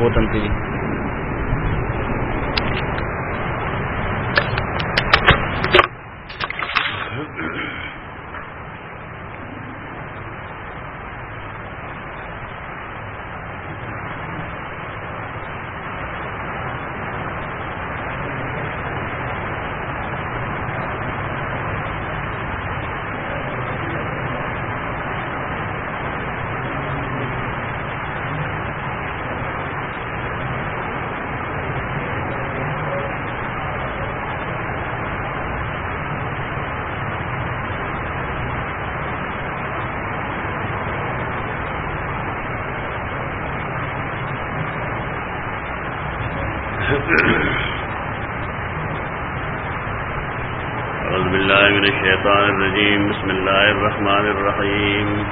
وہ تنقید أعوذ بالله من الشيطان الرجيم بسم الله الرحمن الرحيم.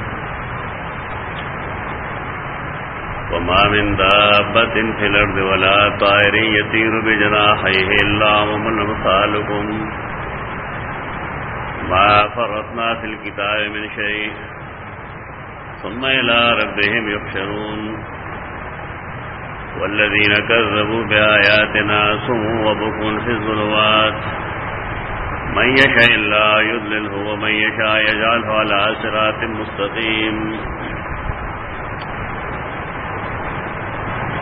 وما من دابة في الأرض ولا طائر يطير بجناحيه إلا أمم أمثالكم. ما فرطنا في الكتاب من شيء ثم إلى ربهم يحشرون. والذين كذبوا بآياتنا سموا وبكون في الظلمات. من يشاء الله يضلله ومن يشاء يجعله على صراط مستقيم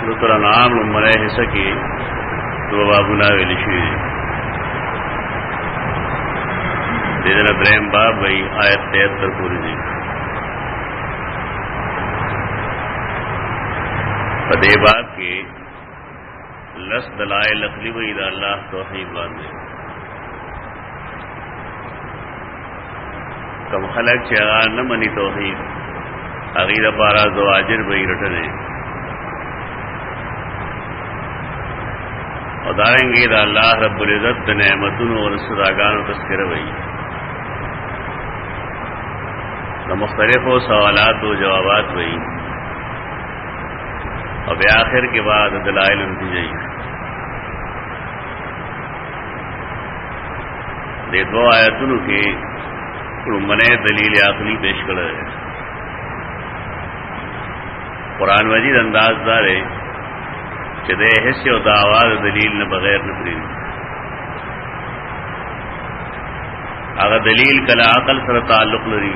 سورة الانعام لمرے حصہ کی دو بابنا ویلی شوی دیدن درہم باب بھئی آیت تیتر پوری دی۔ پدے باب کی لس دلائے لخلی بھئی دا اللہ توحید باندے کم خلق چې هغه نه مني توحید. هغه د پارا زواجر به رټنه او دارنګي د الله رب العزت د نعمتونو او صداګانو تذکرہ وایي د مختلفو سوالات او جوابات وایي او بیا آخر کې بعد دلائل انتجائی د دوه آیتونو کې رمنے دلیل عقلی پیش کر قرآن مجید انداز دارے چدے حصے و دعواد دلیل نے بغیر نفری اگر دلیل کلا عقل سر تعلق لری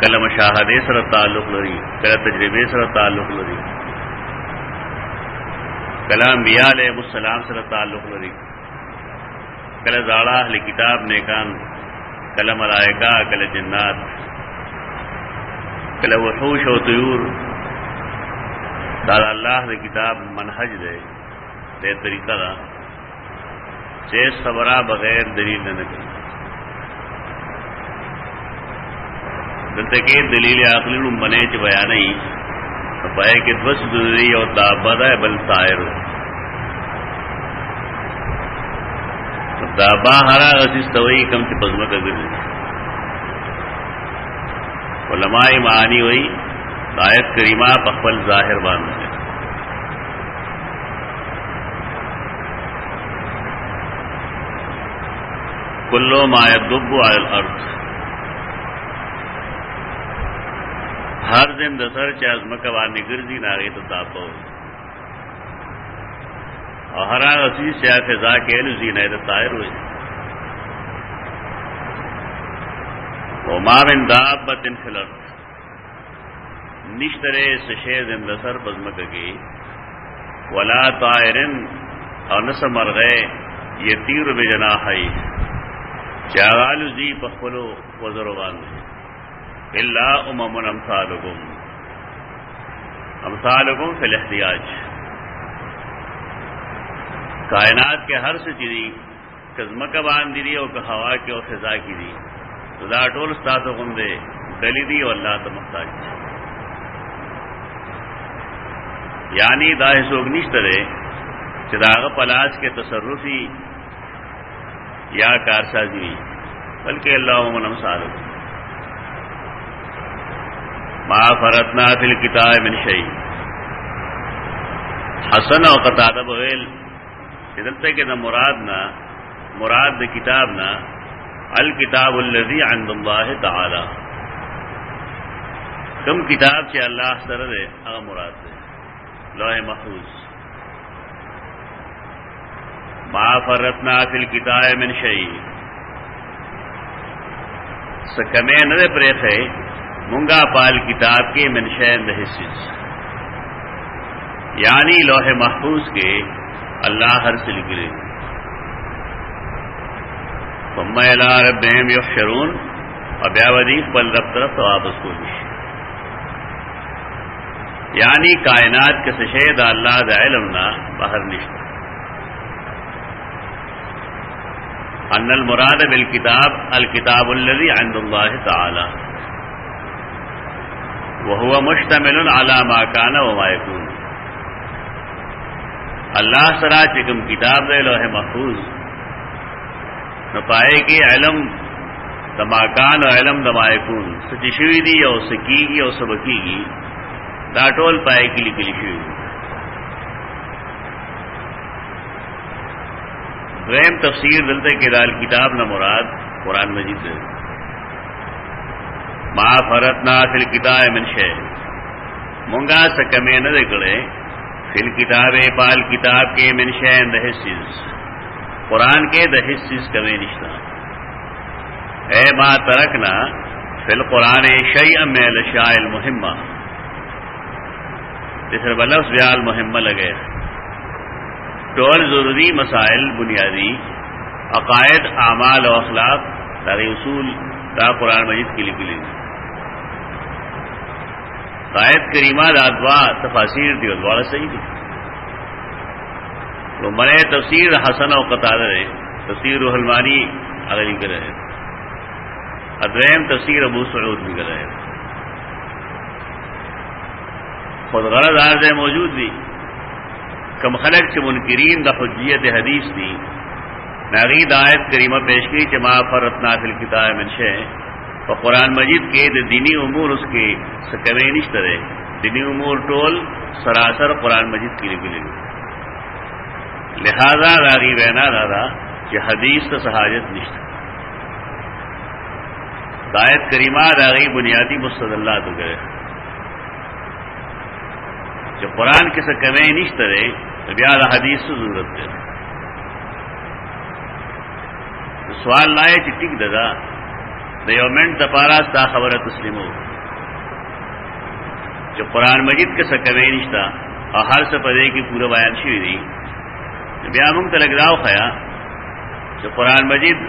کلا مشاہدے سر تعلق لری کلا تجربے سر تعلق لری کلا انبیاء علیہ السلام سر تعلق لری کلا زاڑا اہل کتاب نیکان کل ملائکہ، کل جنات، کل وحوش و طیور۔ دادا اللہ دے کتاب منحج دے دے طریقہ دا۔ چیز صبرہ بغیر دلیل نہ نکل دلتے کہ دلیل عقلی نم بنے چ بیان ہی پائے کہ دس گزری اور دابد ہے بل طائر دا با ہرا غزیز توئی کم چې پزما کګرځي علماء معانی وئی آیت کریمہ بخل ظاہر باندې کلو ما يدب على الارض. ہر دن دسر چې ازمکه باندې ګرځي ناغه ته تاسو اور ہر اسی سے فضا کے لزین طائر ہوئے۔ وما من دابت فی الارض۔ نشترے سشید اندسر بزمک کی۔ ولا طائرن اور نسم مرغے یہ تیر میں جنا ہے۔ چاغال زی پخلو وزر باندھے اللہ امم امثالکم۔ امثالکم فی الاحتیاج۔ کائنات کے ہر سے چیزی کزم کا باندھ دی اور ہوا کی اور خزا کی دی۔ تو دا ٹول استاد غم دے دلی دی اور اللہ تو محتاج یعنی دا سوگ نشترے چراغ پلاس کے تصرفی یا کارسازی بلکہ اللہ عمن سال ما فرتنا فی الکتاب من شئی حسن و قطع بغیل دلته کې د مراد نه مراد د کتاب نه الکتاب الذي عند الله تعالی۔ کم کتاب چې الله سره ده هغه مراد ده لوہ محفوظ۔ ما فرتنا فل کتاب من شہی سکمے نہ پریخ ہے منگا پال کتاب کې کے منشین حصص یعنی لوہ محفوظ کے اللہ ہر سے لکھ لے ملا رب یحشرون اور بیاودی پل رب طرف تو واپس کو یعنی کائنات کے سشید اللہ دا علم نہ باہر نشتا ان المراد بالکتاب، الکتاب الذي عند الله تعالی۔ وهو مشتمل على ما كان وما يكون اللہ سرا چکم کتاب دے لوح محفوظ۔ نہ پائے کہ علم دماکان اور علم دمائکون سچی دی اور سکی گی اور سبکی گی۔ ڈاٹول پائے کی لکھی شوی رحم تفسیر دلتے کے دال کتاب نہ مراد قرآن مجید سے ما فرت نا فل کتاب منشے مونگا سکمے نہ دکڑے فل کتاب پال کتاب کے منشے دہسیز قرآن کے دہسیز کمے نشتہ اے ما ترکنا فل قرآن شعی ام لشاء المحمہ جسر بلفظ بیال محمہ لگے۔ ٹول ضروری مسائل، بنیادی عقائد، اعمال و اخلاق تاری اصول، تا قرآن مجید کی لکھ لی قائد کریمہ دادوا تفاصیر دی ادوار صحیح دی۔ تو مرے تفسیر حسن و قطع رہے۔ تفسیر روحلمانی اگلی کر رہے۔ ادریم تفسیر ابو سعود بھی کر رہے۔ خود غرض عرض موجود بھی۔ کم خلق سے منکرین دا حجیت حدیث دی۔ ناغید آیت کریمہ پیش کی چما فرتنا فل کتاب منشے اور قرآن مجید کے دینی امور اس کے سکوے نشترے دینی امور ٹول سراسر قرآن مجید کی لکھ لہذا راغی وینا دادا کہ حدیث سہاجت نشت دایت کریمہ راغی بنیادی مستد اللہ تو گئے جو قرآن کے کمے نشت رہے تو بیاد حدیث سے ضرورت ہے سوال لائے ٹک ددا دیومنٹ دپارا تا خبر تسلیم ہو جو قرآن مجید کے سکمے نشتا اور ہر سپدے کی پورا بیان شوی دی بیا منگ تلک داو خیا، جو قرآن مجید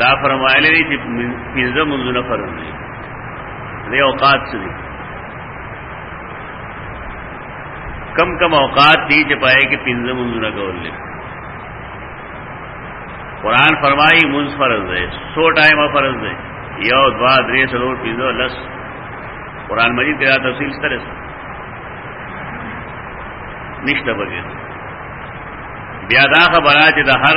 دا فرمائلے دی پنزہ منزو نفر دی دی اوقات سے دی کم کم اوقات دی چپائے کہ پنزہ منزو نکول لے۔ قرآن فرمائی، منز فرض ہے، سو ٹائم فرض ہے۔ یو دعا درے، سلور پنزو لس۔ قرآن مجید تیرا تفصیل اس طرح سے۔ نشتہ بغیر بیادا خبر چې د هر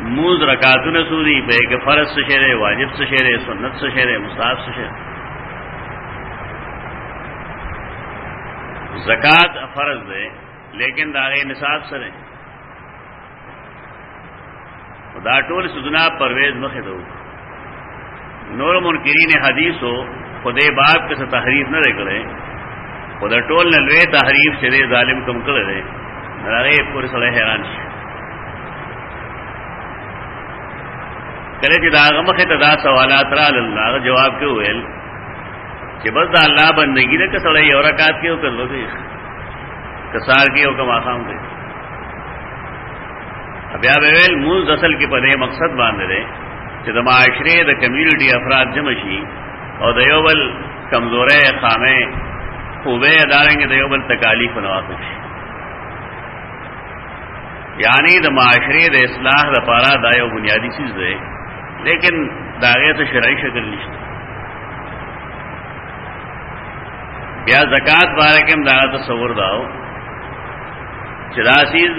موز رکاتونه سوري به کې فرض څه شری واجب څه شری سنت څه شری مستحب څه شری زکات فرض ده لیکن دا غي نصاب سره دا ټول سدنا پرویز مخه دو نور منکرین حدیثو خدای باب کے تحریف نہ کړي خدای ټول نه لوی تحریف چې ظالم کم کړي هغه پورې سره حیران شي. کله چې دا مخه ته دا سوالات را الله جواب کې ویل چې بس دا الله بندگی دې کسړې یو رکعت کې وکړلو دي کسار کې. او کما خام دې بیا به ویل موږ اصل کې په دې مقصد باندې دې چې د معاشره د کمیونټي افراد جمع شي او د یو بل کمزورې خامې خوبه ادارنګ د یو بل تکالیف نواقف شي یعنی د معاشره د اصلاح لپاره دا یو بنیادی چیز ده لیکن داغه ته شرعي شکل نشته بیا زکات بارے کې دا تصور داو چې دا چیز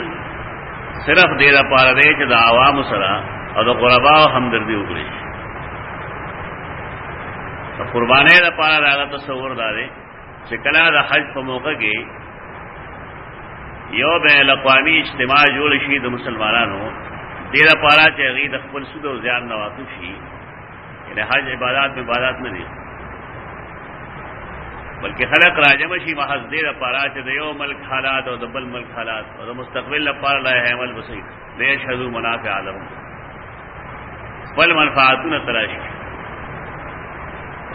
صرف دې لپاره ده چې عوام سره او د غربا او همدردي وکړي قربانې لپاره دا تصور داري چې کله د حج په موقع کې یو بین الاقوامی اجتماع جوړ شي د مسلمانانو ډیره پارا چې غي د خپل سود او زیان نه واقف شي یعنی حج عبادت میں عبادت نه دي بلکہ خلق راجم راجمشی محض دیر پارا دیو ملک حالات اور دبل ملک حالات او اور مستقبل لپار لائے ہے مل بسی دے شدو منافع عالم پل منفاطون تراشی۔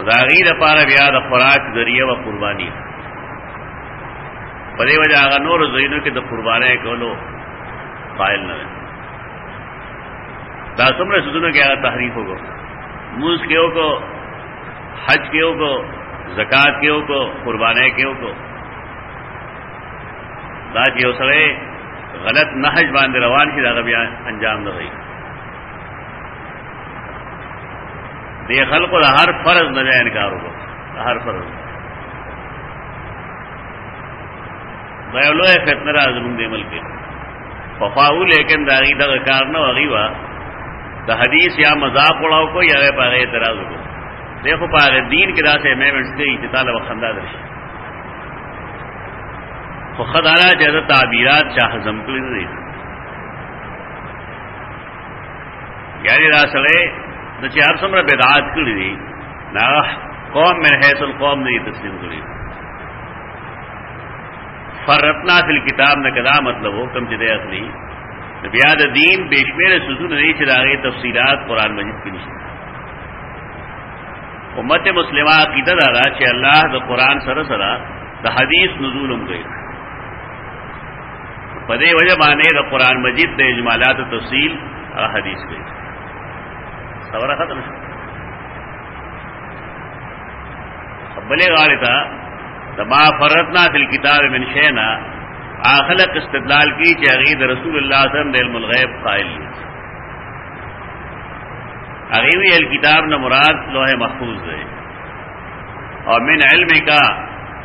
راغیر پارا بیا د خوراک ذریعہ و قربانی۔ پدے وجہ آگا نور زینوں کے د قربانے کولو قائل نہ دا سمر سدنوں کے آگا تحریف ہوگا موز کے کو، حج کے کو زکات کیوں کو؟ قربانے کیوں کو؟ بات یہ سڑے غلط نہج باندھ روان کی زیادہ بھی انجام نہ رہی دے خلق کو ہر فرض نہ جائے انکار ہو ہر فرض۔ بیولو ہے فتنرا زمین دے ملک ففاو لیکن داغی دا کار نہ دا حدیث یا مذاق اڑاؤ کو یا پاگے اعتراض کو دیکھو پا دین کے راستے میں منٹتے اطال و خندہ درش خو خد خدارا جیسا تعبیرات چاہ ہزم زمکلی نہیں یعنی راسڑے نہ چار سمر بیدات کری دی نہ قوم میں حیث القوم نہیں تسلیم کری۔ فرتنا فل کتاب نہ کدا مطلب ہو کم چدے اصلی۔ بیاد دین بیشمیر سزو نہیں چراغے تفصیلات قرآن مجید کی نشان۔ امت مسلمہ عقیدہ دادا کہ اللہ دا قرآن سر سرا دا حدیث نزول ام گئی۔ پدے وجہ بانے دا قرآن مجید دا اجمالات تفصیل حدیث گئی۔ سورا ختم بلے غالتا دا ما فرتنا فی الکتاب من شینا، آخلق استدلال کی چاہید رسول اللہ صلی اللہ علیہ وسلم علم الغیب قائل۔ لی اغیوی الکتاب نہ مراد لوہ محفوظ ہے۔ اور من علم کا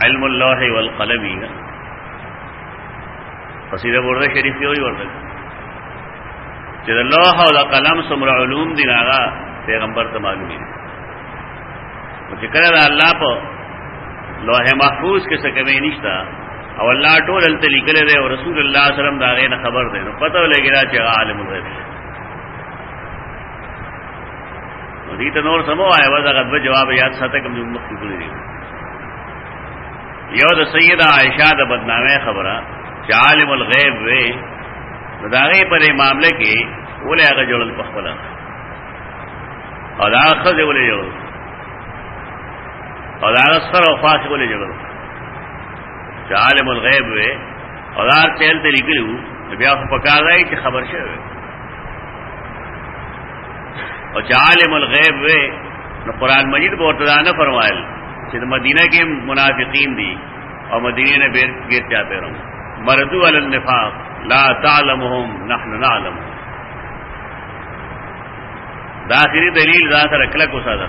علم اللہ والقلم ہی فصیر برد شریف کی ہوئی ورد جد اللہ اور قلم سمر علوم دن آگا پیغمبر تو معلومی مجھے کرے دا اللہ پہ لوہ محفوظ کے سکمے نشتا اور اللہ ٹول التلی کرے دے اور رسول اللہ علیہ وسلم دا غیر خبر دے۔ پتہ لے گا چاہا عالم الغیب دی ته نور سمو آیا وځه غدوه جواب یاد ساته کوم کې کړی یو د سیدہ عائشہ د بدنامه خبره چې عالم الغیب وې داغه دې معاملې کې ولې هغه جوړل په خپل او دا خزه ولې جوړ او دا سره او خاص ولې جوړ چې عالم الغیب وې او دا چل ته لیکلو بیا په کار راځي چې خبر شوه اور عالم الغیب وے نو قرآن مجید بہت نہ فرمائل کہ مدینہ کے منافقین دی اور مدینہ نے گیر چاہتے رہوں مردو النفاق، لا تعلمهم نحن نعلم۔ داخلی دلیل ذات رکھلا کو سادا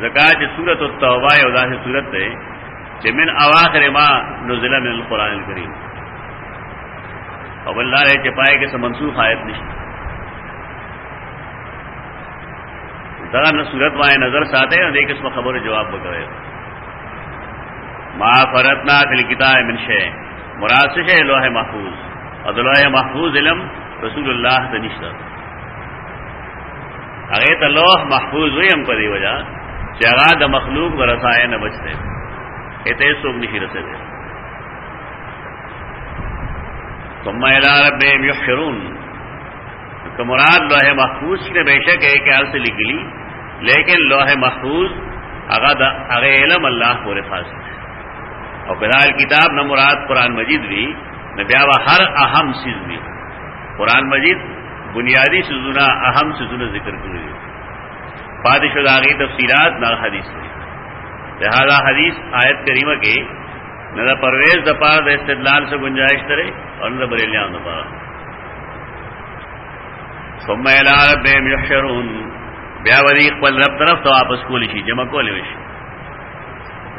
زکات سورت التوبہ اور ذات سورت ہے کہ من اواخر ما نزل من القران الکریم۔ اور اللہ نے چپائے کہ منسوخ آیت نہیں۔ دغه نه صورت وای نظر ساته او دې قسم خبره جواب وکړي ما فرتنا فی الكتاب من شی مراد څه لوح محفوظ. او لوح محفوظ علم رسول الله ته نشته. هغه ته لوح محفوظ ویم په دی وجہ چې د مخلوق ورسای نه بچته. اته څوک نشي رسېږي ثم الى ربهم يحشرون مراد لوح محفوظ نے بے شک ایک حال سے لکھ لی لیکن لوح محفوظ اگر علم اللہ پورے خاص ہے۔ اور بلال کتاب نہ مراد قرآن مجید بھی، نہ بیاوا ہر اہم چیز بھی۔ قرآن مجید بنیادی سزنا اہم سزنا ذکر کری پادش داغی تفصیلات نہ حدیث ہوئی۔ لہذا حدیث آیت کریمہ کے نہ پرویز دپار استدلال سے گنجائش کرے اور نہ بریلیاں دپارا ثم الى ربهم يحشرون. بیا ودی خپل رب طرف ته واپس کولی شي، جمع کولی شي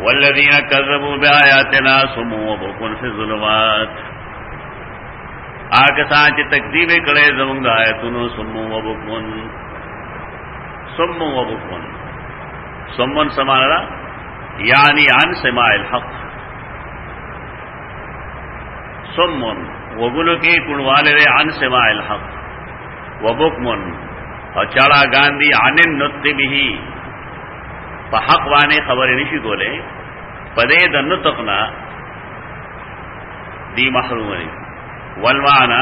والذین کذبوا بآیاتنا سم وبکم فی الظلمات. آګه سان چې تکذیب کړي زموږ د آیاتونو سم وبکم سم وبکم سمون سمانا یعنی عن سماع الحق. سمون. وګلو کې کونواله عن سماع الحق. وبکمن اور چاڑا گاندھی آنند نتھ بھی حق وانے خبر نشی بولے پدے دن تقنا دی محروم ولوانا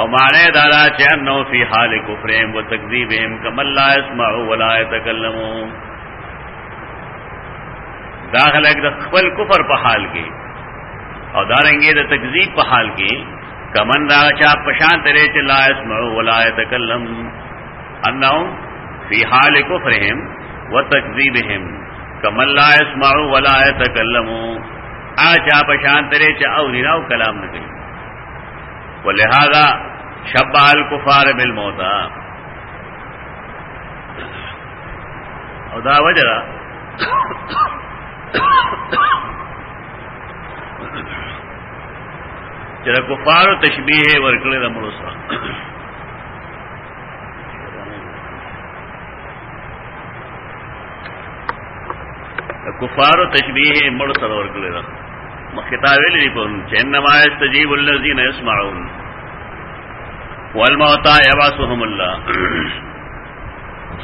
اور مانے دادا چین نو فی حال کفریم و تقزیبہم کم اللہ اسمعو ولا یتکلمون. داخل ایک خپل کفر په حال کې او دارنګې د تکذیب په حال کې کمن دا چا پشان ترې چې لا اسمعوا ولا يتكلم انهم فی حال کفرهم وتکذیبهم کمن لا اسمعوا ولا يتكلموا اچا پشان ترې چې او نه کلام نه کوي ولهذا شبع الكفار بالموت او دا وجه چر کفار تشبیه ورکړه د مړو سره کفار تشبیه مړو سره ورکړه ده مخکتاب لري په جنما استجیب الذین يسمعون والموتى يبعثهم الله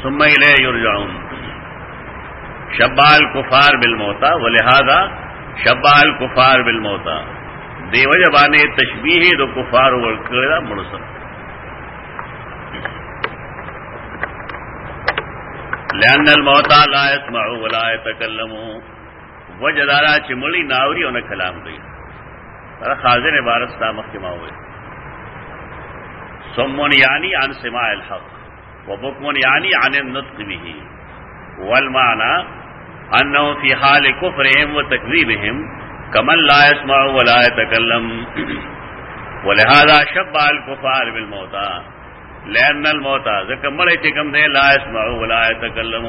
ثم الیه یرجعون۔ شبال کفار بل موتا و لہذا شبال کفار بل موتا دیو جبانے تشبیح دو کفار ورکڑا مرسل. لأن الموتا لا يسمعوا ولا يتكلموا وجدارا چمڑی ناوری انہیں کلام گئی خاضر عبارت ستا مخیمہ ہوئے سمون یعنی عن سماع الحق. وبکمن یعنی عن النطق به. والمعنى انه في حال كفرهم وتكذيبهم كمن لا يسمع ولا يتكلم ولهذا شبع الكفار بالموتى لان الموتى ذکر مڑے چکم دے لا يسمع ولا يتكلم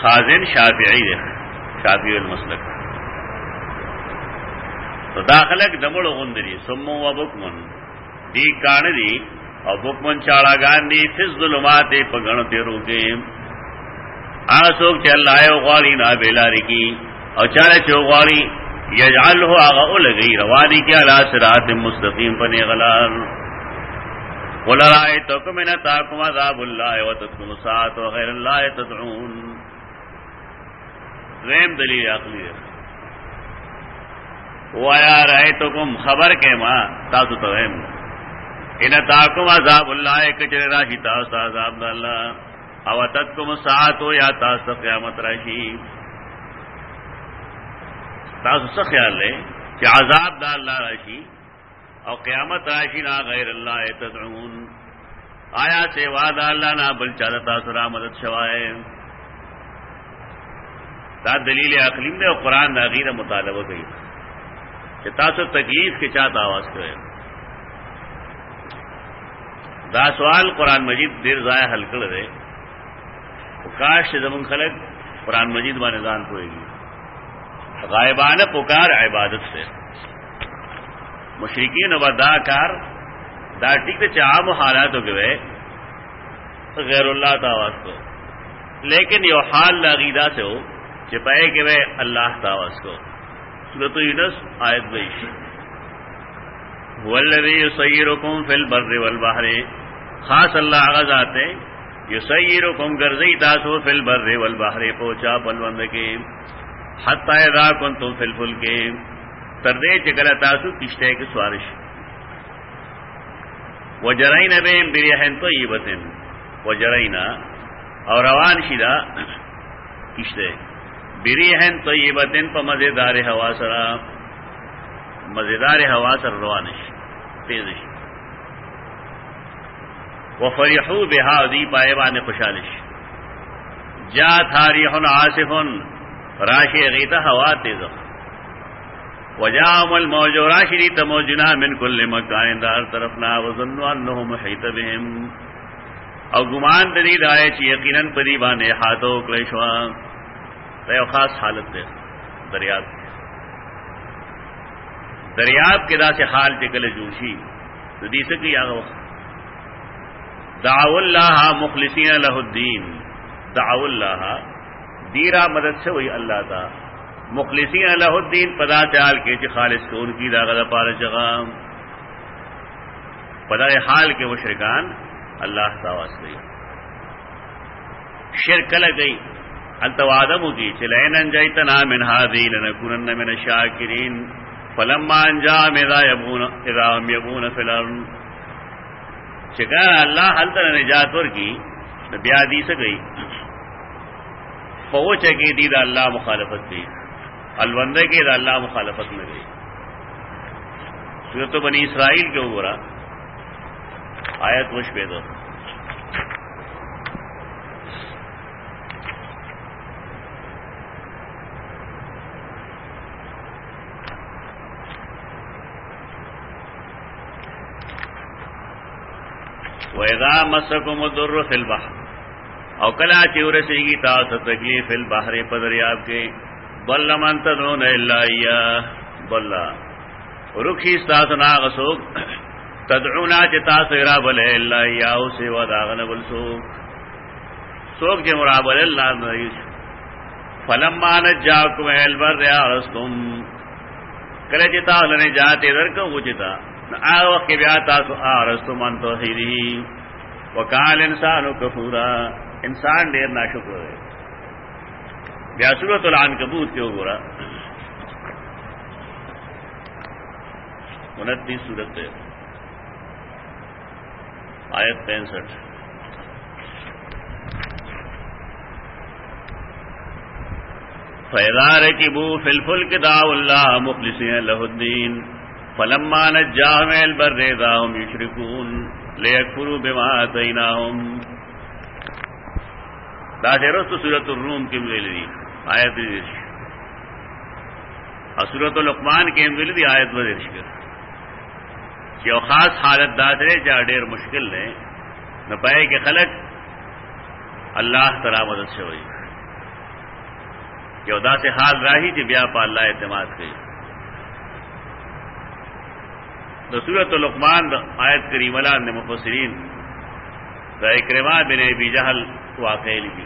خازن شافعی دے شافعی المسلک تو داخلك دمڑ غندری سمو و بکمن۔ دی کان دی او بکمن چاڑا گان دی فز ظلمات پگن تیرو کے۔ آسوک چې الله یو غواړي نه بیلاری کی او چاله چې غواړي یجعله هغه ولګي رواني کې علا صراط مستقیم پنه غلار قل رأيتكم من اتاكم عذاب الله وتدخلوا ساعة وغير الله تدعون۔ دویم دلیل عقلی ہے۔ وایا رائے رأيتكم خبر کے ما تاسو ته ان اتاكم عذاب الله کچره راشي تاسو عذاب الله اوتت کم سات ہو یا تاس قیامت راشی تاس خیال ہے کہ عذاب دا اللہ راشی اور قیامت راشی نہ غیر اللہ تدعون. آیا سے وعدہ اللہ نہ بل چاہتا تاثرا مدد شوائے تا دلیل اقلیم نے اور قرآن ناغیر مطالبہ گئی کہ تاثر تکلیف کے چاہتا آواز کرے دا سوال قرآن مجید دیر ضائع حل کر دے کاش زمون خلق قرآن مجید با نظام ہوئے گی۔ غائبانہ پکار عبادت سے۔ مشرقین و دا کار دا ٹھیک ہے چاہ حالات ہو گئے غیر اللہ تعواز کو۔ لیکن یہ حال لاغیدہ سے ہو چپائے کہ وہ اللہ تعواز کو۔ صورت یونس آیت بیش ولوی سیرکم فی البر والبحر۔ خاص اللہ آغاز آتے سیرو کم گرزئی تاسو فل بر ول باہرے پوچا پلوند کے۔ حتا ادا کن تم فل فل کے تردے چکل تاسو کشتے کے سوارش۔ و جرائن بریحن تو یہ بتن اور روان شدہ کشتے۔ بریحن تو یہ بتن پا مزیدار ہوا سرا۔ مزیدار ہوا سر روانش۔ تیزش۔ وہ فریحو بہا دی پائے بان خوشالش جا تھاری ہن آصف راشی غیتا ہوا تیز وجا مل موجو راشی تموجنا من کل مکان دار طرف نا وظنوا انه محیط بهم او گمان دلی دائے چی یقینا پری بانے ہاتھوں کلیشوا. تو خاص حالت دے، دریاب دریاب کے دا سے حال چکل جوشی. تو دی سکی آگا وقت دعو اللہ مخلصین لہ الدین. دعو اللہ دیرا مدد سے ہوئی اللہ تا. مخلصین لہ الدین پدا چال کے چی خالص کو ان کی داغذ پار جغام پدا حال کے مشرکان اللہ تعواز گئی شرک لگ گئی. التوادم کی چلین انجیتنا من هذه لنكونن من الشاکرین. فلما انجا اذا يبون اذا هم يبون في الارض. چکا اللہ حل تر نجات ور کی بیا دی سے گئی پہنچ گئی دی دا اللہ مخالفت دی الوندے کی دا اللہ مخالفت میں گئی۔ تو بنی اسرائیل کے اوپر آیت مش پہ دو ویدا مسکم در فل بہر او کلا چیور سیگی تا تکلیف فل بہر پدریاب کے، بل من تدون اللہ بلا رخی سات ناغ سوک، تدعونا چتا سیرا بل اللہ یا سے وداغن بل سوک. سوک جی جے مرابل اللہ نریش فلما نجاکم البر یا رستم کله چې تاسو نه جاته درکو وچتا هغه وخت بیا تاسو ارستو من توحیدی. وکال انسانو کفورا. انسان ډیر ناشکر دی بیا سورۃ العنکبوت کې وګورئ 29 سورت ہے. آیت پینسٹھ. فیدار کی بو فل فل کے دا اللہ مخلص لہ الدین فلما نجاہم البر ریداہم یشرکون لیکفروا بما اتیناہم دا رست سورت الروم کی مل دی آیت دې اور سورت القمان کے مل دی آیت بدرش کر کہ خاص حالت دادرے جا ڈیر مشکل نے نہ پائے کہ خلق اللہ ترا مدد سے ہوئی۔ کہ ادا سے حال راہی کہ بیا پا اللہ اعتماد کی نصورت القمان آیت کریم اللہ نے مفسرین دا اکرما بن ابی جہل واقع لکھی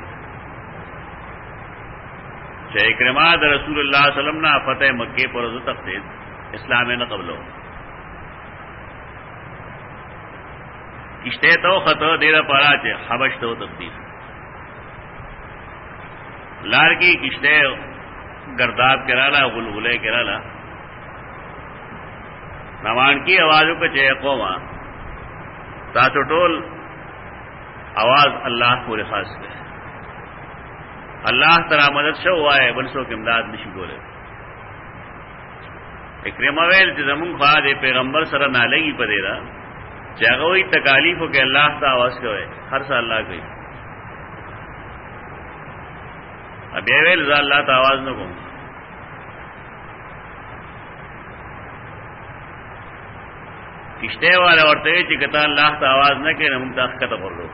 چاہے اکرما دا رسول اللہ علیہ وسلم نا فتح مکے پر رضو تقسیم اسلام نہ قبل ہو کشتے تو خطو دیر پارا چے حبش تو تبدیل لار کی کشتے گرداب کرالا غلغلے کرالا نمان کی آوازوں کو چے قوما تاسو ٹول آواز اللہ کو خاص کے اللہ ترا مدد سے ہوا ہے بنسوں کے امداد نشی بولے اکرم اویل زمون خواہ دے پیغمبر سر نہ لگی پدے رہا جگہ تکالیف ہو کہ اللہ کا آواز کو ہے، ہر سال اللہ گئی اب یہ رضا اللہ تا آواز نہ کو کشتے والے اور تیز چکتا اللہ تا آواز نہ کہ ہم تاخ کت کر لو۔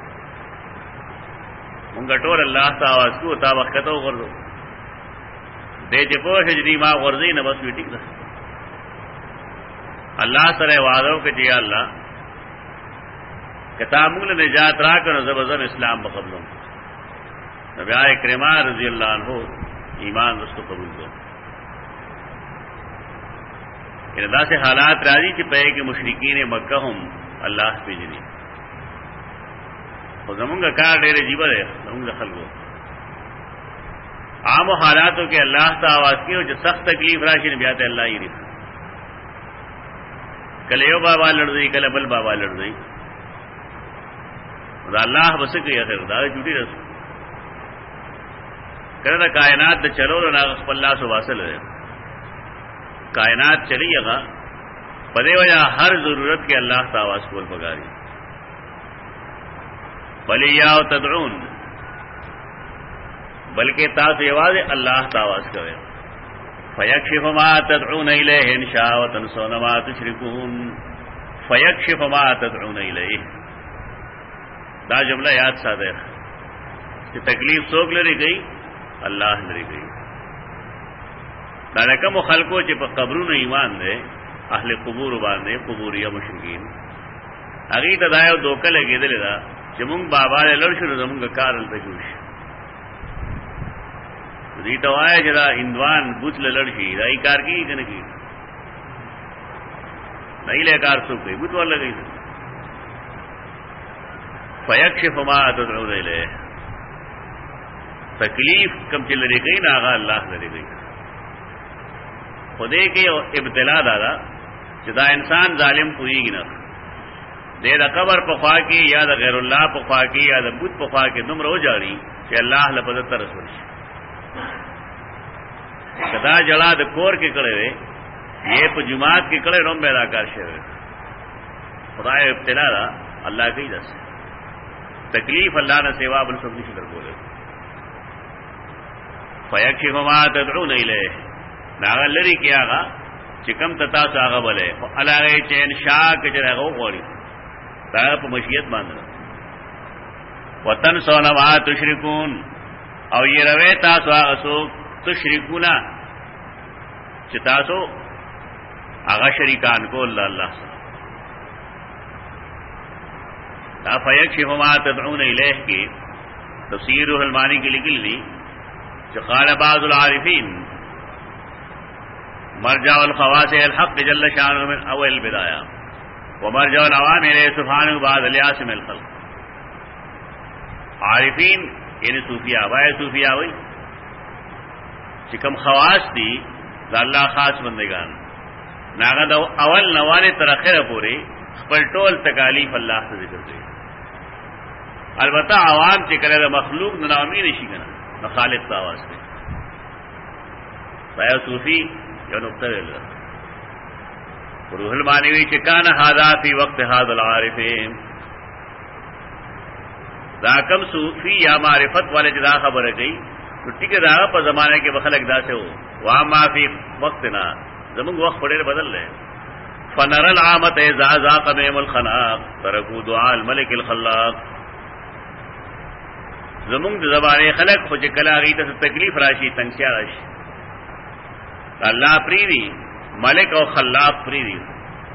منگا ٹور اللہ تا آواز کو، تا وقت کر لو۔ دے چپو جدی ماں غرضی نہ، بس بھی ٹھیک اللہ سر وادوں کے جی اللہ۔ کتابول نجات را کر زبردم اسلام بقبل نبی آئے کرما رضی اللہ عنہ، ایمان رست قبول کر۔ ادا سے حالات راضی کے پے کہ مشرقین مکہ ہوں، اللہ پہ جنی اور کار ڈیرے جیبر ہے زمنگ خل کو عام و حالاتوں کے اللہ تا آواز کی ہو جو سخت تکلیف راشی نبیات اللہ ہی نہیں۔ کلیو بابا لڑ گئی کل بل بابا لڑ گئی دا اللہ بس کوي اخر دا جوړي رس کړه کائنات د چلو نه خپل الله سو واصل ہے۔ کائنات چلی گا بدے وجہ ہر ضرورت کے اللہ کا آواز کو پکاری بلی یا تدرون بلکہ تاس آواز اللہ کا آواز کرے فیق شفما لے ہن شاہ و تنسون ما تشرکون. فیق شفما تدعون لے دا جملہ یاد سادہ کہ تکلیف سوک لری گئی اللہ لری گئی دادا کم خلقو چپ قبروں نے ایمان دے اہل قبور باندھے قبور یا مشرقین اگی تدایا دو کل گے دلے دا جمنگ بابا نے لڑ شروع زمنگ کار التجوش دی تو آیا جدا اندوان بوت لڑشی رائی کار کی کہ نہیں نہیں لے کار سوکھ گئی بوت والا گئی فیکشف ما تدعون الیه. تکلیف کم چل رہی گئی نہ آگاہ اللہ لڑے گئی خدے کے ابتلا دادا جدا انسان ظالم پوری گی دے دا قبر پخوا کی، یا دا غیر اللہ پخوا کی، یا دا بت پخوا کے دم رو جاری کہ اللہ لپت رسول کدا جڑا د کور کے کڑے رے، یہ پا جماعت کے کڑے روم پیدا کر شروع خدا ابتلا دا، اللہ کا ہی دس۔ تکلیف اللہ نے سیوا بل سب شکر بولے فیک شفما تدعو نہیں داغه لري کې هغه چې کم تتا هغه بلې. او علاوه چې ان شاک چې هغه غوړي دا په مشیت باندې وطن سونا ما تشرکون. او یې روي تاسو هغه سو تشرکونا. چې تاسو هغه شریکان کو الله الله دا فیکشف ما تدعون الیه کې تفسیر الحلمانی کې لیکل دي. چې قال بعض العارفین مرجع الخواص الحق جل شان من اول بدایا وہ مرجع العوامر سفان بعد الیاسم الخلق. عارفین یعنی صوفیہ وائے صوفیہ وئی چکم خواص دی اللہ خاص بندگان. ناغه د اول نوانے ترخیر پورے پورې خپل تکالیف الله ته ذکر کوي البته عوام سے کرے مخلوق نامې نشي کنه د خالق تاواز دی بیا یو نقطه ویل روح المانوی چې کان هاذا فی وقت هاذا العارفین۔ دا کم صوفی یا معرفت والے جدا خبر گئی تو ٹھیک ہے دا په زمانه کې بخلق دا سے ہو۔ وا ما فی وقتنا۔ زمون وقت پڑے بدل رہے فنر العامت اذا ذاق بهم الخلاق ترکو دعاء الملك الخلاق۔ زمون د زبانه خلق خو چې کلا ته تکلیف راشي تنگسیا راشي اللہ پریوی ملک او خلاق پریوی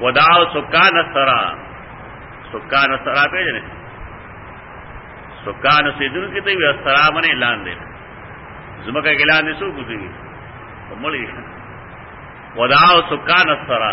ودا سکان سرا سکان سرا پہ جنے سکان سیدن کی تھی سرا بنے لان دے زمکہ کے اعلان سو کو بھی مڑی ودا سکان سرا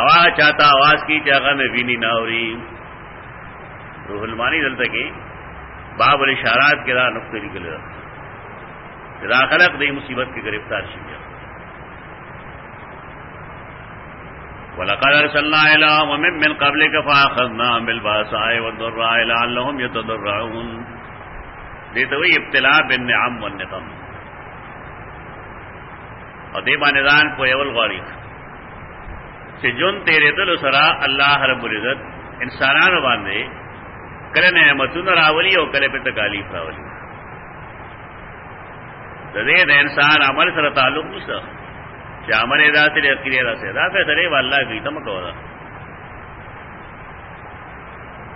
آواز چاہتا آواز کی جگہ میں بھی نہیں نہ ہو رہی روحلمانی دل تک باب الاشارات کے دا نقطے نکلے دا خلق دی مصیبت کی گرفتار شي ولقد ارسلنا الى ومن من قبلك فاخذناهم بالباساء والضراء لعلهم يتضرعون۔ دیتے ہوئی ابتلاء بالنعم والنقم۔ اور دے باندان کو اول غوری چې جون تیرے دل سرا الله رب العزت انسانانو باندې کله نعمتونه راولي او کله په تکالیف راولي د دې د انسان عمل سره تعلق نشته چې عمل ادا سره عقیده را سره دا په سره والله کوي تم کولا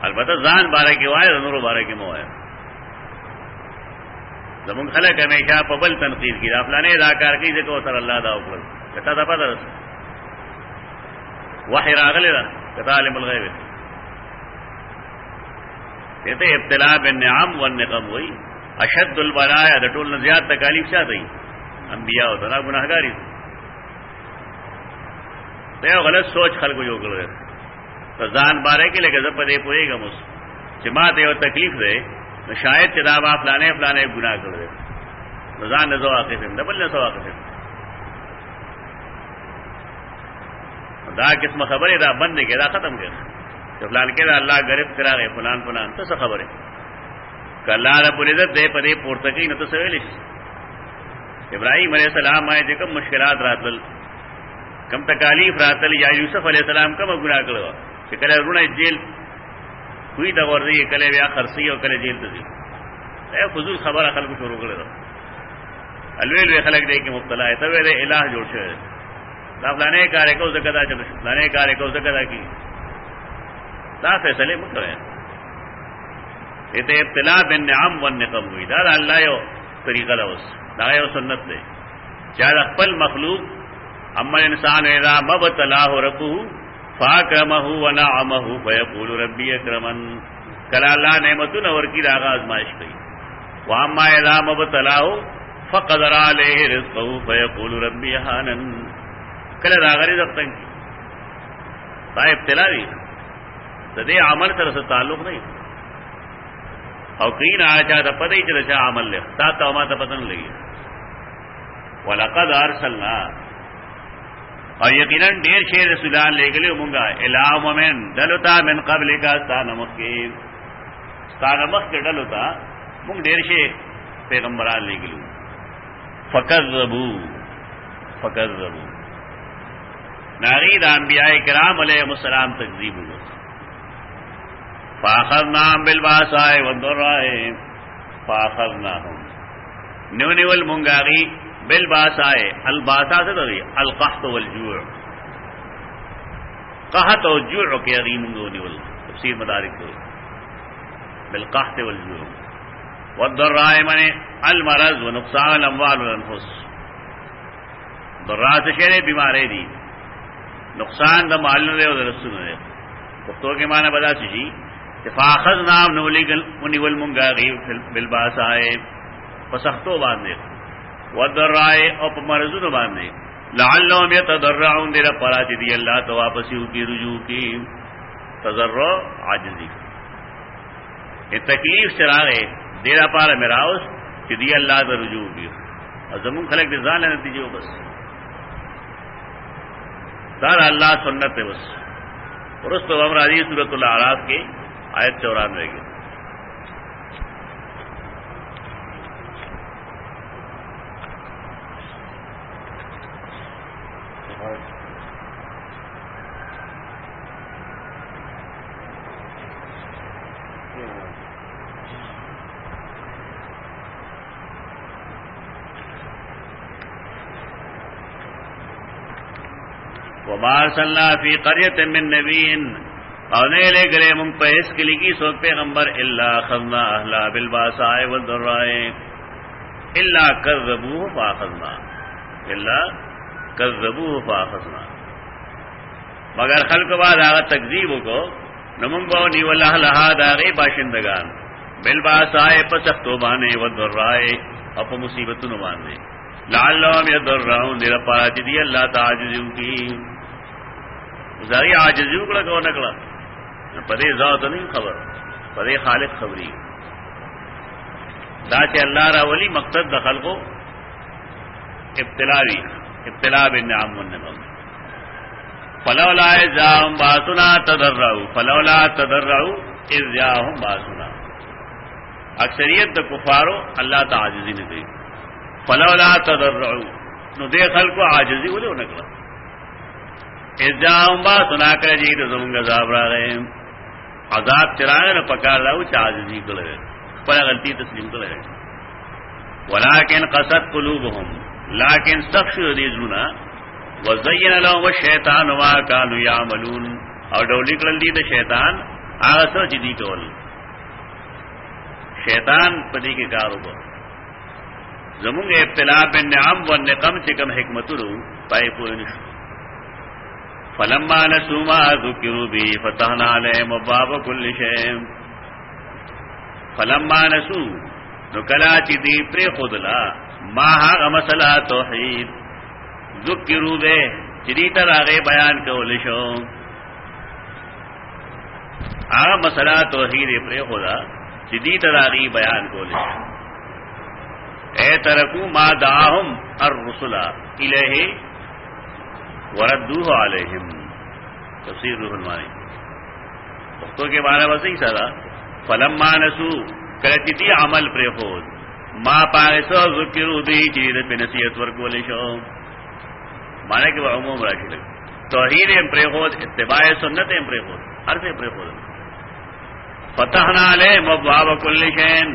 البته ځان بارے کې وایي نور بارے کې مو وایي زمون خلک همیشه په بل تنقید کړي افلانې دا کار کوي ځکه سره الله دا وکړ کته دا پدر وحی راغلی دا۔ کته عالم الغیب کہتے ابتلا بالنعم والنقم، وہی۔ اشد البلایا د ټول زیات تکالیف چا دی انبیاء او دنا گناہگاری ته غلط سوچ خلکو یو کړل ته ځان باره کې لکه زپ دې پوي غموس چې ما ته یو تکلیف ده نو شاید چې دا ما فلانه فلانه ګناه کړل نو ځان نه زوا کې نه بل نه سوا کې دا قسم خبره دا بند کې دا ختم کړه فلان کې دا الله غریب کرا غي فلان فلان ته څه خبره کله رب العزت دې پدې پورته کې نو ته سویل جی۔ ابراهيم عليه السلام آئے باندې کوم مشکلات راتل، کم تکالیف راتل، یا یوسف علیہ السلام کوم ګناه کړو چې کله رونه جیل، کوئی دا ورځي کله بیا خرسي او کله جیل ته ځي اے فضول خبره خلکو شروع کړل الویل وی خلک دې کې مبتلا ہے ته ویلې الہ جوړ شوی دا فلانه کار کو زکه دا چې فلانه کار کو زکه کی۔ دا فیصله مکرے ته ابتلا بالنعم والنقم وی دا الله یو طریقه ده دا یو سنت ده چې خپل مخلوق، اما انسان اذا مبتلاه ربه فاکرمه ونعمه فيقول ربي اکرمن۔ کلا اللہ الله نعمتونه ورکی دا آزمائش کوي واما اذا مبتلاه فقدر عليه رزقه فيقول ربي هانن کله دا غری زختن دا ابتلا دی۔ دے عمل سر سے تعلق نہیں اور کئی نہ آ چاہتا پتہ ہی چلے چاہ عمل لے تا تو ہمارا پتہ نہیں لگی ولقد ارسلنا. اور یقیناً ډیر شی رسولان لګلې مونږه. الهام من دلتا من قبل کا ستانه مخکې. ستانه مخکې دلتا مونږ ډیر شی پیغمبران لګلو فکذبوا فکذبوا ناغي د انبیاء کرام علیهم السلام تکذیب وکړ. فاخر نام بالباس آئے ودر فاخذناهم بالباساء والضراء. فاخذناهم. نو نیول مونږه بالباساء. الباسا سے تو القحط والجوع. قحط و جوع کے اغی مونږه نیول تفسیر مدارک کو بالقحط والجوع. والضراء من المرض ونقصان الاموال والانفس ضراء سے شہر بیمارے دی. نقصان د مالونو دی او د رسولو دی. پښتو کې معنی بدا شي؟ اتفاقز نام نولی گل منی ول مونږه غي بل باسای پسختو باندې ودرای او په مرزونو باندې لعلهم يتضرعون دې پرات دي الله تو واپس یو کی رجوع کی تضرع عاجزی۔ یہ تکلیف چراغه ډیر پاره میراوس چې دی الله ته رجوع کی اور زمون خلق دې ځان نتیجه بس۔ دار اللہ سنت بس۔ رست ومر علی صورت العراف کے۔ آیت چورانوے کے وبار صلی فی قریت من نبین اور نے لے گرے من پیس کے لگی سو پیغمبر اللہ خزنا اہلا بالباسائے والدرائے اللہ کذبوہ فاخذنا اللہ کذبوہ فاخذنا مگر خلق بعد آغا تکذیب کو نمنگ باو نیو اللہ لہا داغی باشندگان۔ بالباسائے پسختو بانے والدرائے اپ مصیبتوں بانے۔ لعلهم يضرعون دیر پاچ دی اللہ تعجزیو کی۔ زاری عاجزی وکړه کو نه کړه په دې ذات نه خبر په دې خالق خبري دا چې الله را ولی مقصد د خلقو ابتلاوی ابتلا بالنعم والنعم فلولا اذاهم باسنا تضرعوا فلولا تضرعوا اذ جاءهم باسنا۔ اکثریت د کفارو الله تعالی نه کوي فلولا تضرعوا نو دې خلقو عاجزي ولې ونکړه اجاهم با سنا کر جی تو زمونږ عذاب را غئے عذاب چراغ نه پکار راو چې عاجزي کړل پر غلطي تسلیم کړل ولكن قصد قلوبهم لكن سخشوا دي زنا وزين لهم الشيطان ما كانوا يعملون او ډولې کړل دي د شیطان هغه څه چې دي کول۔ شیطان پدې کې کار وکړ زمونږ ابتلا بالنعم والنقم چې کوم حکمتونو پای پوه نشو۔ فلما نسوا ما ذکروا به فتحنا عليهم ابواب كل شيء. فلما نسوا، نو کلا چې دی پر خودلا ما هغه مسله توحید. ذکروا به چې دې تر هغه بیان کول شو. هغه مسله توحید پر خدا چې دې تر هغه بیان کول شو. اے ترکو ما دعاهم الرسل الیه وردوه علیہم تفسیر روح المانی پختوں کے بارے میں صحیح سارا فلم مانسو کرتی عمل پر خود۔ ما پاگسو ذکرو دی چیز پہ نصیحت ورکولی شو مانے کہ وہ عموم راشی لگ توحید ام پر خود، اتباع سنت ام پر خود۔ ہر سے پر خود۔ فتحنا لے مبواب کل شین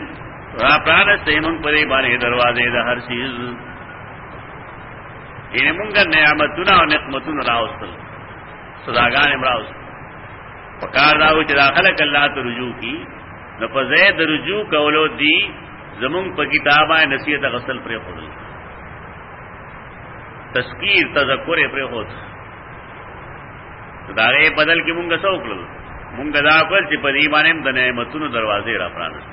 را پران سیمن پری بانی دروازے دا ہر چیز۔ یعنی مونږه نعمتونه او نعمتونه راوستل. صداګان امراوست پکار راو چې داخله کله ته رجوع کی نو په زید رجوع کولو دی زمون په کتابه نصیحت غسل پر خود تذکیر، تذکر پر خود داغه بدل کې مونږه څوکل مونږه دا کول چې په دې باندې د نعمتونو دروازې را پرانست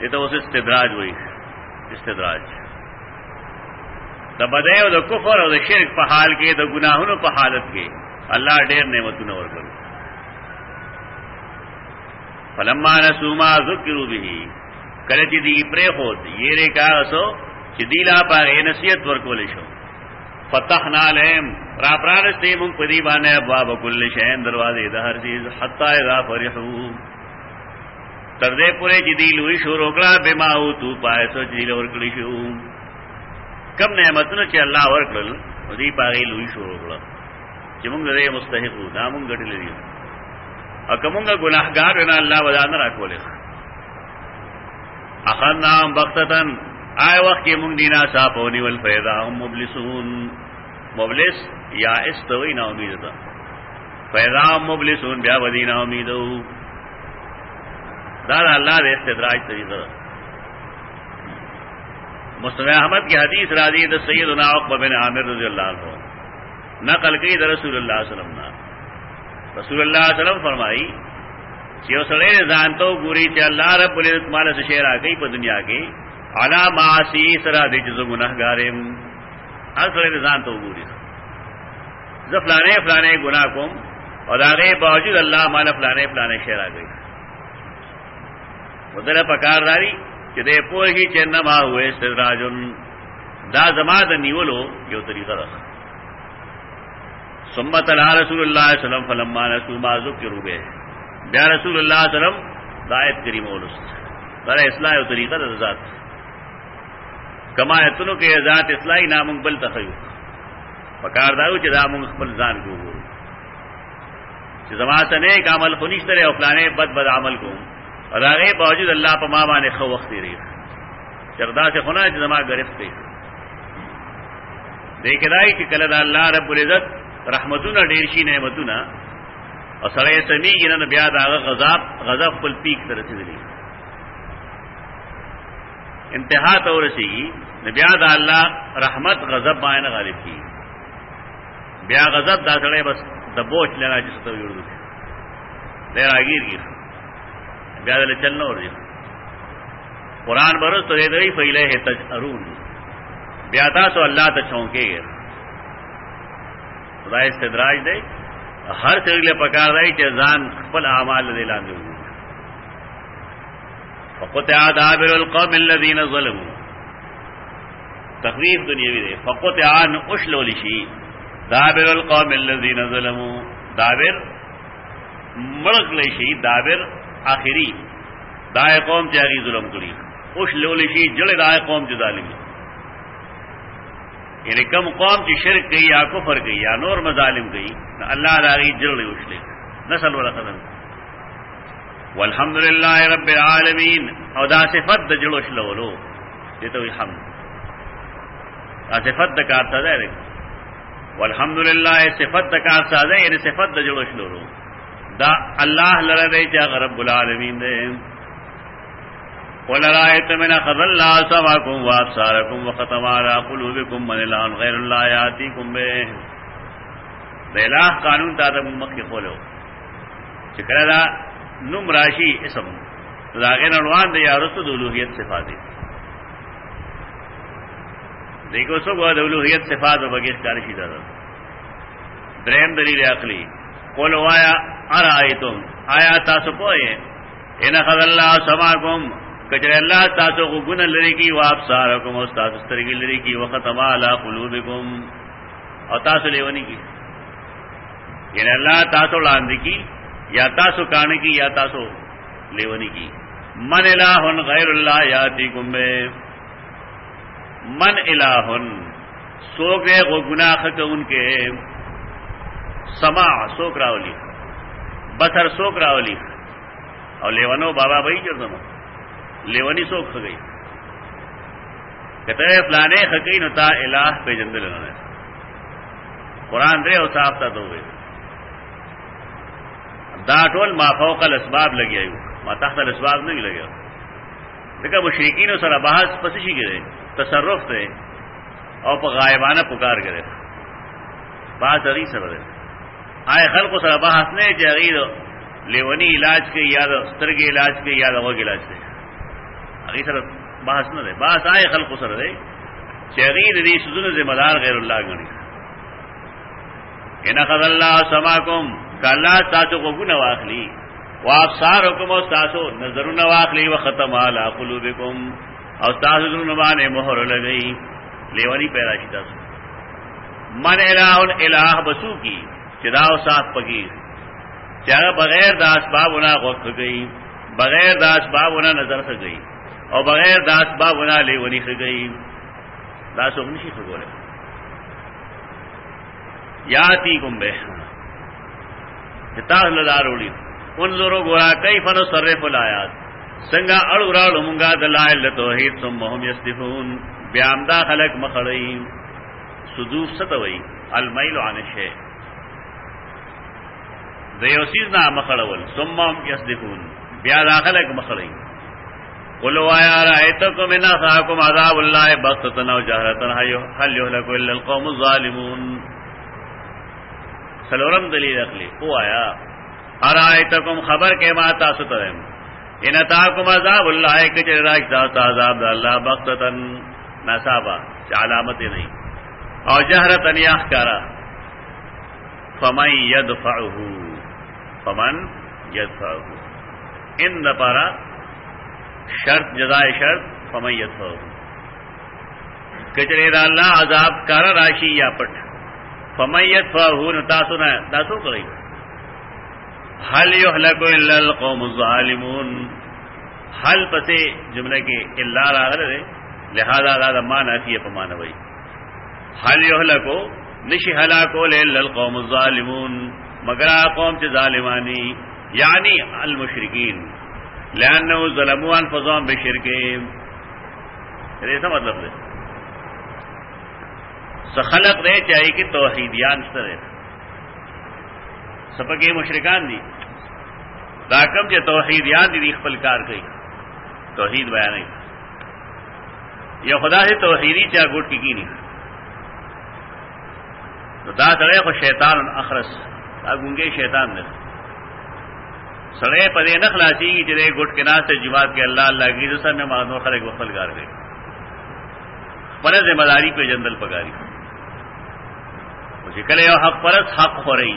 یہ تو اس استدراج ہوئی استدراج. د بدای او د کفر او د شرک په حال کې د ګناهونو په حالت کے۔ کې الله ډېر نعمتونه ورکړي فلما نسوما ذکرو به کله چې دی پرې خو یې ری کاغسو چې دی لا پاره نصیحت ورکول شو۔ فتحنا لهم را پرانستی مون پدی باندې ابواب کل شین دروازې د هر چیز حتا اذا فرحو۔ تر دې پورې چې دی لوی شروع کړه تو پای سو چې لور کړی شو۔ کم نعمتونه چې الله ورکړل دې پاره لوی شروع کړه. چې موږ دې مستحقو، دا موږ ګټلې دي. او کومه ګناهګار نه الله ودان راکولې. اخذنا بختتن آئے وقت کے منگ دینا صاف ہونی ول پیدا ہم مبلسون. مبلس یا اس تو نا امید تھا پیدا ہم مبلسون، بیا ودینا امید دادا اللہ دے استدراج طریقہ مسلم احمد کی حدیث راضی د سید عقبہ بن عامر رضی اللہ عنہ۔ نقل کی در رسول اللہ علیہ وسلم رسول اللہ علیہ وسلم فرمائی چې اوسړې ځان ته ګوري چې الله رب العزت مال څه شی راکې په دنیا کې علا معاصی سره د جزو ګناهګارم اصل ځان ته وګوري زفلانه فلانه ګناه کوم او دا غي باوجود الله مال فلانه فلانه شی راکې ودره پکار داري چې دې پوهي چې نه ما وې استدراجن دا زما د نیولو یو طریقه ده ثم تلا رسول الله صلی الله علیه وسلم فلما نسوا ما ذکروا به بیا رسول الله صلی الله علیه وسلم دایت کریم ولست. دا اصلاح او طریقه د ذات. کما اتنو کې ذات اصلاحي نام بل تخیو. پکار داو چې دا مونږ خپل ځان کوو چې زما ته نیک عمل خو نشته او فلانه بد بد عمل کوم اور راغه باوجود الله په ما باندې خو وخت لري چردا سے خنا چې زما گرفت دی دیکھدای چې کله د الله رب العزت رحمتونه ډیر شي نعمتونه او سړی سميږي نه بیا دا غضب غضب خپل پیک ته رسیدلی انتہا تو رسیږي بیا دا الله رحمت غضب باندې غالب کی۔ بیا غضب دا سړی بس د بوج لنا چې ستو جوړو دی راګیر کی بیا دل چلنه ورځي قران برس ته دی فیله تجرون بیا تاسو الله ته چونکېږي خدای استدراج دی. هر څه له پکار دی چې ځان خپل اعمال له لاندې وي فقطع دابر القوم الذين ظلموا. تخویف دنیاوی دی. فقطع ان اشلو لشی دابر القوم الذين ظلموا. دابر مړک لشي. دابر اخری دای قوم چې ظلم کړی اشلو لشي جړې دای قوم چې ظالم یعنی کم قوم چې شرک کوي یا کفر کوي یا نور مظالم کوي الله راغي جړې وشلې نسل ولا قدم۔ والحمد لله رب العالمین۔ او دا صفت د جلوش لولو دته وي حمد۔ دا صفت د کار څه والحمد لله صفت د کار څه یعنی صفت د جلوش لولو۔ دا الله لره دی چې رب العالمین دی قل رأيت من أخذ الله سمعكم وأبصاركم وختم على قلوبكم من إله غير الله يأتيكم به۔ د الہ قانون تا د مخکې خولو۔ چې کله دا نوم راشي اسم۔ داغه نړوان دی یا رسول اولوہیت صفات۔ دي دیکھو سو کو اولوہیت صفات وبګی ښکار شي دا دریم دلیل عقلی۔ قول وایا ارایتم آیا تاسو پوهه ان خذ الله سماکم. کجره الله تاسو غوګن لري کی، واپ سارکم او تاسو سترګې لري کی. وختم علی قلوبکم. او تاسو لیونی کی. یعنی الله تاسو لاندې کی، یا تاسو کان کی، یا تاسو لیونی کی. من الہ غیر اللہ یاتی گمبے من الہ سوک ہے وہ گناہ کے ان کے. سما سوک راولی، بسر سوک راولی. اور لیونو بابا بھائی جو سما لیونی سوک گئی کہتے ہیں فلانے خکی نتا الہ پہ جندل قرآن دے اور صاف تھا تو گئی دا ټول ما فوق الاسباب لګیایو ما تحت الاسباب نه لګیو دغه مشرکین سره بحث پس شي کېږي تصرف ته او په غایبانه پکار کړي بحث هغه سره ده آی خلکو سره بحث نه چې هغه لیونی علاج کې یا د سترګې علاج کې یا د وګ علاج کې هغه سره بحث نه ده بحث آی خلکو سره ده چې هغه دې سوزونه ذمہ دار غیر الله غني ان اخذ الله سماکم کله تاسو وګونه واخلي وہ آپ سار حکم اور تاسو نظر نواخلی و ختم آلہ قلوبکم۔ اور تاسو نمان مہر لگئی۔ لیونی پیدا شتا سو من الہ الہ بسو کی۔ چداو صاف پگیر چاہ بغیر داس باب انا غوق گئی، بغیر داس باب انا نظر خ گئی، اور بغیر داس باب انا لیونی خ گئی۔ داس اگنشی خگولے یا تی گم بے تاس لدار اوڑی ان زورو گورا کئی فن سرے پل فلایات سنگا اڑ اڑ منگا دلائل توحید ثم هم یستفون بیامدا خلق مخړی صدوف ستوي المیل عن الشیء دیو سیز نا مخړول. ثم هم یصدقون. بیا دا خلق مخړی. قلوا یا رایتکم ان اصحابکم عذاب الله بغتة او جهرة هل يهلك الا القوم الظالمون. سلورم دلیل اخلی او آیا ارائیتکم خبر کے ما تاسو ترم ان اتاکم عذاب اللہ کچر راج دا عذاب دا اللہ بغتتن نصابا علامت نہیں اور جہرتن یحکارا فمن یدفعه. فمن یدفعه ان دپارا شرط، جزائے شرط، فمن یدفعه کچرے دا اللہ عذاب کارا راشی یا پٹ. فمن یدفعه نتاسو تاسو کرئی حل یحلق الا القوم الظالمون. حل پسے جملے کے اللہ راغل رہے لہذا دا مانا فی پمانا وئی. حل یحلقو، نشی ہلاکو لے القوم الظالمون. مگر قوم چ ظالمانی یعنی المشرکین. لانه ظلموا انفسهم بشرکهم یعنی ایسا مطلب ہے سخلق دے چاہیے کہ توحیدیان سرے سپکے مشرکان دی. راکم جو توحیدیان دی خپل کار گئی توحید بیان نہیں یا خدا سے توحیدی چا گٹ کی کی نہیں تو دا سڑے کو شیطان اخرس. دا گنگے شیطان نے سڑے پدے نخلاسی کی چلے گٹ کے ناس سے جماعت کے اللہ اللہ کی دوسرا میں مانو خلق وفل گار گئی پر ذمہ داری پہ جندل پگاری مجھے کلے حق پرس حق ہو رہی۔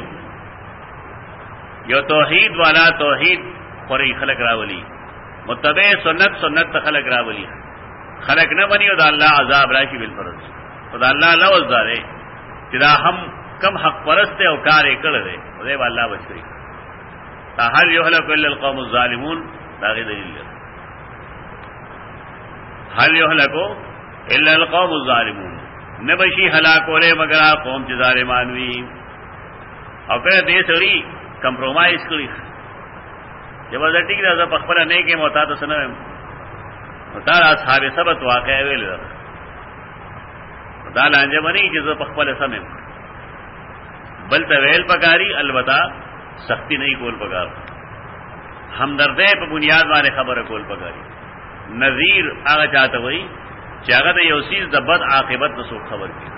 یو توحید والا توحید ہو رہی خلق راولی متبع سنت سنت خلق راولی خلق نہ بنی دا اللہ عذاب راشی بل فرض خدا اللہ لوز دارے۔ جدا ہم کم حق پرست او کار کڑ دے. دے با اللہ بچ کری تا ہر الا القوم الظالمون، دا غی دلیل دے. ہل یحلق الا القوم الظالمون. نبشی ہلاکولے مگر قوم چ ظالمان وی. او کہے دے سڑی کمپرومائز کری. جب ٹھیک دا پخپلا نہیں کہ موتا تو سنو تارا اصحاب سبت واقع ویل دا. لانجه منی چې زه په خپل بل ته ویل پکاري البته سختی نہیں کول پکار۔ همدردې په بنیاد باندې خبره کول پکاري نذیر هغه چاته وای چې هغه د یو عاقبت نسو خبر کی۔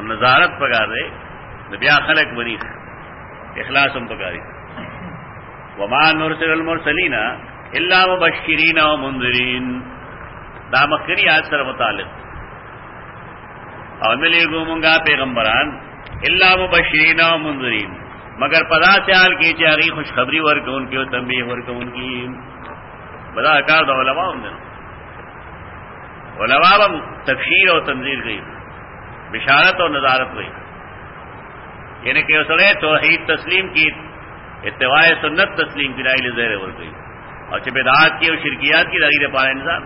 نظارت پکار دی د بیا خلق بنی اخلاص هم پکاري وما نرسل المرسلین الا مبشرین و منذرین۔ دامخری آج سره متعلق۔ اور ملے گو منگا پیغمبران اللہ مبشرین و منظرین مگر پدا سیال کی چاہی خوشخبری ورک ان کی تمبی ورک ان کی۔ بدا کار دو علماء ہوں دن علماء ہم تفشیر اور تنظیر گئی۔ بشارت اور نظارت گئی۔ یعنی کہ اسرے توحید تسلیم کی، اتباع سنت تسلیم کی رائل زیر ور گئی۔ اور چبیدات کی اور شرکیات کی رائل پایا انسان۔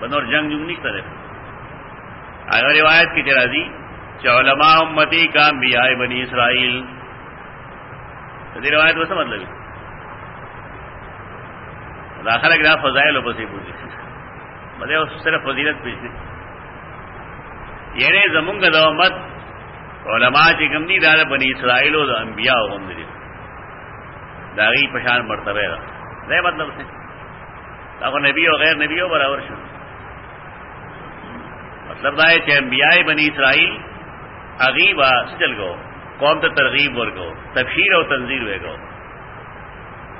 بن اور جنگ جنگ نہیں کرے۔ اگر روایت کی چرازی علماء امتی کا انبیاء بنی اسرائیل۔ روایت کو سمجھ لگی۔ داخلہ گرا فضائل و پسی پوچھی بلے صرف فضیلت پیچھے یعنی زمنگ دومت علماء چی گمنی دار بنی اسرائیل و انبیاء و غمدری داغی پشان مرتبہ دا۔ دے مطلب سے۔ تاکہ نبی و غیر نبی و برابر شو۔ مطلب دا ہے کہ انبیاء بنی اسرائیل اغیب سجل گو۔ قوم تو ترغیب ور گو تفشیر اور تنظیر ہوئے گو۔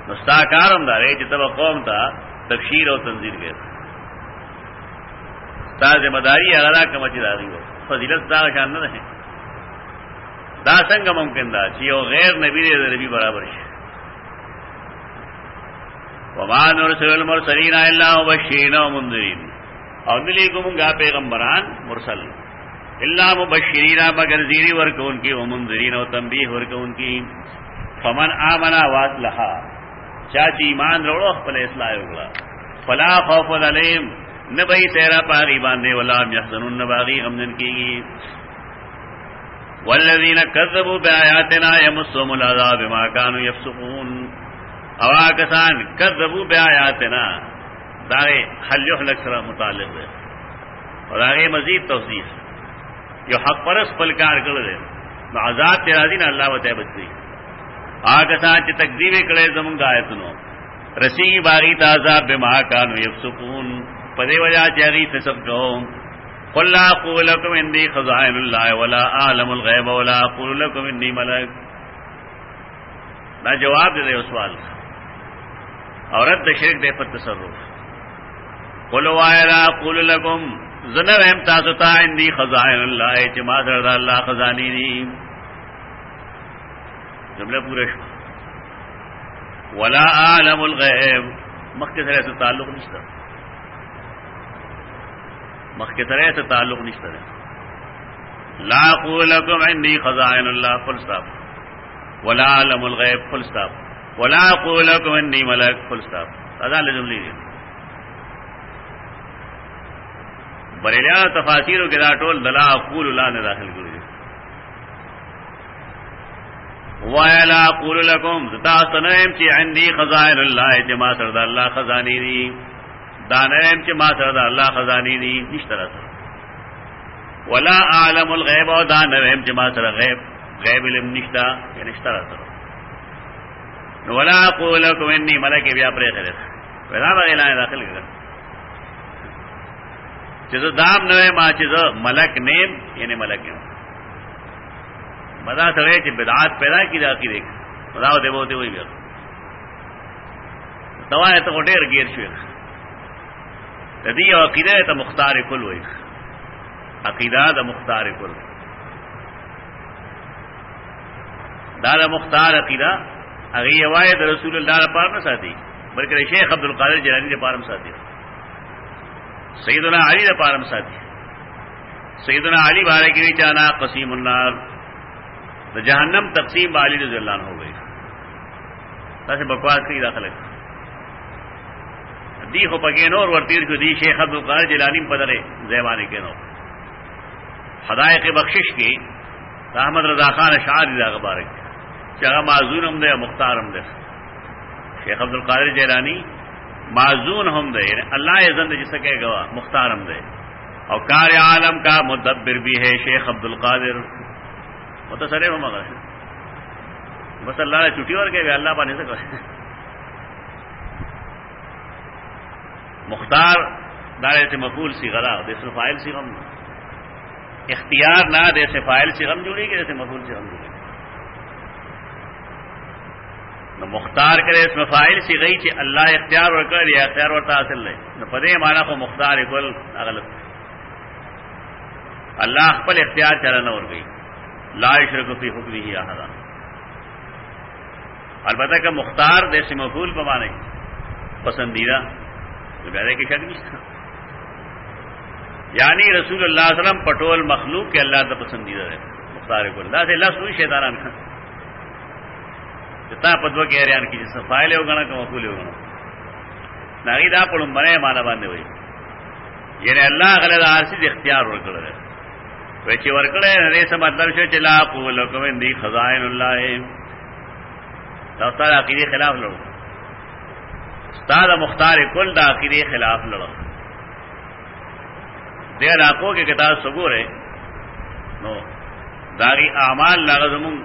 مستاکار ہم دارے جتنا قوم تھا تفشیر اور تنظیر گئے تا ذمہ داری اغلا کا مچ داری ہو۔ فضیلت دا شان نہ رہے۔ دا سنگ ممکن دا، چی او غیر نبی دے نبی برابر ہے ومان ورسل المرسلین اللہ مبشرین و منذرین۔ اور دلی کو منگا پیغمبران مرسل۔ اللہ مبشرین مگر زیری ورک ان کی و منذرین و تنبیہ ورک ان کی فمن آمنا وات لہا چاچی ایمان روڑو پل اصلاح اگلا فلا خوف علیم نبئی تیرا پاغی باندھے ولا یحزنون نباغی غمجن کی گی۔ والذین کذبوا بآیاتنا یمسهم العذاب بما كانوا يفسقون اوا کسان کذبوا بآیاتنا داغه حل یحلق سره متعلق ده اور داغه مزید توضیح جو حق پرس پل کار کړل دي. نو عذاب تیرا دین الله وته بچي آ کسان چې تکذیب کړي زمونږ آیتونو. رسی باغی تازاب بما كانوا يفسقون پدې وجہ چری فسق کوم. قل لا اقول لكم عندي خزائن الله ولا اعلم الغيب ولا اقول لكم اني ملك دا جواب دے دے سوال. عورت د شرک دے پر تصرف. قل وایلا اقول لكم. زنر هم تاسو ته عندي خزائن الله چې ما سره الله خزانی دي جمله پوره شو. ولا اعلم الغيب مخکې سره تعلق نشته مخ طرح سے تعلق نشتا ہے لا قولکم عندي خزائن الله فل stop ولا علم الغیب، فل stop ولا قولکم عندي ملک فل stop ادا لجملی دی بریلیان تفاسیرو کې دا ټول دلا قول الله نه داخل کړی وَيَلَا قُولُ لَكُمْ تَاسْتَنَيْمْ چِي عِنْدِي خَزَائِنُ اللَّهِ چِي مَا سَرْدَ اللَّهِ خَزَانِي دِي۔ دانم چې ما سره د الله خزاني دي۔ نشته راته ولا اعلم الغيب او دانم چې ما سره غیب غیب علم نشتا یا نشتا راته نو ولا اقول لكم اني ملك بیا پرې کړه ودا به اعلان داخل کړه چې دام نه ما چې ملک نیم یعنی ملک یم مدا سره چې بدعات پیدا کی دا کی دیکھ۔ مدا ته بوته وي بیا۔ دوا ته ډېر گیر شوی د دې عقیده ته مختار کل وای عقیده د مختار کل۔ دا د مختار عقیده هغه یوای د رسول الله لپاره نه ساتي بلکې شیخ عبد القادر جیلانی لپاره هم ساتي سیدنا علی لپاره هم ساتي سیدنا علی بارے کې چانا قسیم النار۔ د جهنم تقسیم علی رضی الله عنه ہو گئی۔ تاسو بکواس کی داخله دی خو پکې نور ورتیر کو دی شیخ عبد القادر جیلانی پدره زیبانی کې نو حدائق بخشش کې احمد رضا خان اشعری دا مبارک چې معذور هم دی مختار هم دی شیخ عبد القادر جیلانی معذون هم دی یعنی اللہ اذن دے جسے کہ گوا مختار هم دی او کار عالم کا مدبر بھی ہے شیخ عبد القادر متصرف هم هغه بس الله نے چھٹی ورکے اللہ باندې څه کوي مختار دار سے مقبول سی غرا جیسے فائل سی غم۔ اختیار نہ جیسے فائل سی غم جڑی کہ جیسے مقبول سی غم۔ جڑی نہ مختار کرے اس میں فائل سی گئی کہ اللہ اختیار اور کر یا اختیار ورتا حاصل رہے نہ پدے مانا کو مختار اقبال غلط اللہ اقبال اختیار چلانا اور گئی لا شرک فی حکم ہی آہدا البتہ کہ مختار جیسے مقبول پمانے پسندیدہ کی شک نہیں۔ یعنی رسول اللہ علیہ وسلم پٹول مخلوق کے اللہ کا پسندیدہ ہے مختار کو اللہ سے اللہ سوئی شیطان کا جتنا پدو کہہ رہے ہیں کہ جس فائل ہو گنا کہ مقبول ہو گنا ناگیدا پڑھوں بنے مانا باندھے ہوئی. یعنی اللہ غلط آرسی اختیار ورکڑ ہے ویچے ورکڑے رے سے مطلب سے چلا قول دی خزائن اللہ ہے. عقیدے خلاف لڑوں استاد مختار کل دا عقیدے خلاف لڑا دے علاقوں کے کتاب سگور ہے نو، داغی اعمال لاغزمون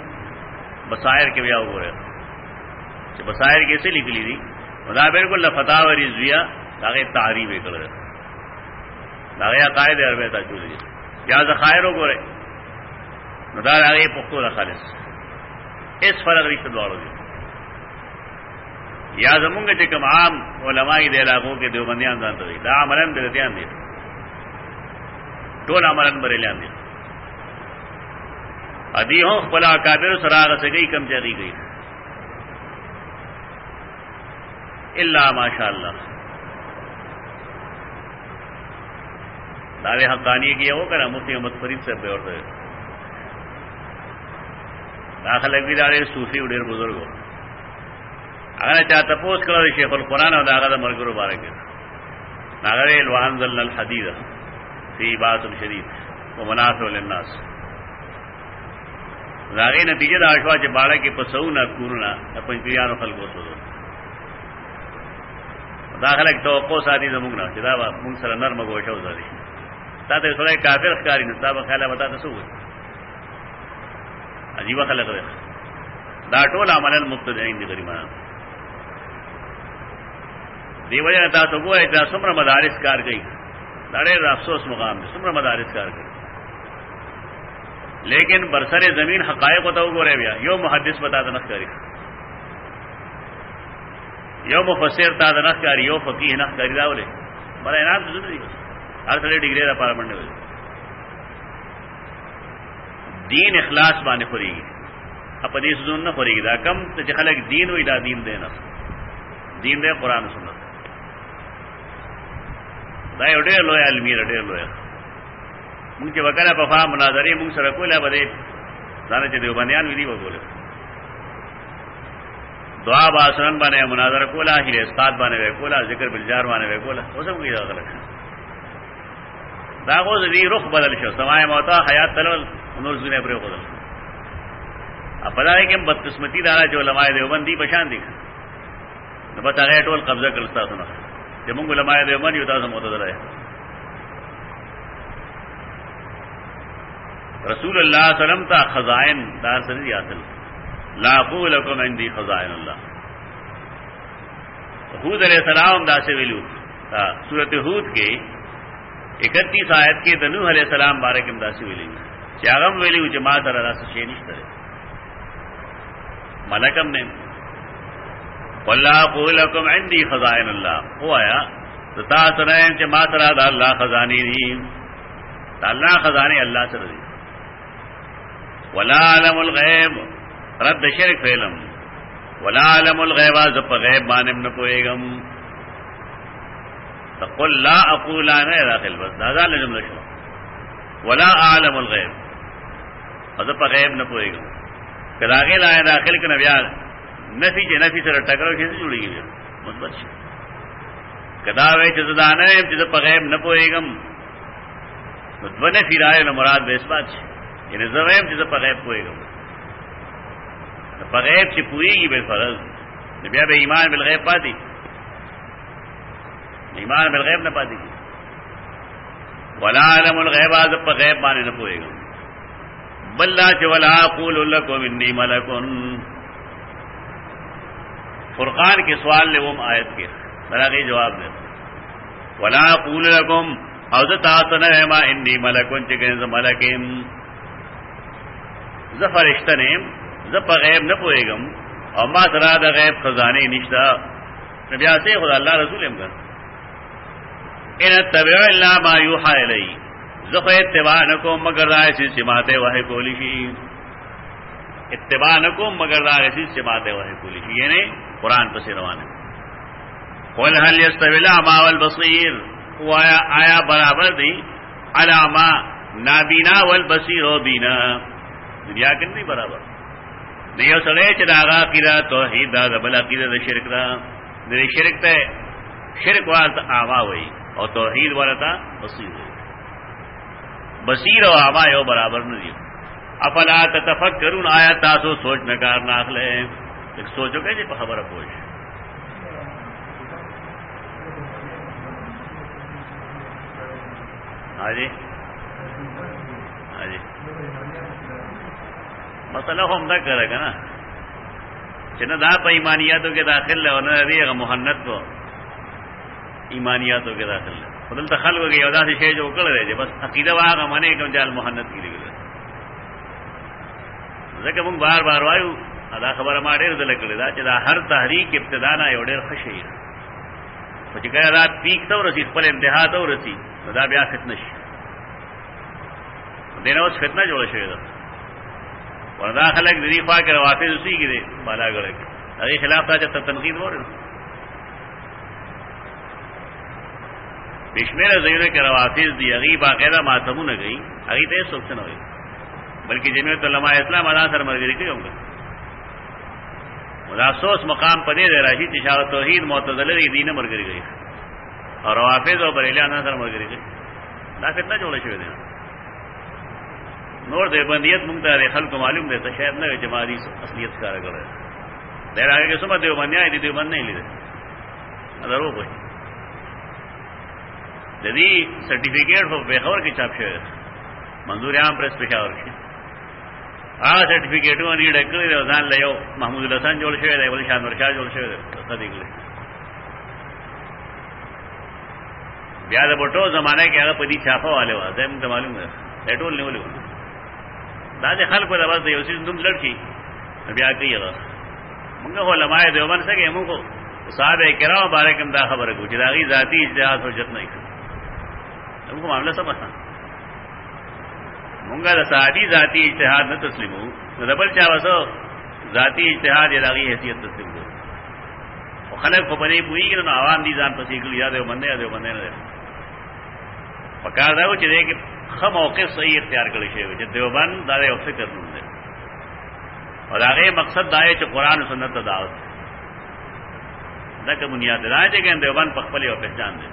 بسائر کے بیا ہو رہے. کہ بسائر کیسے لکھ لی تھی دا بالکل فتح و رضویا داغے تعریف کر رہے داغے عقائد عربے تا چولی یا ذخائر ہو گورے۔ نو دا داغے پختو دا خالص۔ اس فرق رشتہ دوارو دی۔ یا زمونږ چې کوم عام علماي د علاقو کې دیوبندیان ځان ته دا عملن د دیان دي ټول عملن بریلیان دي ادي هو خپل اکابر سره سګي کم چغي گئی۔ اللہ ماشاء اللہ دعوے حقانی کیا، وہ کرا مفتی محمد فرید سے پہ اور داخل بھی دارے صوفی اڈیر بزرگ اگر چاہتا پوچھ کرو شیخ القرآن اور داغا مرگر بارے کے۔ ناگر الوان ذل الحدید فی بات الشدید وہ منافع للناس۔ راغی نتیجہ دا اشوا چ باڑا کے پسو نہ کورنا اپن پیانو خلقو سو داخله توقع ساتي زموږ نه، چې دا موږ سره نرم غوښه وزاري تا ته سره کافر ښکاری نه تا به خیال وتا ته سوې عجیب خلک دی دا ټول عمل مبتدعين دي غریبان. دی وجه نه تاسو ګوئ چې څومره مدارس کار کوي. دا ډېر افسوس مقام دي څومره مدارس کار کوي. لیکن برسر زمین حقائق ہوتا وہ گورے بیا، یو محدث بتا دنخ کاری یو مفسر تا دنخ کاری، یو فقیح نخ کاری دا بولے بڑا انعام تو ضروری ہر سڑے ڈگری دا پارا منڈے ہوئے دین اخلاص بانے خوری گی اب حدیث زون نہ خوری گی دا کم تو خلق دین ہوئی دا دین دے نہ دین دے قرآن سنت. دا یو ډېر لوی علمي ډېر لوی مونږ چې وکړه په فهم مناظره مونږ سره کوله بده ځان چې دیوبندیان ویلي وګوره دعا باسرن باندې مناظره کوله هله استاد باندې کوله ذکر بلجار بالجار باندې کوله اوسه موږ یې غلط دا غو دې رخ بدل شو سمای موتا، حیات تلول نور زونه پرې خدل په دای کې بدقسمتی دارا جو علماء دیوبندی بشان دي نو پتا غي ټول قبضه کړل تاسو نه چې موږ علماء دیوبند یو تاسو متدل رسول اللہ صلی اللہ علیہ وسلم تا خزائن دار سری حاصل لاقو لکم عندی خزائن اللہ۔ حود علیہ السلام دا سے ویلو۔ سورت حود کے اکتیس آیت کے دنو علیہ السلام بارک دا سے ویلو۔ چاغم ویلو جماعت را سے شینش کرے ملکم نے۔ واللہ قولکم عندی خزائن اللہ۔ وہ آیا، تو تا سنائیں سنائن جماعت را دا اللہ خزانی دی۔ تا اللہ خزانی اللہ سے رضی ولا عالم الغیب۔ رد شرک فعلم ولا عالم الغیب زپ غیب مانم نہ کوئے گم تقل لا اقول انا داخل بس دادا لجم لشو ولا عالم الغیب زپ غیب نہ کوئے گم کداغه لا داخل ک نبی نفی چې نفی سره ټکرو شي جوړیږي مثبت شي کدا وې چې زدانه چې په غیب نه پويګم نو دونه فی راي مراد به اثبات شي یعنی زویم چې په غیب پوهیږم په غیب چې پوهیږي به فرض بیا به ایمان بالغیب پاتې ایمان بالغیب نه پاتې ولا علم الغیب از په غیب باندې نه پوهیږم بل لا چې ولا اقول لكم اني ملك فرقان کے سوال لے وہ آیت کے. میرا کہ جواب دے. ولا اقول لكم او ذا تاسن ما اني ملك چکن ملکم ز فرشتہ نیم ز په غیب نه پويګم او ما سره د غیب خزانه نشتا. نبی آتے خدا الله رسول هم کړ ان تبع الا ما يوحى الي زه خو اتباع نکوم مگر راځي چې سماته وه کولی شي اتباع نکوم مگر راځي چې سماته وه کولی شي یعنی قران پسې روانه قل هل يستوي الاعمى والبصير وایا آیا برابر دی. علامہ نابینا والبصیر و بینا. دنیا کې نه برابر. نه یو سړی چې دا هغه عقیده، توحید دا بل عقیده د شرک دا. د شرک ته شرک ورته اوا وای او توحید ورته بصیر وای بصیر او اوا یو برابر نه دي. افلا تتفکرون؟ آیا تاسو سوچ نه کار نه اخلي ایک سوچو کې په خبره پوښ ہاں جی ہاں جی مسئلہ ہم دا کرے گا نا۔ چنہ دا پا ایمانیاتوں کے داخل لے انہوں نے دیئے گا محنت کو ایمانیاتوں کے داخل لے۔ خدل تخل ہو گئی ادا سے شے جو اکڑ رہے جے بس عقیدہ وہاں کا منے کم جال محنت کی لگے۔ ځکه مونږ بار بار وایو دا خبره ما ډېر دل کړې دا چې دا هر تحریک ابتدا نه یو ډېر خشي خو چې کله رات پیک ته ورسي خپل انتها ته ورسي دا بیا فتنه شي دینه اوس فتنه جوړه شوې ده وردا خلق دری خواہ کے روافظ اسی کی دے بالا گڑھ کے ارے خلاف تھا جب تک تنقید ہو رہی بشمیر زیون کے روافظ دی اگی باقاعدہ ماتمو نہ گئی، اگی تے سوچ نہ ہوئی بلکہ جمعیت علماء اسلام ادا سر مرگری کی ہوں گے۔ مدا افسوس مقام پدے دے رہا تشار توحید معتزل دی نہ مرگری گئی۔ اور روافظ اور بریلیانہ سر مرگری گئی۔ نہ فتنہ جوڑے شوئے دینا نور دے بندیت منگتا ہے خل کو معلوم دے تو شاید نہ جماعتی اصلیت کا رگڑ ہے دیر آگے کہ سمت دیو بندیاں دی دیو بند نہیں لی دے اگر وہ کوئی جدی سرٹیفکیٹ ہو بے خبر کی چاپ شوئے. منظور عام پریس پشاور کی آ سرٹیفکیٹ نہیں ڈکڑی دے ځان لیو محمود الحسن جوړ شوی دی بل شان ورشا جوړ شوی دی صدیق له بیا د بټو زمانه کې هغه پدی چاپه والے و زم ته معلوم ده ټول نیولې دا د خلکو د واسطه یو څه دوم لړکی. بیا کوي هغه موږ علماء دیوبند څخه موږ صاحب کرام بارکم دا خبره کو چې دا غي ذاتی اجتهاد حجت نه کوي. موږ معاملہ سمجھتا مونږه د سعادي ذاتی اجتهاد نه تسلیمو. نو بل چا وسو ذاتی اجتهاد یې دغه حیثیت تسلیم کو او خلک په پرې پوېږي نو عوام دي ځان پسې کړی یاد یو باندې یاد یو باندې نه. پکار دا و چې دې کې خه موقف صحیح اختیار کړی شوی چې دیوبند دا یو فکر نه دی. او هغه مقصد دا چې قران او سنت ته دعوت. دا کوم بنیاد راځي چې دیوبند په خپل یو پہچان دی.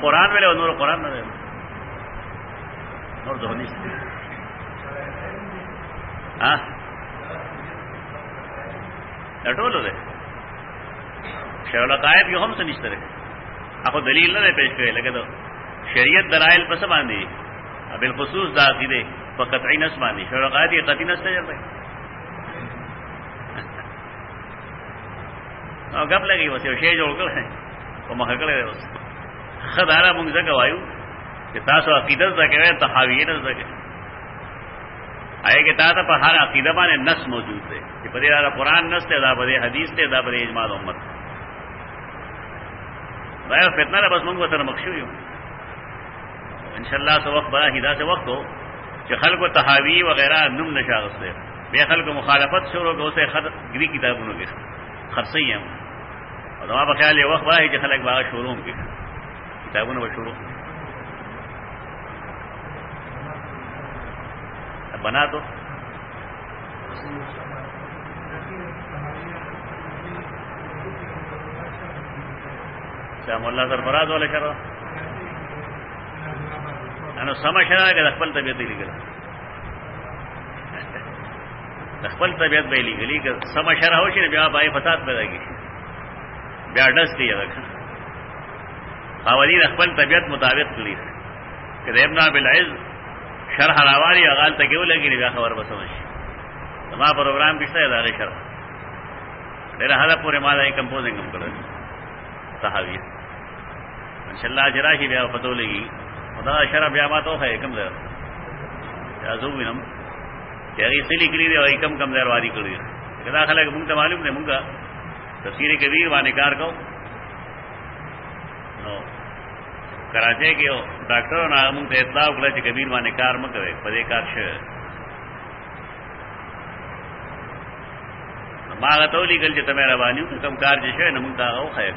قرآن میں لے نور قرآن نہ نور ذہنی ہاں ڈٹول دے شیول قائد کی ہم سے نشتر ہے آپ کو دلیل نہ پیش کرے، لگے تو شریعت دلائل پس باندھی بالخصوص دا دے وہ قطعی نس باندھی شیول یہ قطعی نس چل رہے گپ لگی بس شے جوڑ کر وہ محکڑے رہے بس خدارا مونږ څنګه وایو چې تاسو عقیده زکه ته حاوی نه زکه آئے کہ تا په هر عقیده باندې نص موجود دی چې په دې را قرآن نص ته دا په حدیث ته دا په اجماع امت دا یو فتنه بس موږ سره مخشو یو ان شاء الله سو وخت بڑا ہدا سے وقت ہو چې خلق و تحاوی وغیرہ نم نشاغ سے۔ بے خلق مخالفت شروع کو اسے خط گری کتابوں کے خرسے ہیں۔ اور دما بخیال یہ وقت بڑا ہے کہ خلق باغ شروع کے کتابونه وشورو بنا دو شام الله سرفراز ولا شرع انا سم شرع کې خپل طبيعت لګل خپل طبيعت به لګلې که سم شرع وشي بیا بای فساد پیدا کیږي بیا ډس دی راځي قوانین خپل طبیعت مطابق کړی کہ ابن بالعز شرح راواری اغال تکیو لگی نبیا خبر بسمش ما پروگرام کشتا ہے داغی شرح۔ ډیر هغه پورې ما دای کمپوزینګ هم کړل صحابي ان شاء الله جرا شي بیا پتو لګي. خدا شرح بیا ما ته ہے کم ځای تاسو وینم چې هغه سلی کړی دی او کم کم ځای واری کړی دا خلک موږ ته معلوم نه موږ تفسیر کبیر باندې کار کوو. کراچۍ کې ډاکټر نه موږ ته اطلاع وکړه چې کبیر باندې کار مکوي په دې کار شه. ما غته لیکل چې تمه رواني کوم کار چې شه نه موږ ته او خیر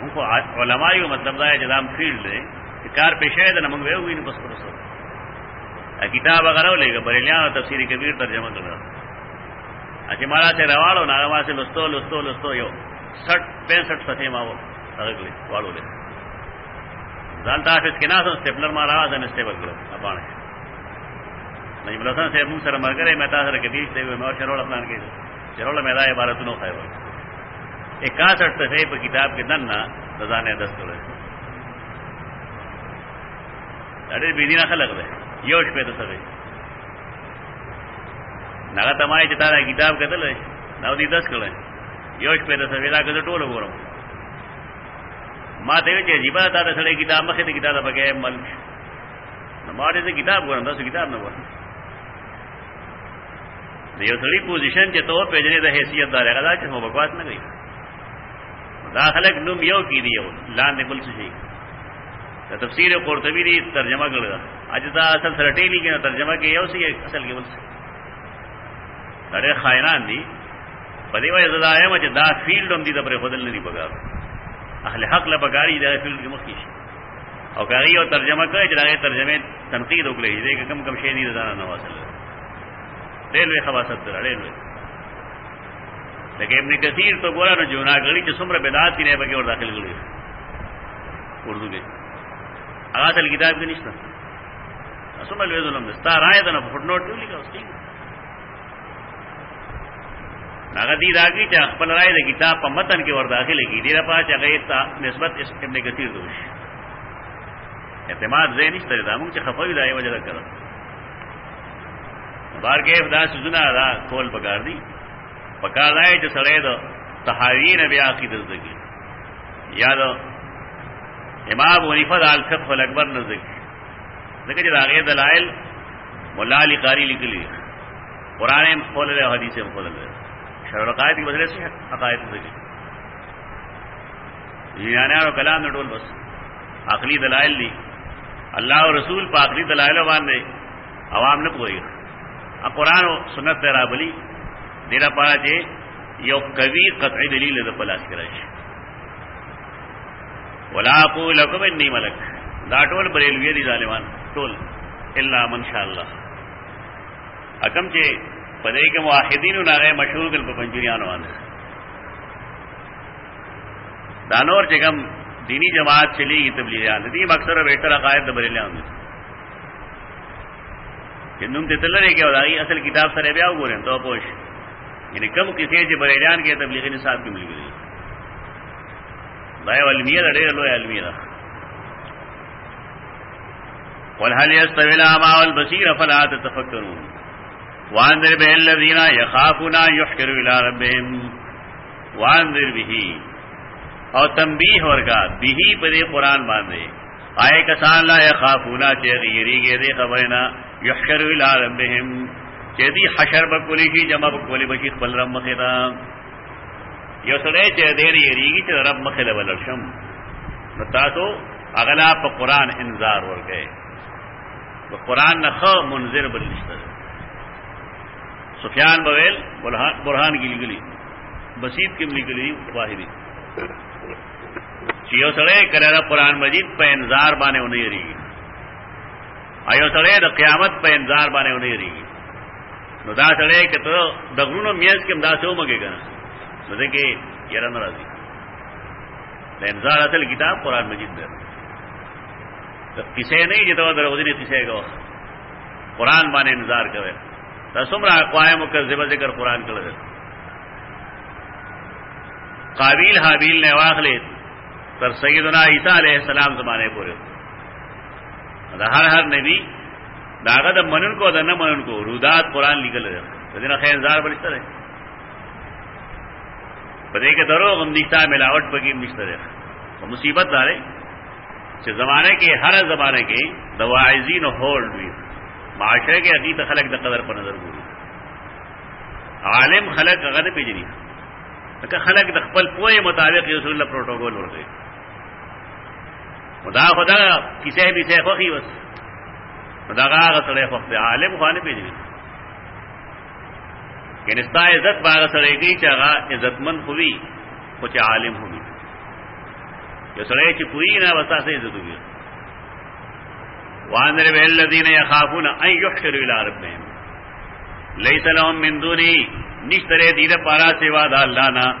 موږ علماء یو مطلب دا چې دام فیلډ دی چې کار پېښه ده نه موږ وې وینو بس پرسو کتاب وغیرہ لے بریلیان تفسیری کبیر ترجمہ کر رہا اچھا مارا سے رواڑو ناگما سے لستو لستو لستو، یو۔ سٹ پینسٹھ سطح ماو اگلی واړو له ځان تاسو کې نه سم سټیپلر ما راځه نه سټیپل کړو اپانه نجم الحسن صاحب موږ سره مرګره مې تاسو سره کې دې ته مې شروع پلان کې شروع مې دا عبارتونو خایو 61 صفحه په کتاب کې دنه رضانه دس کړو اړې بي دینه خلق ده یو شپه ته سره نغه تمای چې تا کتاب کتل نو دې دس کړل یو شپه ته سره دا کده ټولو ګورم ما ته چې عجیب تا ته سړی کتاب مخه ته کتاب بګې مل۔ ما دې کتاب ګورم تاسو کتاب نه ګورم یو سړی پوزیشن چې تو پیژنې د حیثیت دار هغه چې مو بکواس نه کوي دا خلک نوم یو کی دی لاندې بل څه شي د تفسیر قرطبی دی ترجمه کړل اج دا اصل سره ټیلی کې ترجمه کې یو څه اصل کې بل څه ډېر خائنان دي پدی وای زدا ایم چې دا فیلډ هم دي د پر خدل نه دی پکار۔ اهل حق له پکاري دا فیلډ کې مخکې شي او کاری او ترجمه کوي چې دا ترجمه تنقید وکړي دې کم کم شی دی دا نه واصل ډېر لوی خواصت در ډېر لوی لکه ابن کثیر تو ګورا نه جونا غړي چې څومره بدعات کې نه پکې ور داخل کړي اردو کې هغه تل کتاب کې نشته اسمه لوی ظلم ده رائے ده نه فوټ نوٹ ټولې کا اوس هغه دې راګي چې خپل رائے د کتاب په متن کې ور داخله کی۔ ډیره پاس هغه ته نسبت ابن کثیر دوش اعتماد زین نشته دا۔ موږ چې خفوی دا یو وجه کړو بار کې دا سونه دا کول پکار دي پکار دی چې سړی د تحاوی نه بیا عقیده زګي یا د امام ونیفه د الفقه الاکبر نه زګي ځکه چې راغې دلایل مولا علی قاری لیکلي قران هم خپل له حدیث هم خپل له شرع القاعده کی وجہ سے عقائد زګي یعنی او کلام نه ټول بس عقلی دلایل دي. الله او رسول په عقلی دلایل باندې عوام نه پوي قرآن او سنت را بلی دینا پارا چے جی، یو قوی قطعی دلیل د پلاس کرای ولا اقول لكم اني ملک دا ټول بریلوی دي ظالمان۔ ټول الا من شاء الله۔ اکم چې پدې کې موحدین نه مشهور کل په پنځریانو باندې دانور چې کوم دینی جماعت چلی گی تبلیغیان۔ دي مقصد بیٹر عقائد د بریلیان دي نوم ته تللې کې ولای اصل کتاب سره بیا وګورئ ته پوښ یعنی کم کسی چې بریلیان کې تبلیغی نصاب کې ملګری دا یو علمیه ده ډېر لوی علمیه ده ولهل يستوي الاعمى والبصير فلا تتفكرون۔ وانذر به الذين يخافون يحشروا الى ربهم۔ وانذر به۔ او تنبیه ورکا به په قرآن باندې آئے کسان لا یخافونا چې غیریږي دې خبرنا۔ یحشروا الى ربهم۔ چې دی حشر بکولی شي جمع به بکولی بشي خپل رب مخه دا. یو سره چې دې یریږي چې رب مخه له ولرشم نو تاسو اغلا په قران انذار ورکې په قران نه خو منذر بل نشته سفیان بویل برهان کی لګلی بسیط کې لګلی واحدی. چې یو سره کله قرآن مجید په انذار باندې ونی یریږي ایو سره د قیامت په انذار باندې ونی یریږي نو دا سره کته د غرونو میاس کې دا څو مګي کنه نو دې کې یره ناراضي د انذار اصل کتاب قران مجید دی. ته کیسه نه چې دا درو دې کیسه کو قران باندې انذار کوي تاسو مرا قائم مکذبه ذکر قران کړل قابیل حابیل نے واخلې، تر سیدنا عیسی علیہ السلام زمانه پورې. دا هر هر نبی داغه د منن کو د نه منن کو. رودات قران لیکل دی. دنه خیرزار بلسته دی. پدې کې درو غم نشتا ملاوت پکې نشته دی. مصیبت داري چې زمانه کې، هر زمانه کې د واعظین هولډ وي. معاشره کې حقیقت خلق د قدر په نظر ګوري. عالم خلق هغه نه پیژني. که خلق د خپل پوهه مطابق رسول الله پروتوکول ورغی خدا خدا کیسه به څه خوخي وس دا هغه سره وخت عالم خو نه پیژني کله ستا عزت باغ سره کی چې هغه عزتمن خوي خو چې عالم ہووي یو سره چې پوری نه وستا سه عزت وي وانذر به الذين يخافون ان يحشروا الى ربهم. ليس لهم من دونه نشتره دیده پارا سوا دا اللہ نا.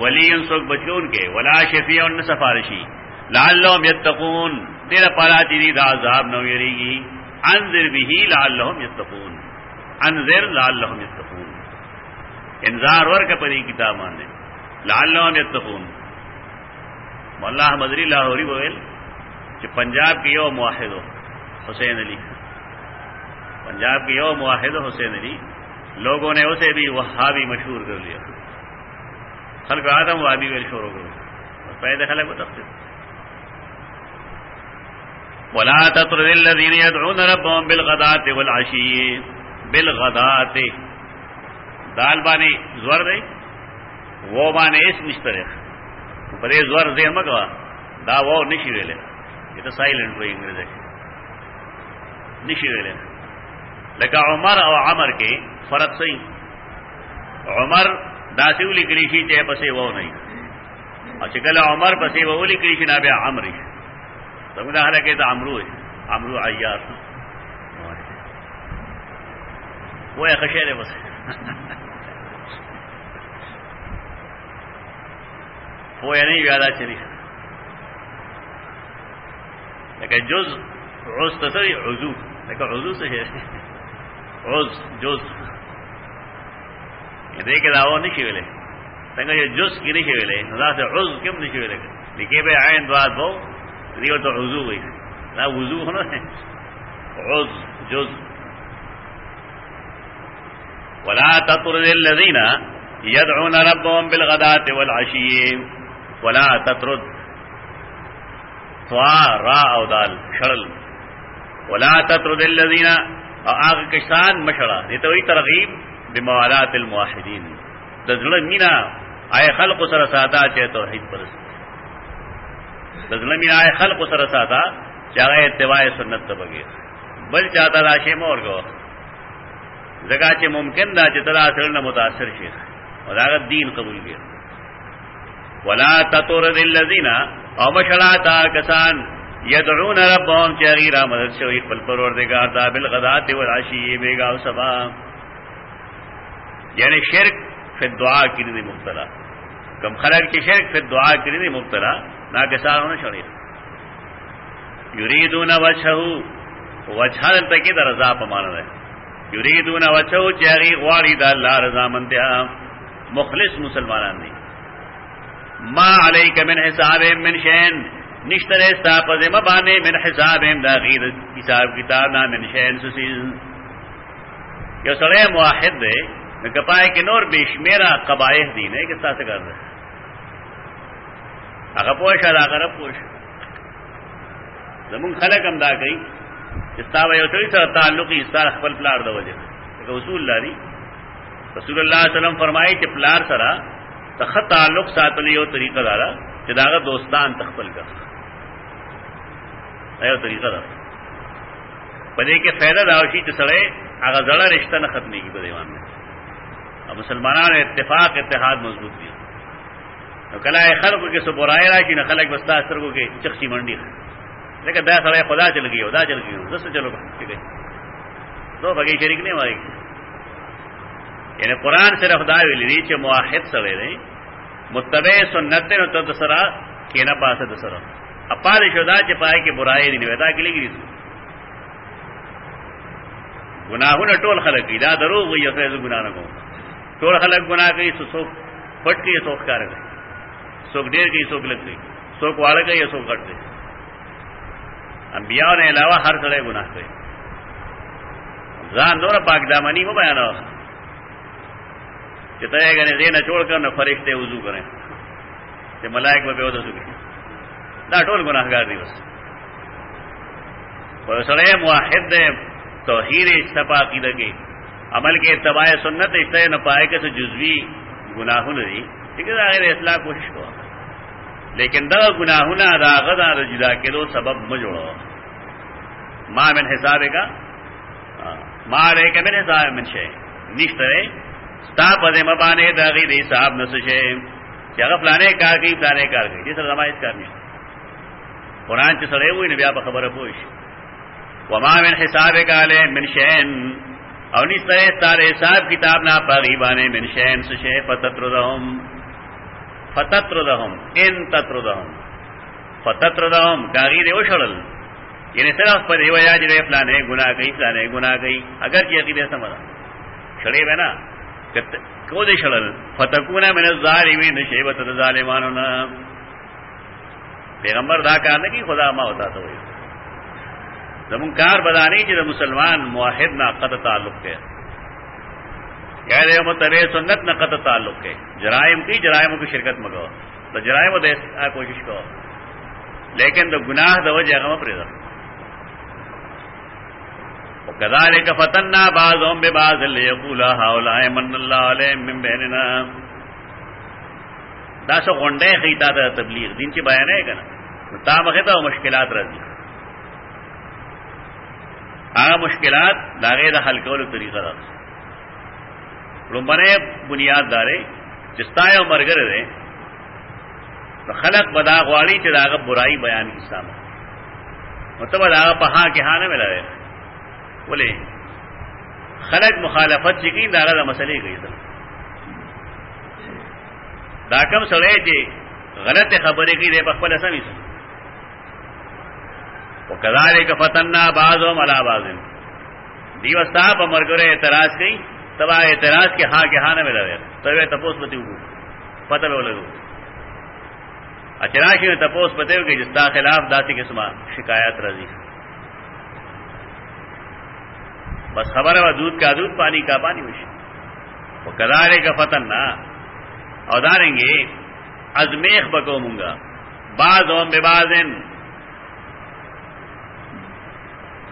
ولی ان سوک بچون کے، ولا شفیع ان سفارشی لعلهم یتقون. دیده پارا تیری دا عذاب نو یریگی۔ انذر به لعلهم یتقون۔ انذر لعلهم یتقون۔ انذار ورک پری کتاب مانے لعلهم یتقون۔ مولا مدری لاہوری بویل چې پنجاب کې یو موحد حسین علی۔ پنجاب کې یو موحد حسین علی۔ لوگوں نے اسے بھی وہابی مشہور کر لیا۔ خلق آدم وہابی ویل شروع کرو پیدا خلق کو تفصیل ولا تطرد الذين يدعون ربهم بالغداة والعشي. بالغداة. دال بانے زور دے، وہ بانے اس مشترک پدې زور دې مګوا دا و نشي ویلې یہ تو سائلنٹ وي انګريزي نشي ویلې لکه عمر او عمر کې فرق صحیح. عمر داسی ولی کریشی چے پسے وہ نہیں. اچھا اور چکل عمر پسے وہ ولی کریشی نہ بیا عمر سمجھا حال کہ تو امرو ہے امرو عیار وہ ہے خشیر ہے بس۔ وہ نہیں زیادہ چلی لیکن جز روز تو سر عزو۔ لیکن عزو سے ہے۔ روز جز۔ دیکھے داو نہیں شیولے سنگا یہ جز کی نہیں شیولے ندا سے عز کم نہیں شیولے لکھے بے آئین دوات بہو دیکھو تو عزو گئی نہ وضو ہونا ہے عز جز ولا تطرد الذين يدعون ربهم بالغداة والعشي ولا تطرد ثوا را أو دال شرل ولا تطرد الذين آگ کشان مشڑا یہ تو ترغیب بموالات الموحدین دزل مینا آئے خلق سر ساتا چاہے تو حید پرست دزل مینا آئے خلق سر ساتا چاہے اتباع سنت تو بغیر۔ بل چاہتا تھا راشے مور گو جگہ چ ممکن دا چتلا سر نہ متاثر شیخ اور اگر دین قبول کیا۔ ولا تطرد الذين او مشڑا تا کسان، یدعون ربهم چغیرا مدد شوی خپل پروردگار دا بالغدات والعشی، بیگا او سبا۔ یعنی شرک فی دعا کی نہیں مبتلا۔ کم خلق کی شرک فی دعا کی نہیں مبتلا۔ نہ کسان ہونا شڑی یریدون وجهه وجه تک در رضا پمان رہے یریدون وجهه چغی غواړي دا الله رضا مندیا مخلص مسلمانان دي ما علیک من حساب من شین نشتر استا پز مبانے من حساب دا غیر حساب کتاب نا من شین سسیز یو سڑے موحد دے کپائے کہ نور بیشمیرا قبائح دین ہے کس طرح سے کر رہے اگر پوش ادا کر پوش زمون خلق ہم دا گئی استا یو سڑی سر تعلقی استا خپل پلار دا وجہ اصول لاری رسول اللہ علیہ وسلم فرمائی کہ پلار سرا تخ تعلق ساتلی یو طریقہ دارا چې داغه دوستان تخپل کا ایو طریقہ دا پدې کې فائدہ دا شي چې سره هغه زړه رشتہ نه ختمي کی په دیوان میں مسلمانانو اتفاق، اتحاد مضبوط دي کله خلق کې سو برای راشي نه خلق بستا سترګو کې چخشي منډي لکه دا سره خدا چل گئی دا چل گئی دس چلو ٹھیک ہے دو بگی شریک نہیں وای. یعنی قرآن صرف دا ویلی دی چې موحد سره دی. متبع سنت نو ته سره کینا پاسه د سره. اپا دې شدا چې پای کې برای دی، نو دا کلی گیری گناہونه ټول خلک دا دروغ وي چې زه ګناه نه کوم. ټول خلک ګناه کوي سو سو پټ کې سو کار کوي. څوک ډیر کوي څوک لږ کوي څوک واړه کوي څوک غټ کوي انبیاء نے علاوہ ہر سڑے گناہ کوي ځان نور پاک دامنی ہو مو بیانو چې ته یې غنې دینه جوړ کړ نو فرشته وضو کړي چې ملائک میں به وځو کوي دا ټول ګناهګار دي بس۔ پر سره موحد توحید استفا عقیدہ کې عمل کې اتباع سنت استه نه پائے کې جزوی گناهونه دي ٹھیک ہے غیر اصلاح کوشش کو لیکن دا گناهونه دا غدا د جدا کېدو سبب مجوړو ما من حساب کا؟ ما رے ریک من حساب من شی نشته ستا پدې مبانه دا غي دې صاحب نس شي چې هغه پلانې کار کوي پلانې کار کوي دې سره زمایت کار نشته قرآن چې سره وي نو بیا په خبره وما من حسابک علی من شین او نشته ستاره حساب کتاب نه پاغي من شین څه شي فتترهم فتترهم ان تترهم فتترهم کاغي دې وشړل یعنی صرف پر دی ویا چې پلانې ګناه کوي پلانې ګناه کوي اگر چې عقیده سمرا شړې ونا کو دې شړل فتكون من الظالمین شیبت الظالمانو نا پیغمبر دا کار نه کی خدا ما ہوتا تو زمون کار بدانی چې د مسلمان موحد نه قطع تعلق ہے یا دې متبع سنت نه قطع تعلق ہے۔ جرائم کی جرائموں کی شرکت مگو تو جرائم دے کوشش کرو۔ لیکن تو گناہ دو جگہ پر وكذلك فتنا بعضهم ببعض ليقول هؤلاء من الله عليهم من بيننا دا سو غونډه خیتا د تبلیغ۔ دین چې بیان ہے کنه تا مخه ته مشکلات راځي هغه مشکلات داغه د حل کولو طریقه ده لومبنه بنیاد دارې جستا مرگر رہے تو خلق بدا غواڑی چراغ برائی بیان کی سامنے۔ مطلب داغ پہاں کے ہاں نہ ملا رہے بولے، خلق مخالفت چکی داغا دا مسئلے گئی تھا داکم سڑے جی غلط خبریں کی دے پخبل ایسا نہیں سن۔ وہ کدارے کا فتنا باز ہو ملا باز دیوستا پر کرے اعتراض کی تب اعتراض کے ہاں کے ہاں نہ ملا رہے تب تپوس پتی پتہ لو لگو۔ اچراشی میں تپوس پتے کہ جس کا خلاف داتی قسم شکایت رضی۔ بس خبر ہے دودھ کا، دودھ پانی کا، پانی وشی وہ کدارے کا فتن نہ اداریں گے ازمیخ بکو منگا باز اوم بے بازن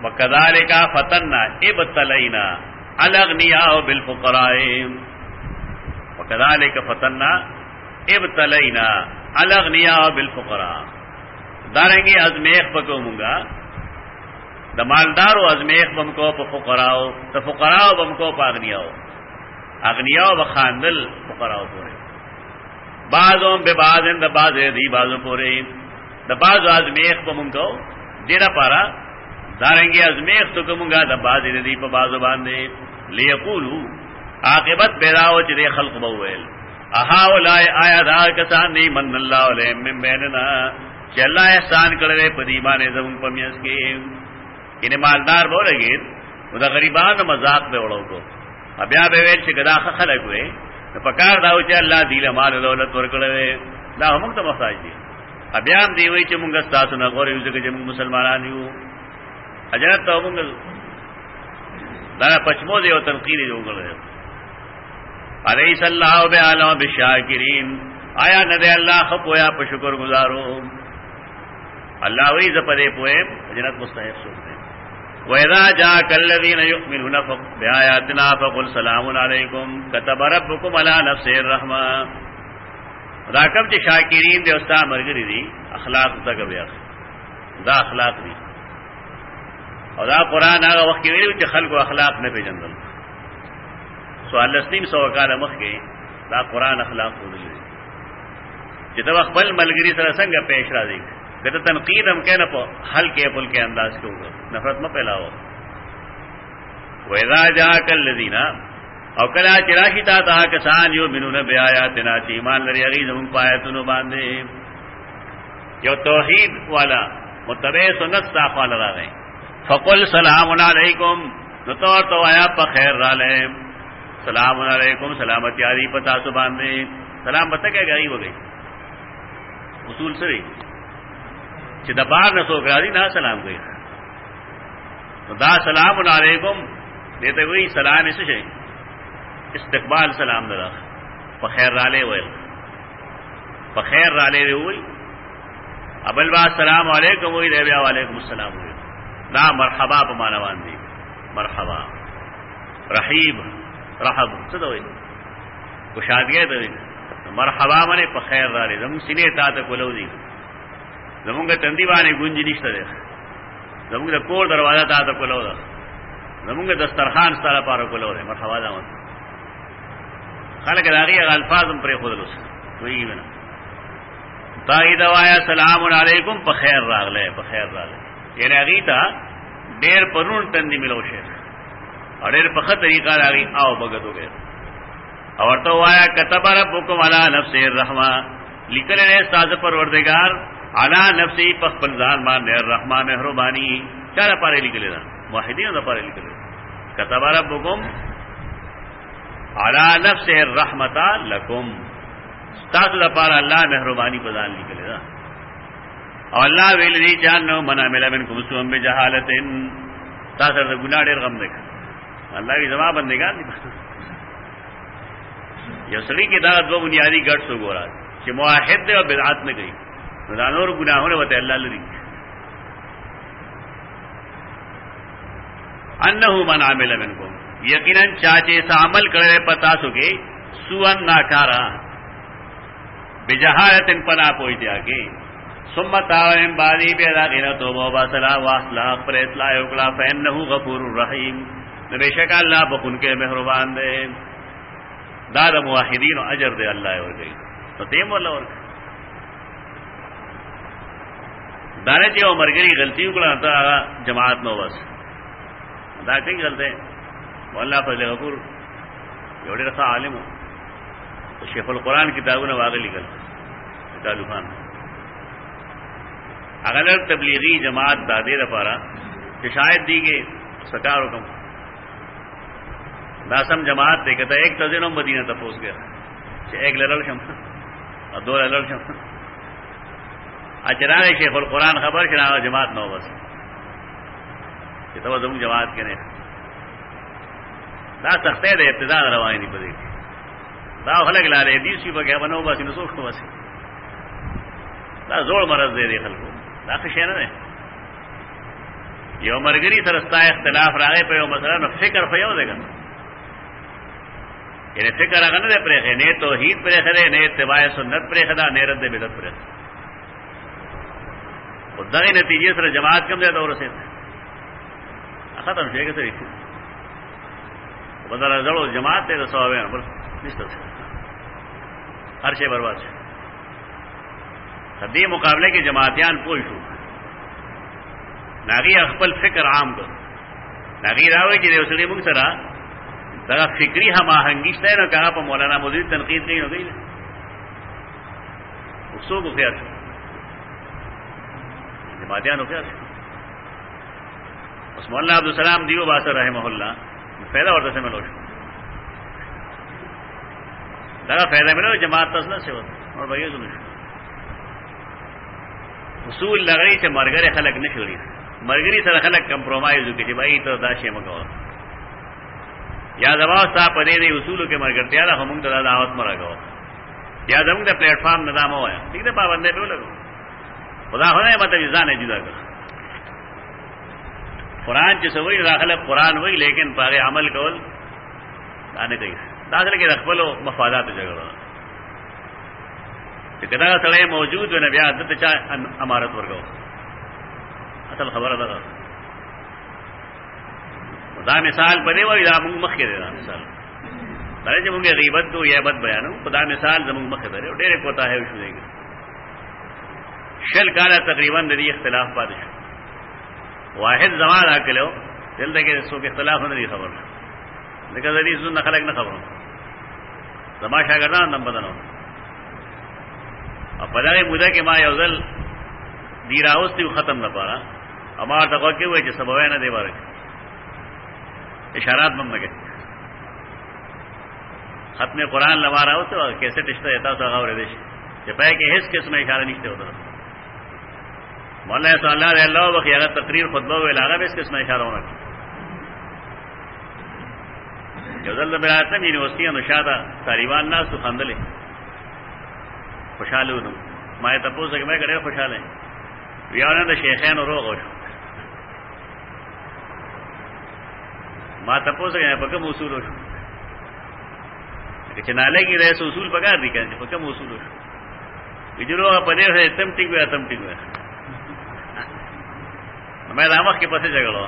وہ کدارے کا فتن نہ اب تلینا الگ نیا بل فکرائے وہ کدارے کا فتن نہ اب تلینا الگ نیا بل فکرا داریں گے ازمیخ بکو منگا دا مالدارو ازمیخ بم کو پا فقراو دا فقراو بم کو پا اغنیاو اغنیاو بخاندل فقراو پورے. بعضوں بے بازن دا باز دی بازو پورے دا باز ازمیخ بم کو پارا دارنگی ازمیخ تو کمونگا دا باز دی پا بازو باندے۔ لیقولو، عاقبت بیداو چی دے خلق بوویل اہا لائے آیا دا کسان دی من اللہ علیہ من بیننا۔ چی اللہ احسان کرے پدیبانے زمون پمیس کے۔ انہیں مالدار بو لگے دا غریبان مذاق بے اڑو کو۔ ابیا بے ویل چې گدا خلک وې نو پکار دا چې الله دې له مال دولت ورکړې دا موږ ته محتاج دی۔ وی چې موږ تاسو نه غوړې یو چې موږ مسلمانان یو۔ اجرت ته موږ دا پچمو دی او تنقید دی وګړي علیہ الله بعلم بالشاکرین آیا نه دی الله خو پویا په شکر گزارو. الله وی زپدې پوهه جنت مستحق شو وَإِذَا جَاءَكَ الَّذِينَ يُؤْمِنُونَ بِآيَاتِنَا فَقُلْ سَلَامٌ عَلَيْكُمْ كَتَبَ رَبُّكُمْ عَلَى نَفْسِهِ الرَّحْمَةَ. راکم چې شاکرین دي استاد مرګري دي اخلاق څنګه بیا دا اخلاق دي او دا قران هغه وخت ویلو چې خلکو اخلاق نه پیژندل سوال لسنیم سو کاله مخ کې دا قران اخلاق ودل چې دا خپل ملګری سره څنګه پېښ راځي کته تنقید هم کینه په حل کې پل کې انداز کې وګ نفرت م پھیلاو وَإِذَا جَاءَكَ الَّذِينَ او کلا چراشی تا تا کسان یو منون بی آیاتنا چی ایمان لري هغه زمون پایتونو باندې یو توحید والا متبع سنت صاحب والا راغی فقل سلام علیکم نو تو تو آیا په خیر را لے۔ سلام علیکم سلامتی علی پتا سو باندې سلام بتا کې گئی؟ اصول سره چې د بار نه څوک راځي نه سلام کوي دا سلام علیکم دته وی سلام څه شي استقبال سلام دره په خیر را لې وای په ابل با السلام علیکم وی دی بیا علیکم السلام وی دا مرحبا په معنا باندې. مرحبا. رحیب رحب. څه دوی خوشادګي دوی مرحبا باندې په خیر را لې زموږ سینې تا ته کولو دي. زمونږ تندی باندې گونج نشته ده زمونږ د کور دروازه ته ته کولو ده. زمونږ دسترخوان ستاره پاره کولو ده. مرحبا ده مت. خلک راغي الفاظ هم پرې خود لوس وی نه تای دوایا سلام علیکم په خیر راغله په خیر راغله یعنی هغه ته ډیر پرون تندی ملو شه اړیر په خه طریقه راغی او بغدو گئے او ورته وایا كتب ربكم على نفسه الرحمه لیکل نے استاد پروردگار علا نفسی پخ پنزان باندې الرحمن مهرباني. چا پاره لیکل دا موحدین دا پاره لیکل كتب ربكم علا نفسه الرحمتا لكم تاسو لپاره الله مهرباني پدان لیکل دا او الله ویل دي جانو منا مل منکم سوم بجهالتن تاسو د ګناه ډیر غم دک الله کی جواب بندگان دي یو سړي کې دا دوه بنیادی ګډ سو ګورا چې موحد او بدعت نه کوي دا نور گناہوں وته الله لري انه من عمل منکم. یقینا چاچے سا عمل کرے پتا سوگے سوان ناکارا. بجہالت پنا پوئی دیا کے. سمت آویم بادی بیدا غیر توبہ باسلا واصلاح پر اطلاع اکلا فینہو غفور الرحیم۔ نبی شک اللہ بخن کے مہربان دے۔ داد واحدین و اجر دے اللہ اور گئی تو تیم والا اور۔ دانے چی جی وہ مرگری غلطی اکڑا تھا جماعت میں بس۔ دا کئی غلطے اللہ فضل غفور۔ جوڑے رکھا عالم تو شیخ القرآن کتابوں نے واقع لکھل کتاب خان اگر تبلیغی جماعت دادے رفارا کہ شاید دی گئے سکار حکم داسم جماعت دے کہتا ایک تزین مدینہ تفوس گیا۔ ایک لڑ شم۔ اور دو لڑ شم۔ اچرا شیخ القرآن خبر چنا جماعت نو بس۔ یہ تو زم جماعت کے نے۔ دا سختے دے ابتدا روانی نہیں پڑے دا خلق لا رہے دیوسی بگیا بنو بس نسوخ بس۔ دا زور مرض دے دے خلقو۔ دا خشے نہ یو مرگری سرستا اختلاف راغے پہ یو مسئلہ نو فکر فیو دے گا یعنی فکر اگر دے پریخے نے توحید پریخ دے نے اتباع سنت پریخ دا نے رد بدت پریخ دغی نتیجے سر جماعت کم دے تو رسے ختم شے کہ سر بدل زڑو جماعت دے تو سواب ہے بس ہر شے برباد سے خدی مقابلے کی جماعتیان پوش ہو ناغی اخبل فکر عام کر ناغی راوے کی دیوسڑی منگ سرا دغا فکری ہم آہنگیشتا ہے نا کہا پا مولانا مزید تنقید کہیں ہو گئی نا اسو کو خیال جماعتیان ہو خیال اس مولانا عبدالسلام دیو باسر رحمہ اللہ فائدہ اور سے ملو دغا فائدہ ملو جماعت تسنا سے ہوتا اور بھائی سنو اصول لگڑی سے مرگرے خلق نہ چھوڑی مرگری سر خلق کمپرومائز ہو کہ بھائی تو داشے مکو یا دباؤ سا پدے دے اصولوں کے مرگر رہا ہم دا دعوت مرا گو یا دم کا پلیٹ فارم نظام ہوا ٹھیک ہے پابندے پہ لگو خدا ہونا ہے مطلب جزا ہے جدا کر قرآن جیسے وہی داخل قرآن وہی لیکن پاگے عمل کول آنے کہیں داخل کے رقبل و مفادات جگہ کدا سڑے موجود ہونے بیا دت چاہ امارت ورگو اصل خبر ادا دا مثال پدے وہ دا مونږ مخکې دا مثال. دا چې مونږه غیبت کو یا بد بیانو خدا مثال زموږ مخکې درې ډېر کوتا ہے شو دیږي شل کاله تقریباً د دې اختلاف پاتې شو. واحد زمان راکلو دلته کې څوک اختلاف نه دی خبر. لکه د دې څه خلک نه خبرو زما شاګردان نم بدنو او په دغه موده کې ما یو ځل دی راوستي ختم نه پاره امار دغه کې وای چې سبب نه دی ورک اشارات بم لگے ختم قرآن لما رہا ہوتا کیسے رشتہ رہتا تو غور دیش۔ کہ پہ کہ اس قسم اشارہ نہیں ہوتا۔ مولانا صلی اللہ علیہ اللہ بخی اگر تقریر خطبہ ہوئے لاغا بھی اس قسم اشارہ ہونا۔ جزل براتم یونیورسٹیاں نشادہ طالبان ناس تو خندلے خوشحال ہوں میں تپو سے میں کرے خوشحال ہیں ویانا تو شیخین اور روغ ما تپو سے گئے پکم اصول ہو چنالے کی رہے سے اصول پکار دی یعنی کہ پکم اصول ہو بجرو پدے سے تم ٹک ہوا تم ٹک ہوا میں رامخ کے پسے جگڑو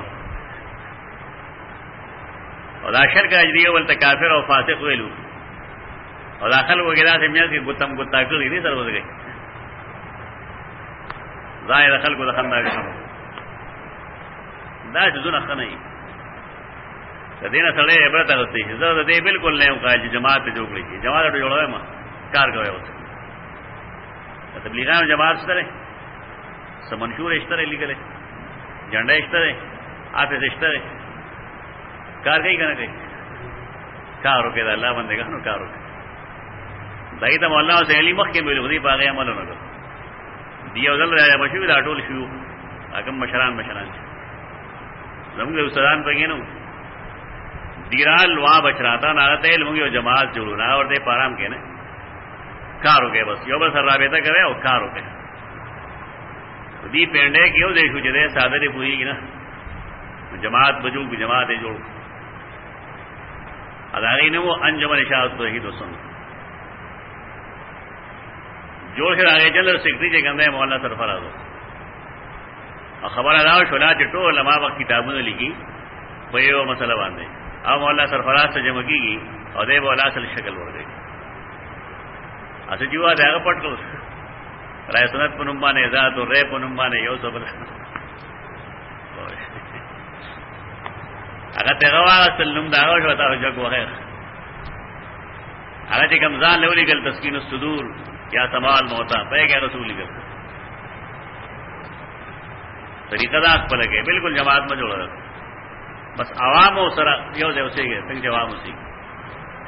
اور داشر کا اجریہ بولتا کافر اور فاسق ہوئے لو اور داخل وغیرہ سے میاں کی گتم گتا کر نہیں سر بول گئی؟ ظاہر دخل کو دخل نہ کرو دا جزون اخ نہیں دین سړی عبرت غوښتي زه د دې بالکل نه یم چې جماعت ته جوړ کړی جماعت ته جوړوي ما کار کوي اوس تبلیغان جماعت سره سمنشور اشتره لګلې جنډه اشتره آفس اشتره کار کوي کنه کوي کار وکړي د الله بندګانو کار وکړي دای ته مولا او علی مخ کې ویل دی باغ عمل نه کړ دی او دل راځي بشو دا ټول شو هغه مشران مشران زموږ استادان پکې نو دیرال وہاں بچ رہا تھا نہ تیل مونگی جماعت جوڑو نہ اور دے پارام کے نا کار ہو گئے بس، یو بس رابطہ کرے اور کار ہو گئے دی پینڈے کیوں دیکھو جدے سادری پوری کی نا جماعت بجو، جماعت ہے جوڑ اداری نے وہ انجمن اشاعت تو ہی تو جوړ شو هغه جلل سکتی چې ګنده مولا سرفراز او خبره دا شولا چې ټول ما وخت کتابونه لیکي په یو مسله باندې او مولا سرفراز ته جمع کیږي او دې مولا سره شکل ورده اته جوا دا هغه پټ کړو راي سنت په نوم باندې ذات او ری په نوم باندې یو صبر هغه ته غواړه نوم دا هغه شو تا جوګ وغه هغه چې کمزان لولې ګل تسکین الصدور یا سمال موتا، پہ گیا رسول گل طریقہ دا پل گئے بالکل جماعت میں جوڑا۔ بس عوام ہو سر یو دے اسے گئے سنگ جواب اسی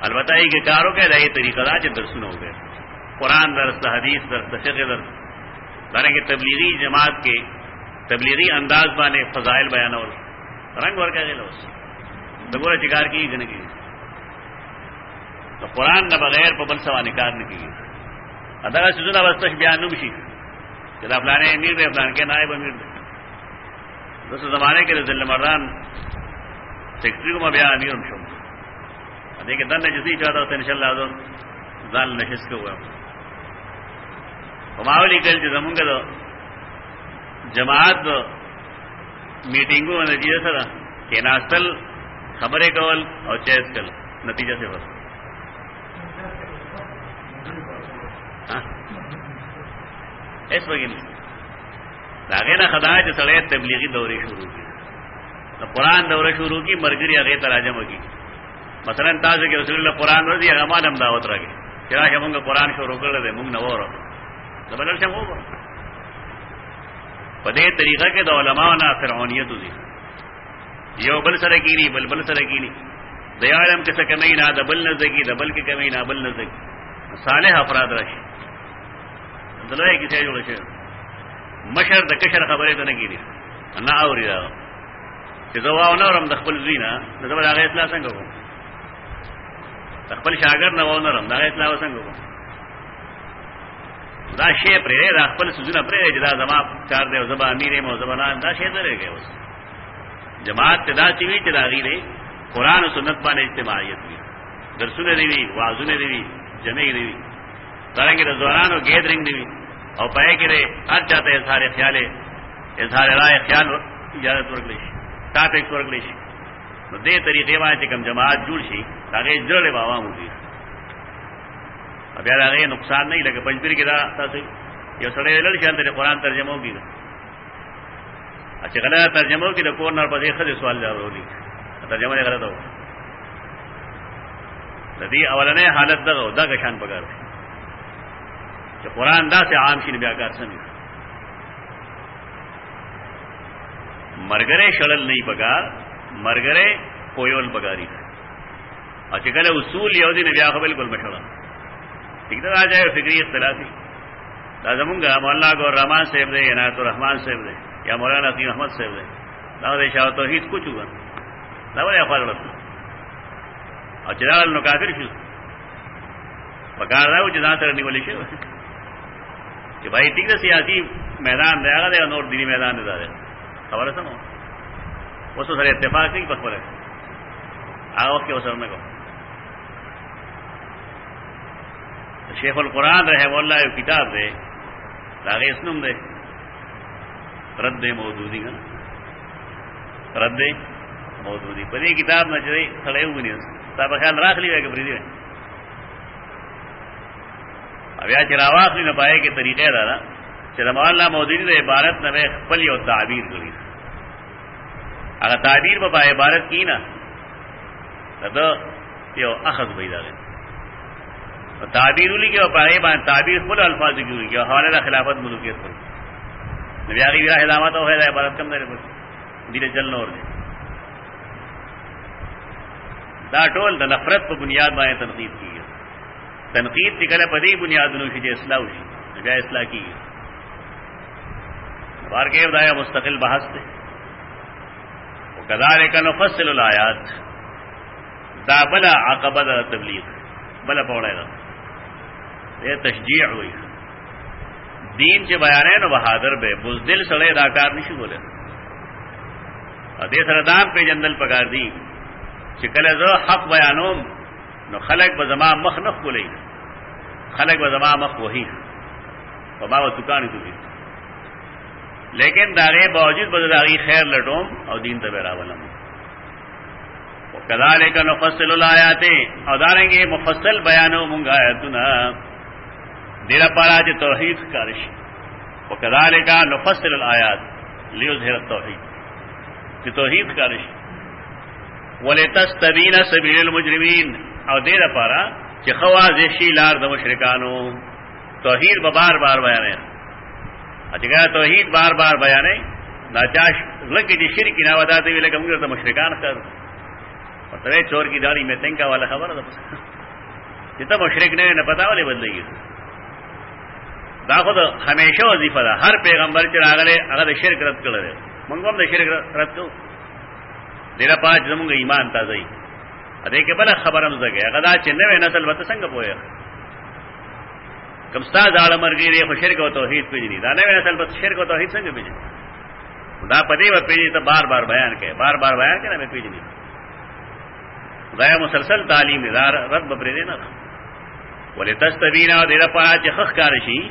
البتہ یہ کہ کارو کہ رہے طریقہ دا چ درسن ہو گئے۔ قرآن درس، حدیث درس، فقہ درس۔ داریں کہ تبلیغی جماعت کے تبلیغی انداز بانے فضائل بیان اور رنگ ور گئے لوگ۔ دگور چکار کی گن کی تو قرآن نہ بغیر پبل سوا نکار نے کی ادارا سجنا وسطش بیان نمشی کہ فلانے امیر دے فلان کے نائب امیر دے۔ دوسرے زمانے کے ذل مردان سیکٹری کو میں بیان امیر ہم شو۔ دیکھے دن نے جسی چاہتا ہوتا ان شاء اللہ زال نشست کے ہوا ماولی کل جی جو زمون کا جماعت میٹنگوں میں نتیجہ سر کہ ناستل خبریں کول اور چیز کل نتیجہ سے بس اس وقت آگے نہ خدا جو سڑے تبلیغی دورے شروع کی۔ قرآن دورے شروع کی، مرگری اگے تراجم کی۔ مثلا تاز کے رسول اللہ قرآن رضی امان ہم دعوت رکھے چرا کہ منگ قرآن شروع کر دے منگ نہ وہ رہو بدل سے ہوگا پدے طریقہ کے دو علماء نہ فرعونیت ہوئی یو بل سر کی بل بل سر کی دیالم کس کمی نہ دبل نزدیکی دبل کی کمی نہ بل نزدیکی صالح افراد رشی دلوئے کسی جوڑ شے مشر د کشر خبرې ته نه کیږي نه اوري دا۔ چې زه واو نه ورم د خپل زینا د زما هغه اطلاع څنګه کوم د خپل شاګرد نه واو نه ورم دا اطلاع څنګه کوم دا شی پرې دا خپل سوزونه پرې چې دا زما کار دی زما امیر مو زما نه دا شی درېږي اوس جماعت تدا چې وی چې دا غیره قران او سنت باندې اجتماعیت وي درسونه دی وی واعظونه دی وی جمعې دی۔ وی څنګه د ځوانانو گیدرینګ دی۔ وی او پائے کرے ہر چاہتے اظہار خیال اظہار رائے خیال اجازت ورک لیشی ٹاپک ورک لیشی نو دے طریقے وہاں چکم جماعت جوڑ شی، تاکہ جڑے بابا ہوگی اب یار آگے نقصان نہیں لگے پنجپیر کی دا یہ سڑے لڑ شان تیرے قرآن ترجمہ ہوگی اچھا غلط ترجمہ ہوگی تو کون نار پسے خد سوال جا ہوگی۔ ترجمہ نے غلط ہو ندی اولنے حالت دا دا گشان پکار کہ قرآن دا سے عام شین بیاکار سمی مرگرے شڑل نہیں پکار مرگرے کویول پکاری اور اچھا چکل اصول یہ ہوتی نبیا کو بالکل مشورہ ٹھیک آ جائے فکری اختلافی لازم گا، مولانا کو رحمان صاحب دے، عنایت الرحمان صاحب دے، یا مولانا عظیم احمد صاحب دے۔ داود شاہ توحید کچھ ہوا داود افال رسول۔ اچھا اور چراغ نکافر شو۔ پکار رہا ہے وہ جدا کرنے والی شو۔ کہ بھائی ٹھیک ہے، سیاسی میدان دیا گا دے نور دینی میدان دے دے۔ خبر ہے سنو۔ اس سر اتفاق نہیں پکڑ ہے آگا کے سر میں کو شیخ القرآن رہے وہ اللہ کتاب دے لاگے اسنم دے۔ رد مودودی کا رد مودودی پر یہ کتاب نہ چلے کھڑے ہوئے نہیں تب خیال رکھ لی کہ بری اب یا چراواخ نہیں نہ پائے کہ طریقے دادا چرما اللہ مودودی نے عبارت نہ پلی اور تعبیر کری اگر تعبیر میں پائے عبارت کی نا تو یہ اخذ بھائی دادا تعبیر الی کے پائے بان تعبیر خود الفاظ کی ہوئی کہ حوالے خلافت ملوکیت پر نبی آگے بھی حدامات ہو ہے عبارت کم دے بس دھیرے چلنا اور دے دا ٹول دا نفرت پر بنیاد بائیں تنقید کی تنقید نکلے پدی بنیاد نوشی جو اصلاح ہوئی جائے اصلاح کی بار کے بتایا مستقل بحث تھے وہ کدار کا نفصل الایات دا بلا عقبہ دا تبلیغ. بلا پوڑے گا یہ تشجیع ہوئی دین کے بیان ہے نا بہادر بے بزدل سڑے اداکار نہیں بولے ادے سردان پہ جندل پکار دی چکل زو حق بیانوم نو خلق بزما مخ نخ بولے خلق بزما مخ وہی بابا و دکان تو لیکن داغے باوجود بدلاغی خیر لٹوم اور دین تبیرا ولم کدالے کا نفصل الایاتے او دارنگے مفصل بیان بیانو منگایتنا دیرا پارا چی توحید کارش. و کدالے کا نفصل الایات لیوزہر توحید چی جی توحید کارش. ولتستبین سبیل المجرمین. او دیرا پارا چی خوازشی لار دا مشرکانو. توحید بار بار بیانے اچھا توحید بار بار بیانے ناچاش لگی جی شرکی نہ بتاتے ہوئے لگا مگر تو مشرکان کر ترے چور کی داڑھی میں تنکا والا خبر جتنا مشرق نے نہ پتا والے بدلے گی دا خود ہمیشہ وظیفہ تھا ہر پیغمبر چر آگلے اگر شرک رد کر رہے منگو نے شرک رد کو دیرا پانچ زموں ایمان تازہ ادے کے بلا خبر ہم سکے اگدا چنوے نسل بت سنگ پویا کم ستا داڑ مر گئی رے شرک و توحید پیجنی۔ دا نوے نسل بت شرک و توحید سنگ پیجنی۔ دا پدی و پیجنی تو بار بار بیان کے، بار بار بیان کے نا میں پیجنی۔ غیر مسلسل تعلیم دار رد بپری دینا بولے تستبینا دیرا پا چخ کارشی،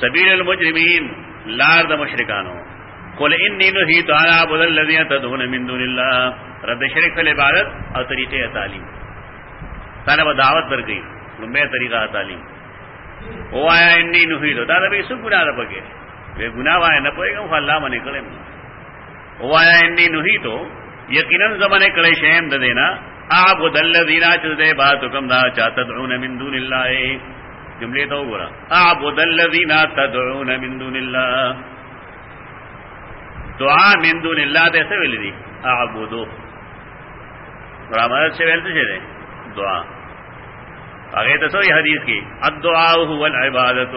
سبیل المجرمین، لار دا مشرکانو۔ قل انی نہی تو انا عبد الذین تدعون من دون اللہ رد شرک فل عبادت اور طریقے تعلیم تانا دعوت در گئی. میں طریقہ تعلیم. وہ آیا انی نہی تو دادا بھی سب گناہ رب کے وہ گناہ وائے نہ پڑے گا اللہ منے کرے وہ آیا انی نہی تو یقیناً زمانے کرے شہم دے دینا. آپ وہ دل چل دے بات حکم دا چاہتا دعون من دون اللہ. جملے تو گورا. آپ وہ دل تدعون من دون اللہ. دعا من دون اللہ تے ایسے ویلی دی. آپ وہ دو مدد سے ویلتے چھے دے دعا. آگے تو سو یہ حدیث کی. الدعا هو العبادت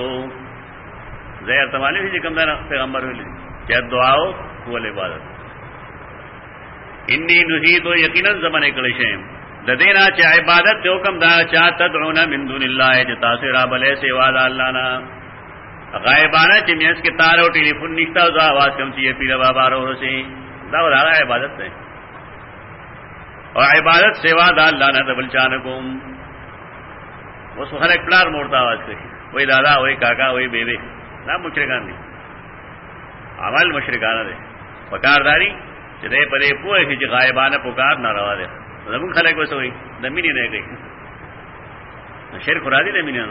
زہر تمالی بھی جکم دینا پیغمبر ویلی دی. کہ الدعا هو العبادت. انی نہی تو یقیناً زمانے کلشیں ددینا چا عبادت جو کم دا چا تدعونا من دون اللہ جتا سے راب علیہ سے وعدا اللہ نا. غائبانا چی میس کے تارو ٹیلی فن نکتا دا آواز کم چیئے پیر بابا رو سے۔ دا وہ عبادت ہے۔ اور عبادت سے وعدا اللہ نا دبل چانکم وہ سخر ایک پلار موڑتا آواز کری۔ وہی دادا، وہی کاکا، وہی بیبے نا مشرکان دی عمل مشرکانہ دے۔ پکارداری چې دې په دې پوهه کې چې جی غایبانه پکار نه روا دي زمون خلک وسوي د مینې نه کوي شرک را دي د مینې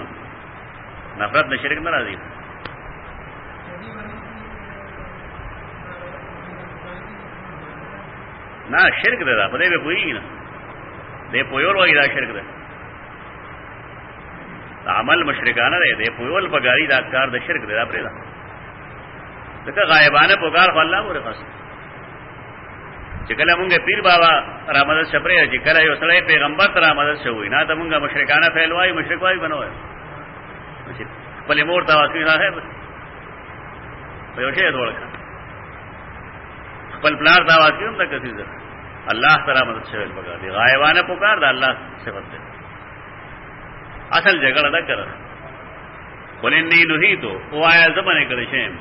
نفرت د شرک نه راځي نه شرک دی دا په دې به پوهیږي نه دې پویول وایي دا شرک دی عمل مشرکانه دی دې پویول پګاری دا کار د شرک دی دا پرې دا۔ دغه غایبانه پکار خو الله مور خاص۔ چې کله مونږه پیر بابا را مدد شپره چې کله یو سړی پیغمبر ته را مدد شوی نه ته مونږه مشرکانه فعلوای مشرک وای بنوي خپل اچھا، مور ته واسي نه ہے۔ په یو شی ډول خپل پلار ته واسي هم د کسي زر الله تعالی مدد شوی پکار دی۔ غایبانه پکار دا الله صفت ده اصل جګړه ده کړه ولنی نهیتو وایا زمانه کړی شیم۔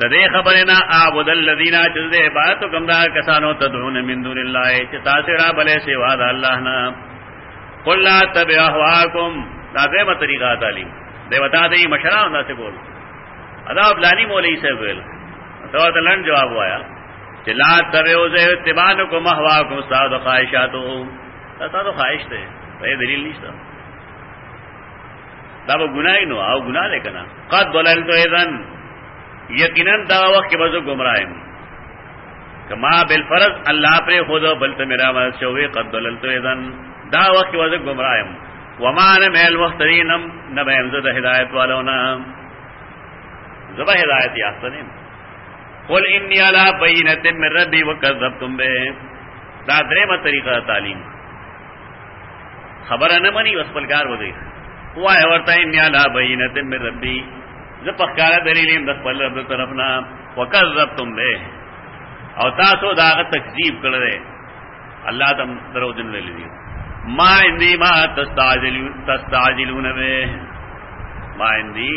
ددے خبر نا آبد الذین چل دے بات کم دا کسانو تدعون من دون اللہ چ تاثرا بلے سوا دا اللہ نا۔ قل لا تبع اهواکم دا دے طریقہ تعلیم۔ دے بتا دے مشرا ہوندا سے بول۔ ادا بلانی مولوی سے بول تو تلن جواب آیا کہ لا تبع ذ اتبان کو استاد خواہشات استاد خواہش تے. اے دلیل نشتا. دا وہ گناہ ہی نو او گناہ لے کنا. قد ضللت اذن یقیناً دا وقت کے بزو گمراہ کما بل فرض اللہ پر خود بلت میرا مدد شوی قد دلل تو اذن دا وقت کے بزو گمراہ ومان میل مخترینم نبیم زد ہدایت والونا زبا ہدایت یافتنیم قل انی علا بینت من ربی وکذبتم بے دا درم طریقہ تعلیم. خبر نہ منی اس پلکار ہو گئی ہوا ہے ورتا انی علا بینت من ربی پخکارا دلیل د خپل رب طرفنا وکذبتم به. او تاسو دا تکذیب کړل الله تم درو جن للی ما اندی ما تستعجلون تستعجلون به. ما اندی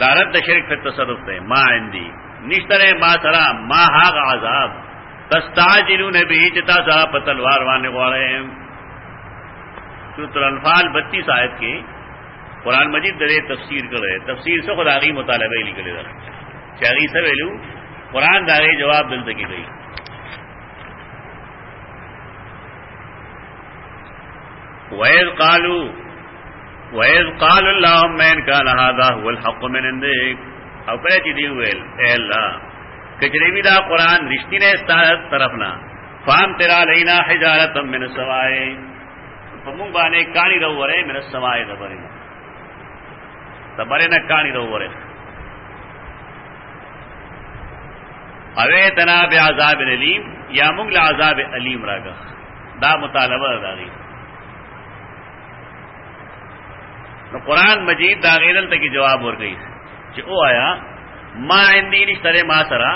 دارت د شرک په تصرف ده ما اندی نشتره ما سرا، ما هاغ عذاب. تستعجلون به چې تاسو په تلوار باندې غواړئ سورۃ الانفال 32 آیت کې قرآن مجید درے تفسیر کرے. تفسیر سے خدا کی مطالبہ نکلے گا چاہیے سے ویلو، قرآن دارے جواب دل تک گئی. ویز کالو ویز کال اللہ مین کا لہٰذا الحق میں نندے اپنے چیزی ہوئے اے اللہ کچرے بھی دا قرآن رشتی نے طرف نہ فام تیرا لینا حجارت من سوائے پمنگ بانے کانی رو رہے میرا سوائے دبرے دبرے نہ کانی رو رہے اوے تنا بے عذاب علیم، یا منگل عذاب علیم راگا دا مطالبہ داغی. نو قرآن مجید دا غیدل تکی جواب ور گئی چی او آیا، ما اندی نشتر ما سرا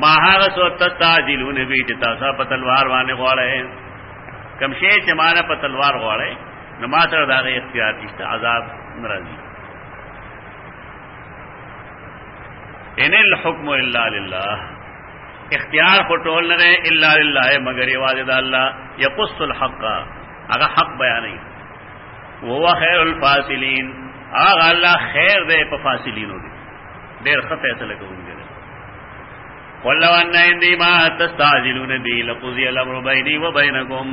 ما هاغ سو تستا جلون تاسا پتلوار وانے غوارے کم شے چی مانا پتلوار غوارے، نو ما سر دا اختیار نشتا عذاب نرازی ان الحکم الا للہ۔ اختیار کو ٹول نہ اللہ اللہ مگر یہ واجد اللہ، یقص الحق۔ اگر حق بیان نہیں۔ وہ خیر الفاصلین۔ آغا اللہ خیر دے فاصلین ہوگی دیر خط فیصلہ کروں گے ولو ان عندي ما تستعجلون به لقضي الامر بيني وبينكم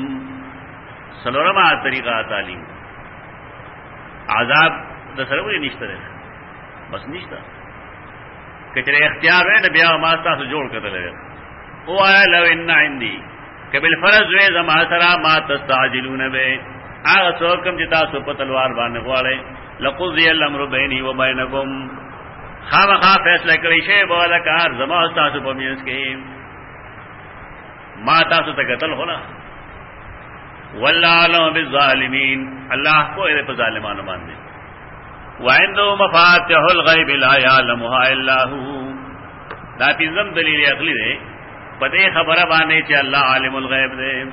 سلورما طریقہ تعلیم. عذاب د سره وی نشته بس نشته. کچره اختیار ہے نبی او ماستا سے جوڑ کر او آیا لو ان عندي کبل فرض وی زما سرا ما تستعجلون به. هغه څوک چې تاسو په تلوار باندې غواړئ. لقضي الامر بيني وبينكم خامخا فیصلہ کړی شی بوله کار زما تاسو په مینس کې ما تاسو ته قتل ہونا. والله علم بالظالمین. الله کو دې په ظالمانو باندې وعنده مفاتيح الغيب لا يعلمها الا هو. دا پینځم دلیل عقلی دی پدې خبره باندې چې الله عالم الغیب دی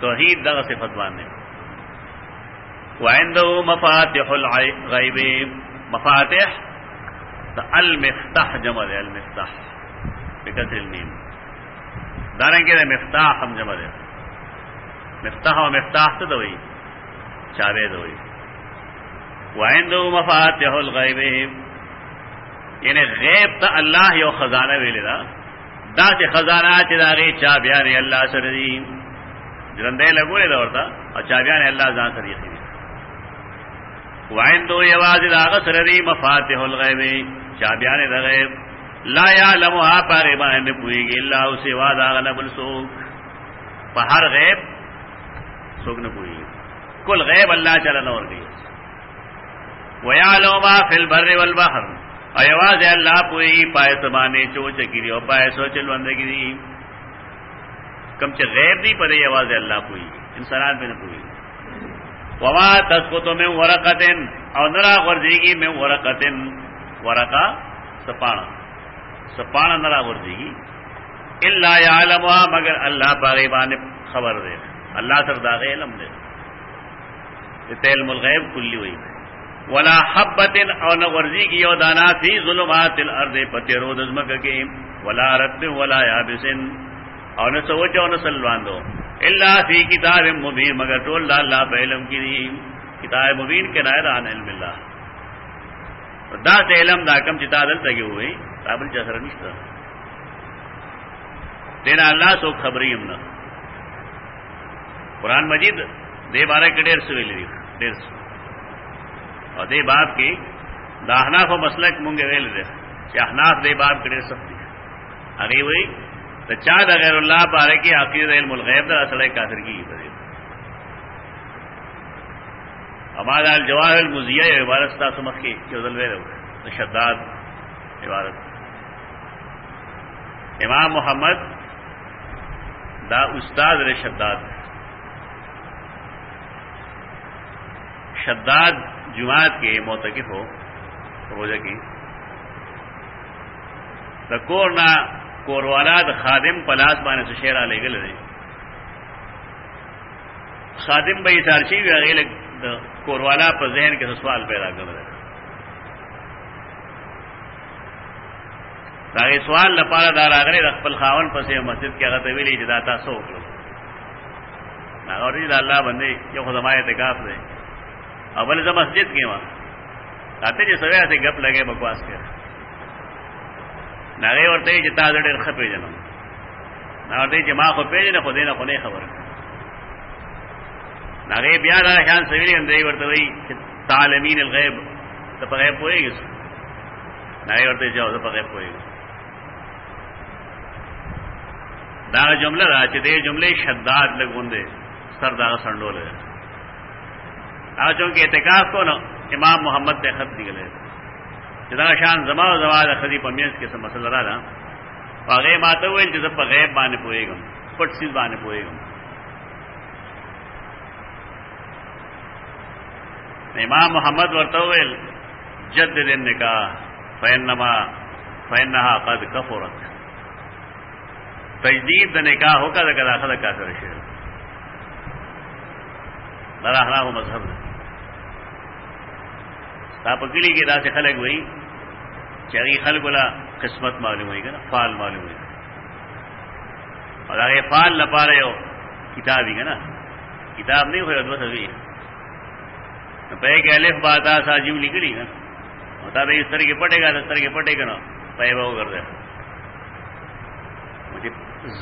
توحید دغه صفت باندې وعنده مفاتيح الغيب مفاتيح المفتاح جمع دے المفتاح بکثر المیم دارنگے دے مفتاح ہم جمع دے. مفتاح و مفتاح تو دوئی. چابے دوئی. وعندو مفاتح الغیب یعنی غیب تا اللہ یو خزانہ ویلی دا. دا چی خزانہ چی دا غی چابیانی اللہ سردی جرندے لگولی دا ورطا اور چابیانی اللہ زان سردی وعندو یواز دا غسردی مفاتح الغیب چابیان دا غیب. لا یعلمها پاگی باندې پویږي الا او سوا دا غنه بل سوک په هر غیب سوک نه پویږي کل غیب الله تعالی نور دی. ويعلم ما فی البر والبحر. ایواز الله پوی پای سبانه چوچ کیږي او پای سوچل وندګي کم چې غیب دی، پر ایواز الله پوی انسانان به نه پوی وما تسقط من ورقه او نرا غرزیږي من ورقه ورقا سپانا سپانا نرا غرزی گی اللہ عالم مگر اللہ باغیبان خبر دے اللہ سر داغ علم دے تیل ملغیب کلی ہوئی ولا حبت او نہ ورزی کی او دانا فی ظلمات الارض پتے رو دزمک کے ولا رد ولا یابسن او نہ سوچ او نہ سلوان دو الا فی کتاب مبین، مگر تو اللہ پہ علم کی کتاب مبین کے نائر عن علم اللہ۔ دا سے علم دا کم چتا دل تگی ہوئی قابل چا نشتا تینا اللہ سو خبری ہم نا۔ قرآن مجید دے بارہ کے ڈیڑھ سو ویلی ڈیڑھ سو۔ اور دے باپ کی دا احناف و مسلک مونگے ویل دے۔ کہ احناف دے باپ کے ڈیڑھ سختی اگئی ہوئی تو چاہ دا غیر اللہ پارے کی عقید علم الغیب دا اصل کافر کی بدے ہمارا الجواہر المزیہ یہ عبارت تھا سمجھ کے جو ذلوے رہو شداد عبارت امام محمد دا استاد رے شداد۔ شداد جماعت کے موتقف ہو روزہ کی۔ دا کور کوروالا د خادم پلاس باندې څه شعر علی ګل دی. خادم به اشاره شي غیله د کوروالا په ذهن کې سوال پیدا کړل. دا سوال لپاره دا راغلی د خپل خاون پسې مسجد کې هغه ویلي چې دا تاسو وکړو هغه ورته د الله باندې یو خدای اعتکاف دی. اول زما مسجد کې ما راته چې سویا ته غپ لګې بکواس کړ کے نہ اور تے جتا دڑے خپے جنم نہ اور تے جما کو پے نہ خودے نہ خنے خبر. غیب یاد آ شان سویری اندر ورته وی تعلمین الغیب ته په غیب پوهیږي نه ورته جواب ته په غیب پوهیږي دا جمله را چې دې جمله شداد لګوندې سر دا سندول هغه چون کې اعتکاف کو نو امام محمد ته خط دیګلې چې دا شان زما او زما د خدي په میز کې څه مسله را ده هغه ماته ویل چې په غیب باندې پوهیږم پټ سیز باندې پوهیږم امام محمد ورتویل جدد النکاح فینما فینها قد کفرت تجدید د نکاح ہوگا دا کدا خدا کافر شي دا احناف مذهب دا په کلی کې دا څه خلک وایي چې هغه خلک ولا قسمت معلوم وي کنه فال معلوم وي او دا فال لپاره یو کتابي کنه کتاب نه وي دوه څه پہ کہ الف باتا ساجیو نکلی نا ہوتا تو اس طرح کے پٹے گا اس طرح کے پٹے گا نا پہ بہو کر دے۔ مجھے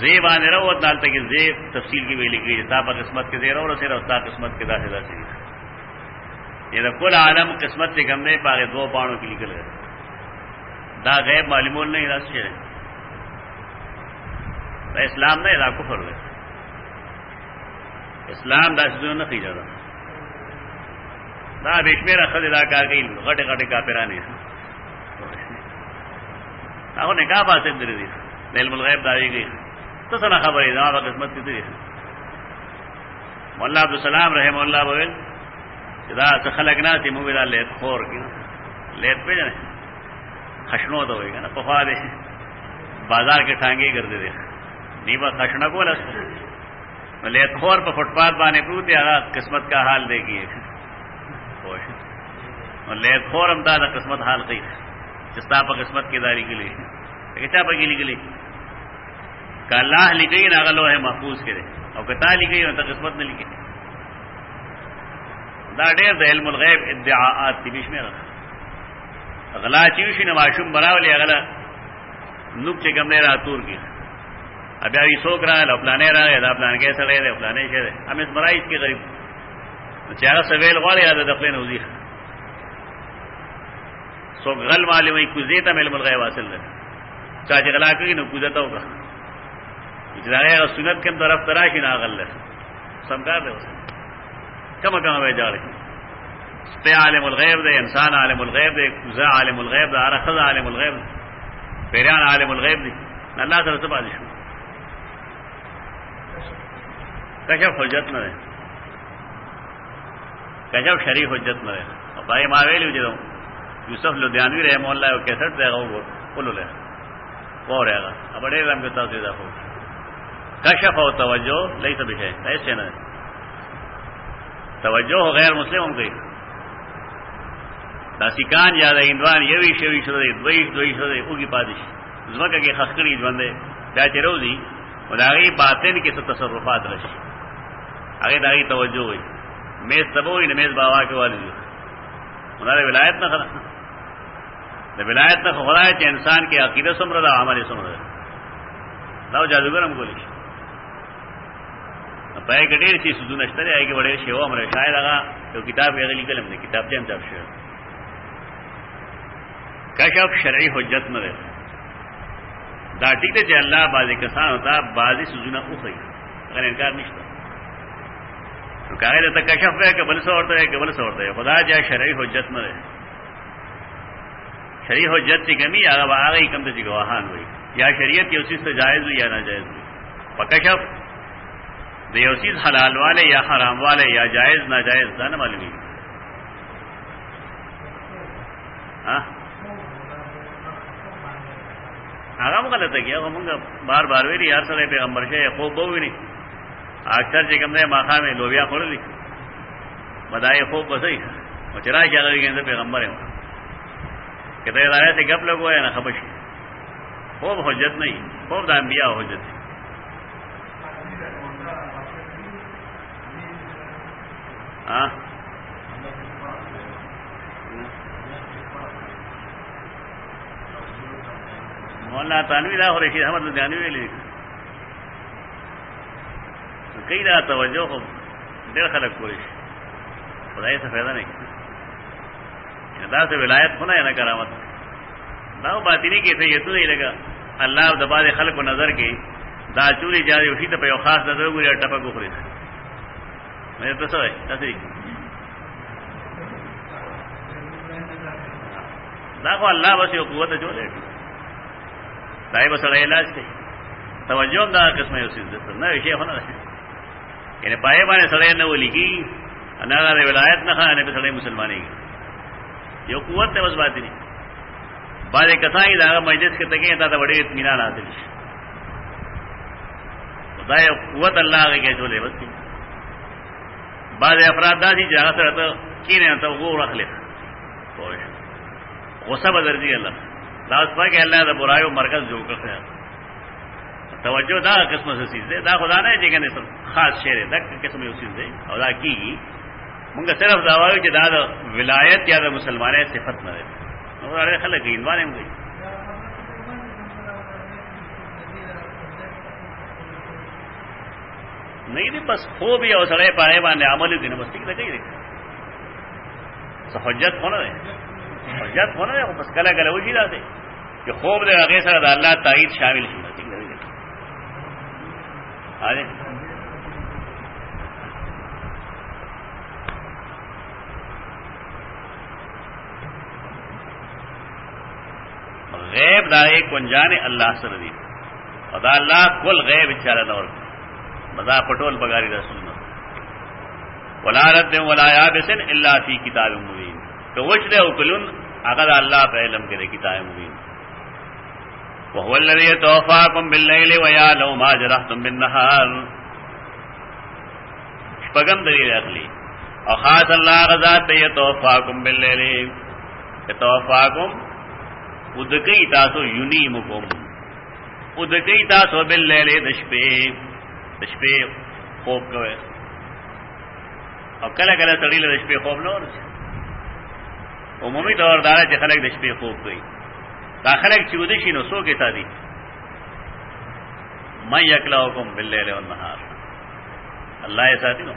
زیب آنے رہو دال تک زیب تفصیل کی بھی لکھی تا پر قسمت کے دے رہا اور صرف تا قسمت کے داخل سے یہ تو کل عالم قسمت سے کم دے پاگے دو پاڑوں کی نکل گئے۔ دا غیب معلوم نہیں، دا رس سے اسلام نہیں، دا کفر گئے اسلام دا سے نہ خیجا تھا دا بشمیر خد دا کار گئی غټ غټ کافرانه هغه نه کا پاسه درې دي علم الغیب دا ویږي ته څنګه خبرې دا په قسمت کې دي مولا عبد السلام رحم الله بویل دا څه خلق نه لیت خور کې لیت په نه خشنو ته وایي کنه په خوا دې بازار کې ټانګي ګرځي دي نیبا خشنا کوله لیت خور په فټ پات باندې پروت دی قسمت کا حال دیږي اور لے خورم دا دا قسمت حال کئی چستا پا قسمت کی داری گلی کچا پا گلی گلی کہ اللہ لکھئی نا اغلو ہے محفوظ کرے۔ اور کتا لکھئی نا تا قسمت نہ لکھئی دا ډیر د علم الغیب ادعاءات دی بشمه غلا چیوشی نه ماشوم براولی غلا نوک چې کوم نه راتور کی بیا وی سوک را ل پلانې را دا پلان کې سره دی پلانې شه دی هم اس مرایز کې غریب. چې هغه سویل غواړي دا د خپل نوځي سو غل معلومه کوزه ته علم الغیب حاصل ده چا چې غلا کوي نو کوزه ته وکړه. چې دا هغه سنت کوم طرف تراشي نه غل ده سمکار ده کما کما به جاړي سپه عالم الغیب ده انسان عالم الغیب ده کوزه عالم الغیب ده ارخذ عالم الغیب ده پیران عالم الغیب دي الله سره څه باندې شو کشف حجت نه ده کشف شریف حجت نه ده او پای ما ویلو چې جی یوسف لدھیانوی رحم اللہ وہ کیسٹ دے گا، وہ کلو لے۔ وہ رہے گا۔ اب بڑے رحم کے ساتھ سیدھا ہو۔ کشف ہو توجہ لئی سب ہے۔ ایسے نہ دا سکان یا د هندوان یوي شوي شو دی دوی دوی شو دی اوږي پادش زمکه کې خخکړي ژوندې دا چې روزي وداغي باطن کې څه تصرفات راشي؟ هغه دایي توجه وي مې سبوي نه مې باوا کې والی دي مونږه ولایت نه خلا د ولایت نه خدای چې انسان کې عقیده سمره ده عمل سمره ده. دا جادوګرم کولی شي. په ګډیر چې سودونه شته هغه وړې شی و امر شاید هغه یو کتاب یې لیکلم دی کتاب دې هم چاپ شوی. کشف شرعي حجت نه دا ټیک دی چې الله بعضی کسان ہوتا بعضی سودونه اوخی اگر انکار نشته نو کاغه ته کشف وای کبل څه ورته کبل څه ورته خدا جا شرعي حجت نه ده شریع حجت کی کمی هغه هغه کم ته گواهان وي یا شریعت یو څه جائز وي یا ناجائز وي وکشف د یو څه حلال والے یا حرام والے یا جائز ناجائز دا نه معلومي هغه موږ غلطه کیه. موږ بار بار ویلي، هر سره پیغمبر شه خو بو ویني اکثر چې کوم نه ماخه مې لوبیا خورلې مدای خو بسې او چې راځي هغه کې پیغمبر یم کته دا راځي ته غپ لګوي نه خبر خوب حجت نه خوب د انبیا حجت ها؟ مولا تانوی دا خورشید احمد لدیانوی لیک کئی دا توجہ خو ڈیڑھ خلق پوری خدائی سے فائدہ نہیں دا سے ولایت ہونا ہے نا کرامت. دا بات نہیں کہ یہ تو نہیں لگا اللہ دبا دے خلق کو نظر کی دا چوری جا رہی اسی تو خاص نظر گری ٹپک کو خرید میرے تو سو ہے دا کو اللہ بس یہ قوت جو لے گی دائی بس علاج تھی۔ توجہ دا قسم اسی نہ وشے ہونا یعنی پائے بانے سڑے نہ وہ لکھی۔ نہ ولایت نہ کھانے پہ سڑے مسلمانی کی۔ قوت ہے بس بات نہیں۔ بعض کسا ہی داغا مجلس کے تکیں تا بڑے اطمینان حاصل خدا قوت اللہ کے جو لے بس بعض افراد دا دی سے رہتا، کینے تو وہ رکھ لے غصہ بدر جی دی اللہ کہ اللہ دا برائے مرکز جو کرتے ہیں۔ توجہ دا قسم سے چیز دے۔ دا خدا نے جگہ نے خاص شعر دا قسم سے چیز دے۔ اور دا کی؟ منگا صرف دعوی کہ دا, دا ولایت یا دا مسلمان صفت نہ رہے۔ ارے خلق گئی انوانے میں گئی نہیں نہیں بس خوب ہی اور سڑے پائے بانے عمل دن بس ٹھیک لگے حجت ہونا رہے۔ حجت ہونا رہے بس کلا کلا وہ جیلا تھے کہ خوب دے، آگے سر اللہ تائید شامل شمار ٹھیک لگے آجے۔ غیب دا ایک کنجان اللہ سر دی۔ خدا اللہ کل غیب چارہ دور مزا پٹول بگاری رسول ولا رد ولا یابسن اللہ فی کتاب مبین۔ تو وچ دے کلن اگر اللہ پہ علم کے دے کتاب مبین۔ وهو الذي يتوفاكم بالليل ويعلم ما جرحتم بالنهار شپغم دلیل اخلی۔ او خاص اللہ غزا تے يتوفاكم بالليل يتوفاكم ادکی تاسو یونی مکم ادکی تاسو بل لے لے دشپے دشپے خوب کوئے۔ اور کل کل سڑی لے دشپے خوب نہ عمومی طور دارا چ خلق دشپے خوب کوئی تا خلق چودشی نو سو کے ساتھی میں یکلا حکم بل لے لے نہار اللہ ساتھی نو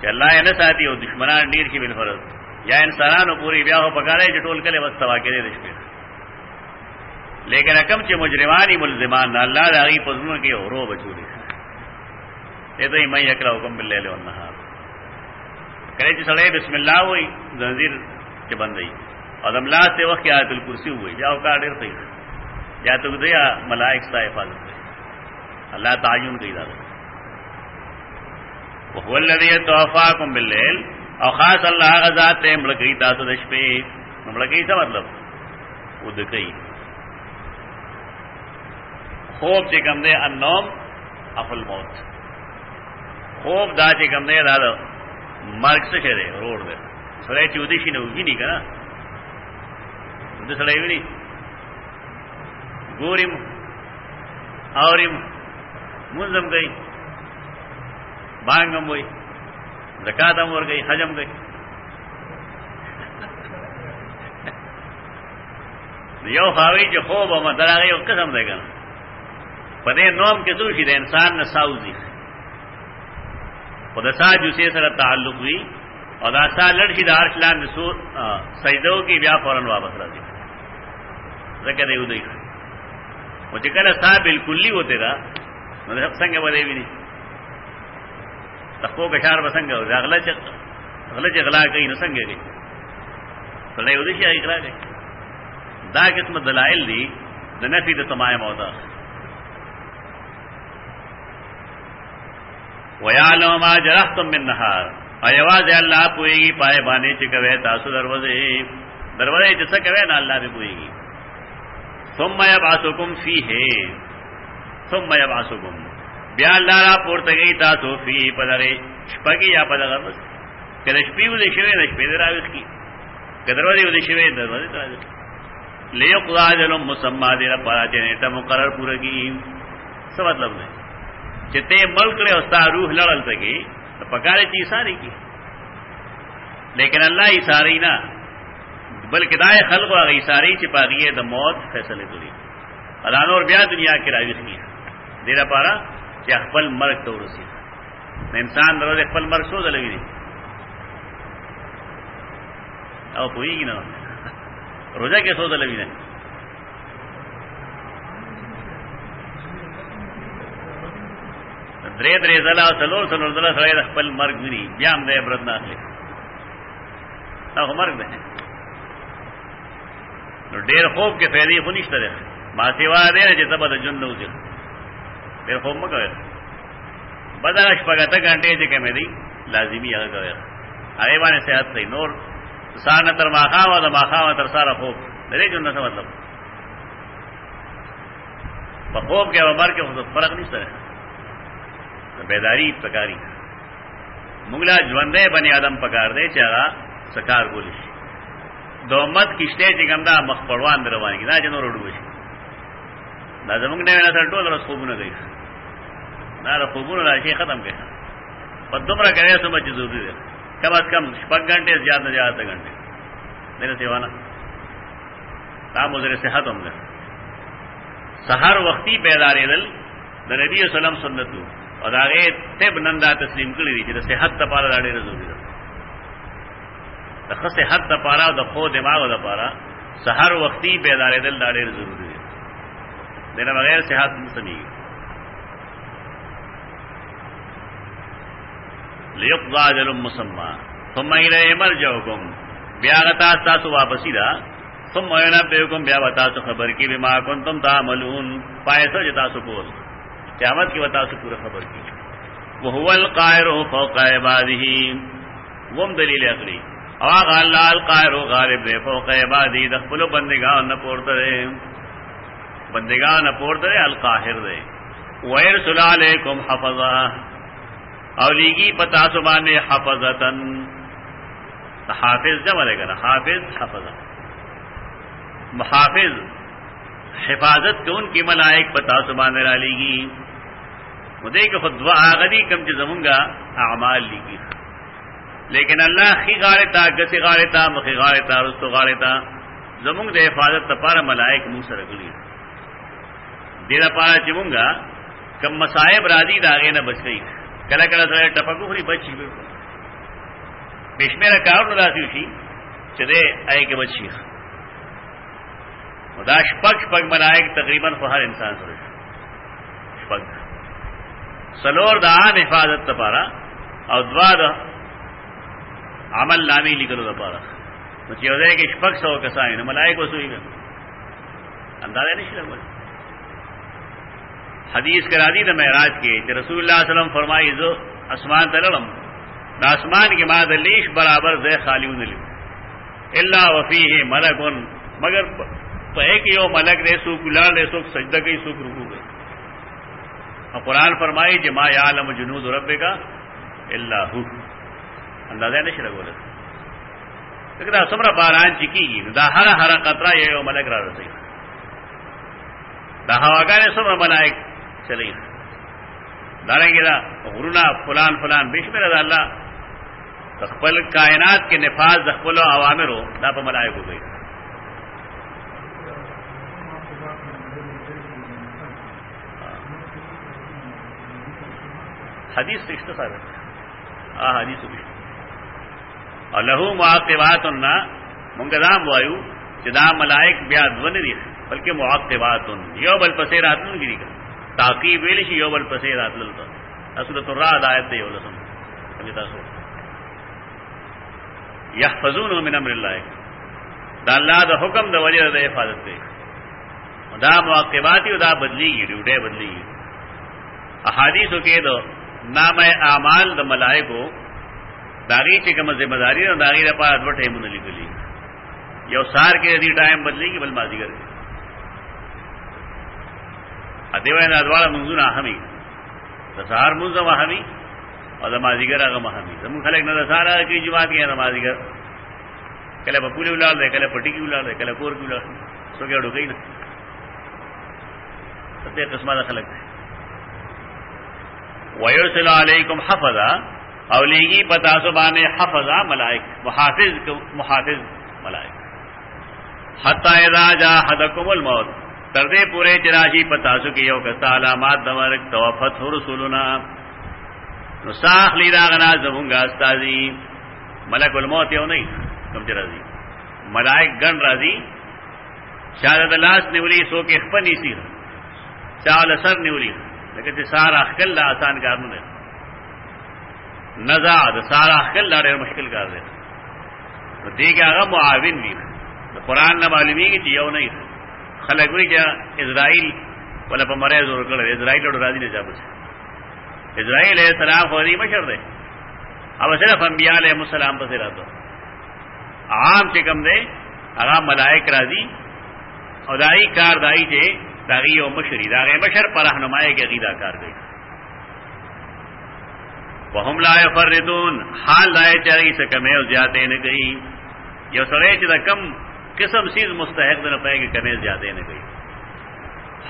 کہ اللہ نہ ساتھی ہو دشمنان ڈیر کی بل فرض یا انسانانو پوری بیا ہو پکارے جو ٹول کلے بس توا کے دے رشتے لیکن اکم چ مجرمانی ملزمان اللہ داغی پزنوں کے رو بچو دے یہ تو ہی میں اکلا حکم بل لے لے نہار کرے چ جی سڑے بسم اللہ ہوئی زنجیر چ بند گئی اور املا سے وقت کیا آیت الکرسی ہوئی۔ جاؤ کا ڈر صحیح یا تو دیا ملائک سا حفاظت اللہ تعین کی دادا وہ الذي يتوفاكم بالليل او خاص اللہ غزات تے ملکی تاسو د شپې ملکی څه مطلب؟ ودکې خوب چې کوم دی انوم، افل موت۔ خوب دا چې کوم دی دا مرګ څه شه دی روړ دی سړی چې ودی شي نو ویني کنه د سړی ویني ګوریم اوریم منځم گئی بانګم وای زکات هم ور گئی حجم گئی یو خاوی چې خوب هم درغه یو قسم دی کنه په دې نوم کې څه شي د انسان نه ساوځي خدا سا جسے سر تعلق ہوئی اور داسا لڑکی دا عرش لان سور سجدوں کی بیا فوراً واپس رہ دی۔ زکہ دے ادھر مجھے کہنا سا بالکل ہی ہوتے رہا مطلب سنگ بدے بھی نہیں۔ تخو کشار بسنگ اغلا چ اغلا چ اغلا گئی نہ سنگے گئی تو سڑے ادیشی اغلا گئی دا قسم دلائل دی نفی د سمائے موتا ویعلم ما جرحتم من نهار۔ ایواز اللہ پوئے گی پائے بانے چکوے تاسو دروازے۔ دروازے جسا کوے نا اللہ بھی پوئے گی ثم یبعثکم فیہ ثم یبعثکم بیا الله را پورته گئی تاسو فی پدره شپږی یا پدغه بس۔ کله شپې ولې شوی نه شپې دراوي کی۔ کدرو دی ولې شوی دروازه دراوي لیقضا اجل مسمى دې را پاره چې نیټه مقرر پوره کی۔ څه مطلب دی چې ته ملک له اوستا روح لړل تګي پکاره چی ساری کی۔ لیکن الله یې ساری نه بلکې دای خلق او ایساری چې پاغیه د موت فیصله کړی الله نور بیا دنیا کې راوي کی دې لپاره چې خپل مرګ ته ورسی انسان روز خپل مرګ سو دلوي او پوېږي نه روزه کې سو دلوي نه درې درې زلا څلور څلور زلا سره خپل مرګ ویني بیا هم دې برد نه اخلي دا مرګ ده نو ډېر خوب کې فائدې خو نشته ده ما سیوا دې چې تبه د جن نو ځي ډېر خوب مګر بدل شپږه غنټې چې کومې دي لازمی هغه کوي هغه باندې صحت صحیح نور سانه تر ماخاوه د ماخاوه تر سره خوب. دې جن څه مطلب. په خوب کې او مر کې فرق نشته بیداری پکاری. مغلا ژوندې بنی آدم پکار دی چې هغه سکار ګول شي دومت کشته چې ګمدا مخ پړوان دروان کی. دا جنور وډو شي دا زمونږ نه نه سره ټول رس خوبونه کوي دا خوبونه راشي ختم کړي په دومره کوي سم چې ضروري ده کم از کم شپږ غنټه زیات نه زیات غنټه نه سیوانا. دا مزر صحت هم ده سحر وختي بیدارېدل د نبی صلی الله علیه وسلم سنتو او دا غي طب نندا تسلیم کړی دي چې د صحت لپاره دا ډېر ضروري ده د خص صحت لپاره او د خو دماغ لپاره سحر وختي بیدارېدل دا ډېر ضروري دي دنه بغیر صحت نسمي ليقضى اجل مسمى ثم الى مرجعكم بیا غتا تاسو واپسی دا ثم ينبئكم بیا وتا خبر کی بما کنتم تعملون۔ پایسو جتا سو جی کول قیامت کی بتا سے پورا خبر کی۔ وہ القائر فوق عباده۔ وم دلیل عقلی۔ اواغ اللہ القائر غالب دے فوق عبادی دخلو بندگان نہ پورت رہے۔ بندگان نہ پورت رہے، القاہر دے۔ ویرسل علیکم حفظا اولیگی پتا سبانے حفظتن حافظ جمع لے گا حافظ حفظا محافظ حفاظت کے ان کی ملائک پتا سبان ڈالی گی مدے کے خود آغدی کم چ زمونگا اعمال لگی لیکن اللہ خی غارتا گسی غارتا مخی غارتا رستو غارتا زمونگ دے حفاظت تپارا ملائک منہ سر گلی دینا پارا چمونگا کم مسائب راضی داغے نہ بچ گئی کلا کلا سر ٹپکو خری بچی بالکل پیش میرا کار ناسی اسی چدے آئے کے بچی دا شپک شپک ملائک تقریباً ہر انسان سره شپک سلور دا عام حفاظت تپارا او دوا دا عمل نامی لکلو تپارا نو چې یو ځای کې شپک سو کسان نو ملائک وسوي نه اندازه نشي لګول حدیث کرا دی د معراج کې چې رسول الله صلی الله علیه وسلم فرمایي زه اسمان ته لړم د اسمان کې ما د لیش برابر ځای خالی ونه لیو الا وفيه ملک مگر پہ کہ یو ملک دے سو گلال دے سو سجدہ گئی سو رکو اور قرآن فرمائی جما یا عالم جنود رب کا اللہ اندازہ نہیں شرک بولے۔ لیکن سمرا باران چکی گی؟ دا ہرا ہرا قطرہ یہ یو ملک را رسی دا ہوا نے سمرا ملائک چلی۔ داریں گے دا غرونا فلان فلان بیش میں رضا اللہ۔ تخبل کائنات کے نفاذ دخبل و عوامر ہو دا پا ملائک ہو گئی۔ حدیث سے اختصار ہے۔ ہاں حدیث الہو معاقبات النا منگدام وایو چدا ملائک بیا دون دی بلکہ معاقبات یو بل پسے راتن گری کا تاقیب ویلی شی یو بل پسے رات للتا اصلت الراد آیت دے یو لسم۔ سمجھتا سو یحفظون من امر اللہ۔ دا اللہ دا حکم دا وجہ دا حفاظت دے۔ دا معاقباتی دا بدلی گی ڈیوٹے بدلی گی۔ احادیثو کے دو نام اعمال د ملائکو. داغي چې کوم ذمہ داری ده داغي لپاره د وټه مونږ لیکلي یو سار کې دې ټایم بدلېږي بل مازیګر کې ا دیوه نه دواړه منځونه همي د سهار منځ ما همي او د مازیګر هغه ما همي زمون خلک نه د سهار کې جماعت کې نه مازیګر کله په پولی ولال دی کله پټی کې ولال دی کله کور کې ولال څوک یې ډوګي نه څه قسمه خلک دی ویرسل علیکم حفظا او لیگی پتا سبان حفظا ملائک محافظ محافظ ملائک حتی اذا جا حدکم الموت تردے پورے چراشی پتا سکی یو کستا علامات دمرک توفت رسولنا نو ساخ لی داغنا زمونگا استازی ملک الموت یو نہیں کم چی رازی ملائک گن رازی شاید لاس نیولی سو کے خپنی سیر چاول سر نیولی لیکن چی سارا خکل دا آسان کار نو دے۔ نزا دا سارا خکل دا دیر مشکل کار دے۔ نو دیکھ آغا معاون بھی قرآن نہ معلومی کی چی یو نہیں خلق وی کیا اسرائیل ولا په مریض ورکړل اسرائیل ډېر راضي نه جابس اسرائیل علیہ السلام فوری مشر دے۔ اب صرف انبیاء علیہ السلام پسې راته عام چې کوم دی هغه ملائک راضي او دای کار دای چې داغي او مشری داغه مشر پر رهنمایي کې غیدا کار کوي وهم لا يفردون حال دای چې څه کمه او زیاته نه کوي یو سره چې دا کم قسم سیز مستحق نه پائے کہ کمه زیاته نه کوي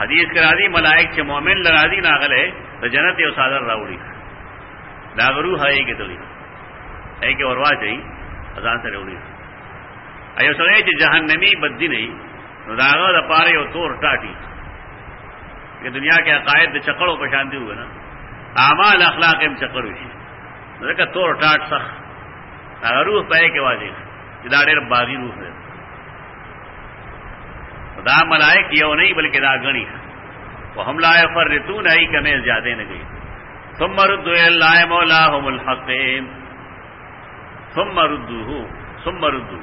حدیث کرا دی، ملائک چې مؤمن لرا دی ناغله د جنت یو صادر راوړي دا غرو هاي کې تلی اې کې اوروا چي اذان سره وړي ایو سره چې جهنمی بدی نه نو داغه د پاره یو تور ټاټي چې دنیا کې عقاید د چکړو په شان دی وونه اعمال اخلاق هم چکړو شي دغه تور ټاټ صح روح پې کې واځي چې دا باغی روح دی دا ملائک یو نہیں بلکہ دا گنی وہ ہم لا فرتون ای کمے زیادہ نہ گئی۔ ثم ردوا الى الله مولاهم الحق ثم ردوه ثم ردو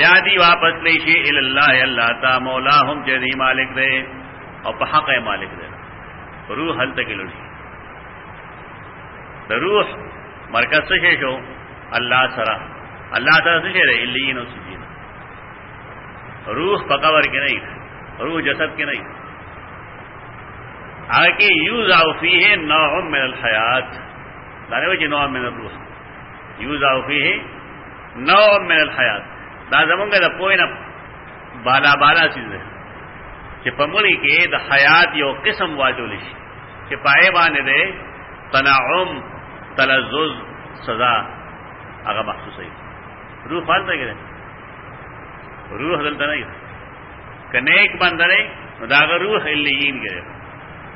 بیا دی واپس لئی شي الى الله الله تا مولاهم جدی مالک دے۔ او په حق مالک دے روح هل تک لړي د روح مرکز څه شو الله سره الله تعالی څه دی الیین او سجین۔ روح پکور کے نہیں۔ روح جسد کے نہیں۔ آگے یوز آفی ہے نو من الحیات۔ دانے وجہ جی نو من الروح۔ یوز آفی ہے نو من الحیات۔ دا زمونگا دا پوئی نا بالا بالا چیز ہے کہ پمڑی کے دا حیات یو قسم واجولش کہ پائے بانے دے تنعم تلزز سزا آگا محسوس ہے روح فالتا گرے روح دلته نه کنه یک بندره دا روح الیین ګره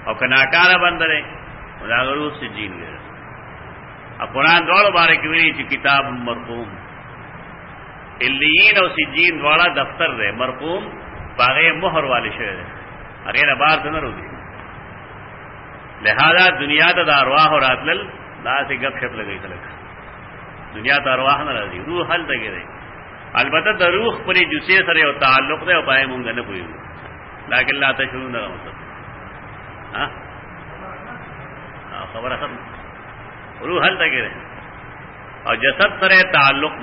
او کناکار بندره دا روح سجین ګره ا قرآن دوړ بارے کې ویلي چې کتاب مرقوم۔ الیین او سجین دواړه دفتر دی مرقوم باغه مہر والے شوی دی. هغه بار ته نه وروږي لہذا دنیا ته د ارواح او راتل دا څه غب شپ لګی تلک. دنیا ته ارواح نه راځي، روح حل تګي البته د روح پرې جوسه سره یو تعلق دی او پای مونږ نه پویو لکه الله ته شروع نه راوځه ها، خبره ختم روح هل تګره او جسد سره تعلق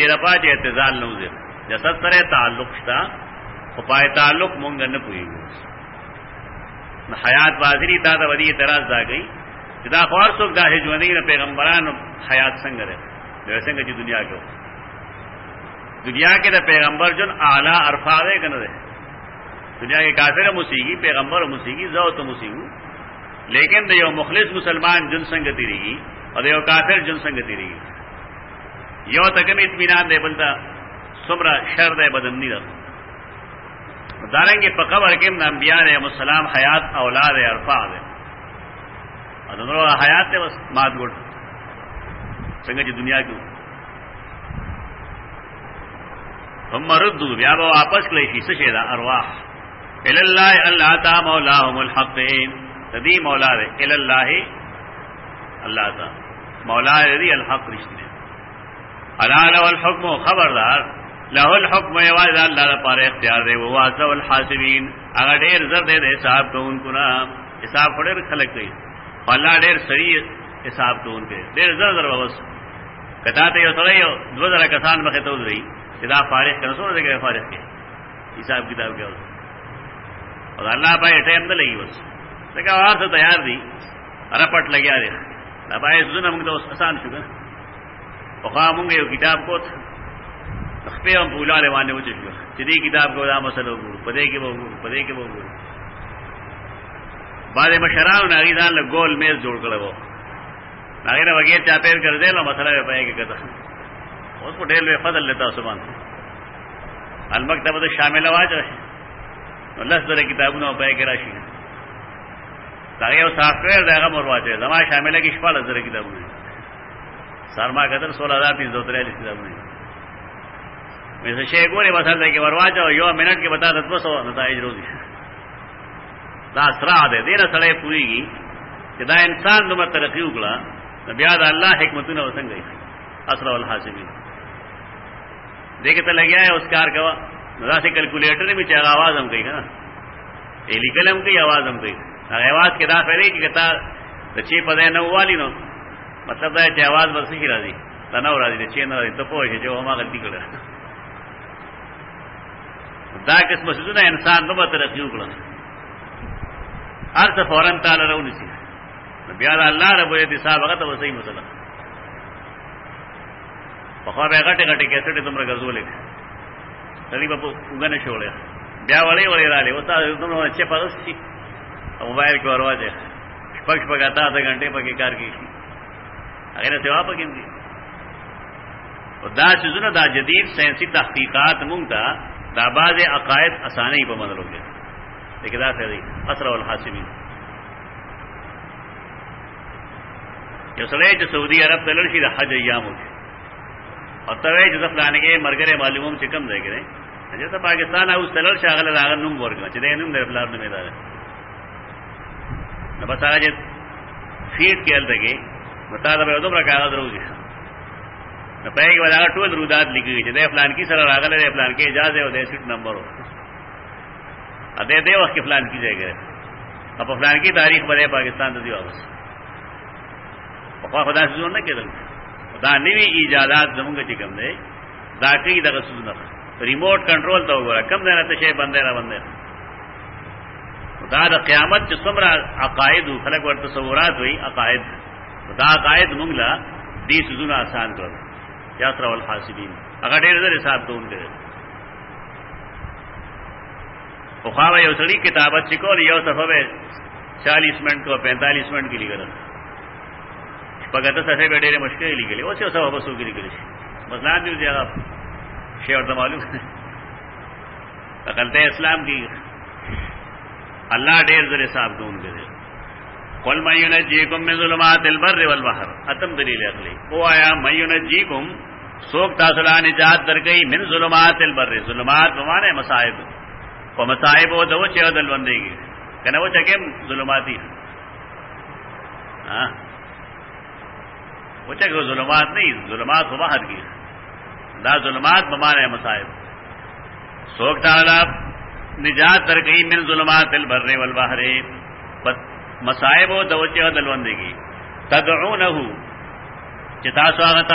ډیر پاج اعتزال نه وځي جسد سره تعلق شتا. پای تعلق مونږ نه پویو حیات بازری تا ته ودی اعتراض دا گئی دا خور څوک دا هجونی پیغمبرانو حیات څنګه ده؟ څنګه چې دنیا کې دنیا کے دا پیغمبر جن اعلیٰ ارفا دے کہ نہ دنیا کے کافر مسیحی پیغمبر مسیحی زو تو مسیح لیکن دیو مخلص مسلمان جن سنگتی رہی اور دیو کافر جن سنگتی رہی یو تکم اطمینان دے بلتا سمرا شر دے بدنی رہ داریں گے پکبر کے انبیاء علیہ السلام حیات اولاد ارفا دے. اور حیات دے بس مات گٹ سنگ جی دنیا کیوں؟ ثم ردوا. بیا به واپس کړی شي څه دا ارواح. ال الله الله تا مولاهم الحق تدی مولا دې ال الله الله تا. مولا دې الحق رښتینه الا له خبردار. له الحكم یواز الله لپاره اختیار دی او واسو الحاسبین. هغه ډیر زر دې حساب کوونکو نه. حساب پړر خلق دی الله ډیر سری حساب کوونکو ډیر زر زر وبس کدا ته یو سره یو دو زره کسان مخه ته وځي دا فارغ کرنا سو جگہ فارغ کے حساب کتاب کیا اور اللہ پائے ٹائم نہ لگی بس دیکھا وہاں سے تیار دی. رپٹ لگیا رہے نہ پائے سن ہم تو آسان شکر وخا مونگ یہ کتاب کو تخپے ہم پولا لے وانے وجہ شکر چدی کتاب کو دا مسئلہ ہو پدے کے وہ پدے کے وہ بعد مشران نے اگیدان گول میز جوڑ کر وہ ناغیرہ وغیر چاپیر کر دے، لو مسئلہ پائے کہ کہتا اس کو ڈیل میں فضل لیتا عثمان۔ المکتب تو شامل آواز ہے لس در کتاب نو پہ کے راشی۔ تاکہ وہ سافٹ ویئر دے گا زما شامل ہے کہ شپا لس در کتاب میں۔ سرما قدر سولہ ہزار تین سو تریالیس میں سے شیخ گورے مسل دے کہ وروا چاہو یو منٹ کے بتا دو سو نتائج روزی۔ دا سرا دے دینا سڑے پوری گی کہ دا انسان دمر ترقی اکڑا بیا دا اللہ حکمت نے وسنگ گئی اسرا الحاصبین دیکھتے لگیا ہے اس کار کا ندا سے کیلکولیٹر میں چاہے آواز ہم گئی نا؟ یہ لکھل ہم گئی آواز ہم گئی آواز کے دا پہلے کہ کہتا چھ پدے نو والی نو۔ مطلب دا چاہے آواز بس ہی راضی۔ تناؤ راضی، چھ نہ راضی، تو پوچھے جو ہما غلطی کرے دا قسم سوزونه انسان نو به ترقی وکړي ارته فورن تعالی راونی سي بیا دا الله رب دې صاحب هغه ته وسې مسله مطلب. په خو به غټه غټه کیسټ تمره غزولې سړي په وګنه شوړې. بیا وړې وړې را لې. وتا نو چې په پرستی موبایل کې ورواځه شپږ شپږ اته اته غنټه پکې کار کوي هغه نه سیوا پکې دي. دا چې دا جدید ساينسي تحقیقات مونږ ته دا باز عقائد اسانه په مدلو کې. لیکن دا څه دي اسرا یو سره چې سعودي عرب ته لړشي د حج ایام وي او ته چې ځفلانه کې مرګره معلوموم چې کم ځای کې نه چې پاکستان او سلل شاغله لاغه نوم ورګه چې دینم د خپل نه میدار نو بس هغه فیټ کې الدګي مطالبه یو دومره کاغذ روزي نو پېګ ولا ټول رودات لګي چې د فلان کی سره راغله د فلان کې اجازه او د سیټ نمبر ا دې دې وخت فلان کی ځای ګره په فلان کی تاریخ باندې پاکستان ته دی واپس په خدا څه نه کېدل دا نوی ایجادات زمونږ چې کوم دی دا کوي د رسول نه ریموټ کنټرول ته وګوره کم نه ته شی بندې را بندې دا د قیامت چې څومره عقاید خلک ورته تصورات وي عقاید دا عقاید مونږ لا دې سونه آسان کړو یا والحاسبین هغه ډېر زر حساب کوونکي خو خو یو سړي کتابت چې کول، یو صفحه به 40 منټ کو 45 منټ کې لګل پګته صفحه به ډېره مشکل لګلې اوس یو صفحه بسو کې لګلې مثلا دې ځای شی ورته معلوم. عقلته اسلام کی اللہ ډېر زر حساب کوونکی دی. قل من ينجيكم من ظلمات البر والبحر. اتم دلیل عقلی او آیا، من ينجيكم سوک تاسلا نجات درگئی من ظلمات البر. ظلمات بمانے مصائب. و مصائب و دو چه دل بندے گی. کنا وہ چکے ظلماتی ہاں وہ چکے ظلمات نہیں ظلمات و باہر کی دا ظلمات بمانے مصائب. سوک تاسلا نجات درگئی من ظلمات البر والبحر. بس مصائب و دوچے و دلوندگی. تدعونه چې تاسو هغه ته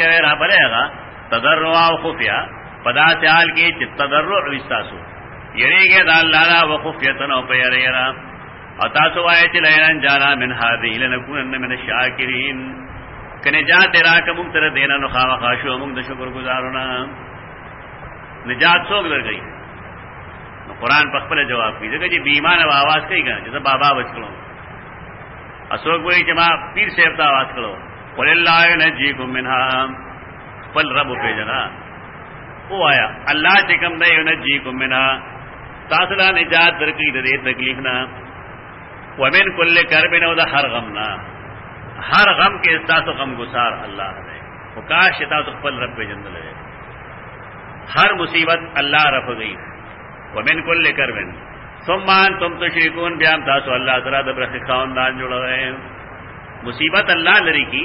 کوي را بلې هغه تضرع او پدا سیال کی چت تدرع تضرع وستاسو یری گے دال لالا و خفیتن و پیریرا او تاسو وایي چې لئن جانا من هذه لنکونن من الشاکرین. کنه جات را کوم تر دینا نو خوا خاصو موږ د شکر گزارونا. نجات سوک در گئی. قرآن په خپل جواب کوي جی بیمان اب آواز کئی کنه جیسا بابا بچلو اشوک وی چې پیر سے آواز کرو۔ کړو قل الله ينجيكم منها۔ پل رب پہ جنا۔ وہ آیا۔ الله چې کوم دی ينجيكم منها۔ تاسو لا نجات درکې د دے تکلیف نه ومن کل کر نو د ہر غم نه ہر غم کے تاسو غم گسار اللہ دی او کاش تاسو خپل رب پہ جن ہر مصیبت اللہ رف گئی۔ ومن کل کربن۔ سمان تم تو شریکون بیام تاسو اللہ سره د برخي خاندان جوړوي مصیبت اللہ لری کی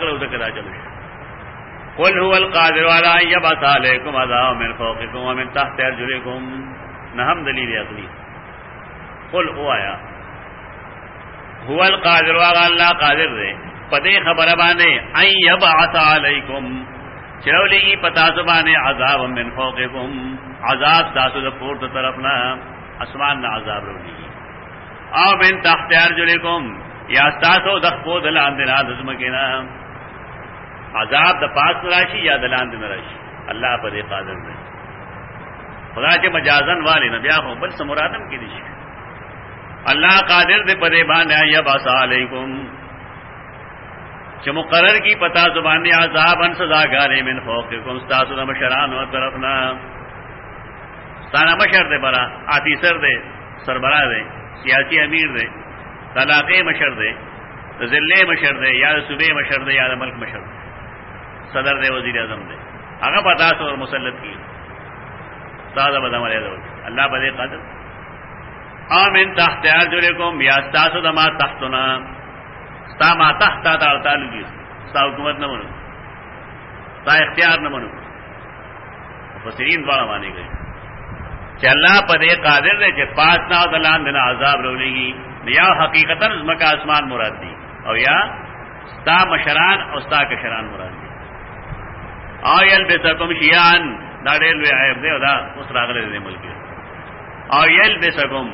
کړو ته کدا چلو قل هو القادر على ان يبعث عليكم عذابا من فوقكم ومن تحت ارجلكم نہم دلیل عقلی قل هو آیا هو القادر على الله قادر دے. پدے خبر باندې ان يبعث عليكم. چرولی پتا سبانے عذاب من فوقكم. عذاب تاسو د پورته طرف نه اسمان نه عذاب وروړي او من تحت ارجلکم یا تاسو د خپل د لاندې نه د زمکینا عذاب د پاس راشي یا د لاندې نه راشي الله په دې قادر دی خدا چې مجازن والے نه بیا هم بل سمرادم کې دي الله قادر دې په دې باندې یا باس علیکم۔ چې مقرر کی پتا زبان عذاب ان سزا غاره من فوقکم استاسو د مشران او طرفنا ستانه مشر دے برا آفیسر دے، سربراہ دے، سیاسی امیر دے، طلاقے مشر دے ضلع مشر دے، یا صوبے مشر دے، یا ملک مشر دے۔ صدر دے، وزیر اعظم دے۔ اگر پتا سو اور مسلط کی۔ تازہ بدم اللہ بدے قدر۔ عام ان تختیار جڑے کو یا تاسو دما تختنا ستا ما تحت تا تعلق ستا حکومت نہ منو ستا اختیار نہ منو فسرین دوڑا مانے گئے۔ کہ اللہ پدے قادر دے کہ پاس نہ دلان دینا عذاب رولے گی، یا حقیقت مکہ آسمان مراد دی اور یا ستا مشران اور ستا کشران مراد دی۔ آئل بے سکم شیان ڈاڑے لوے آئے دے ادا اس راغلے دے ملک آئل بے سکم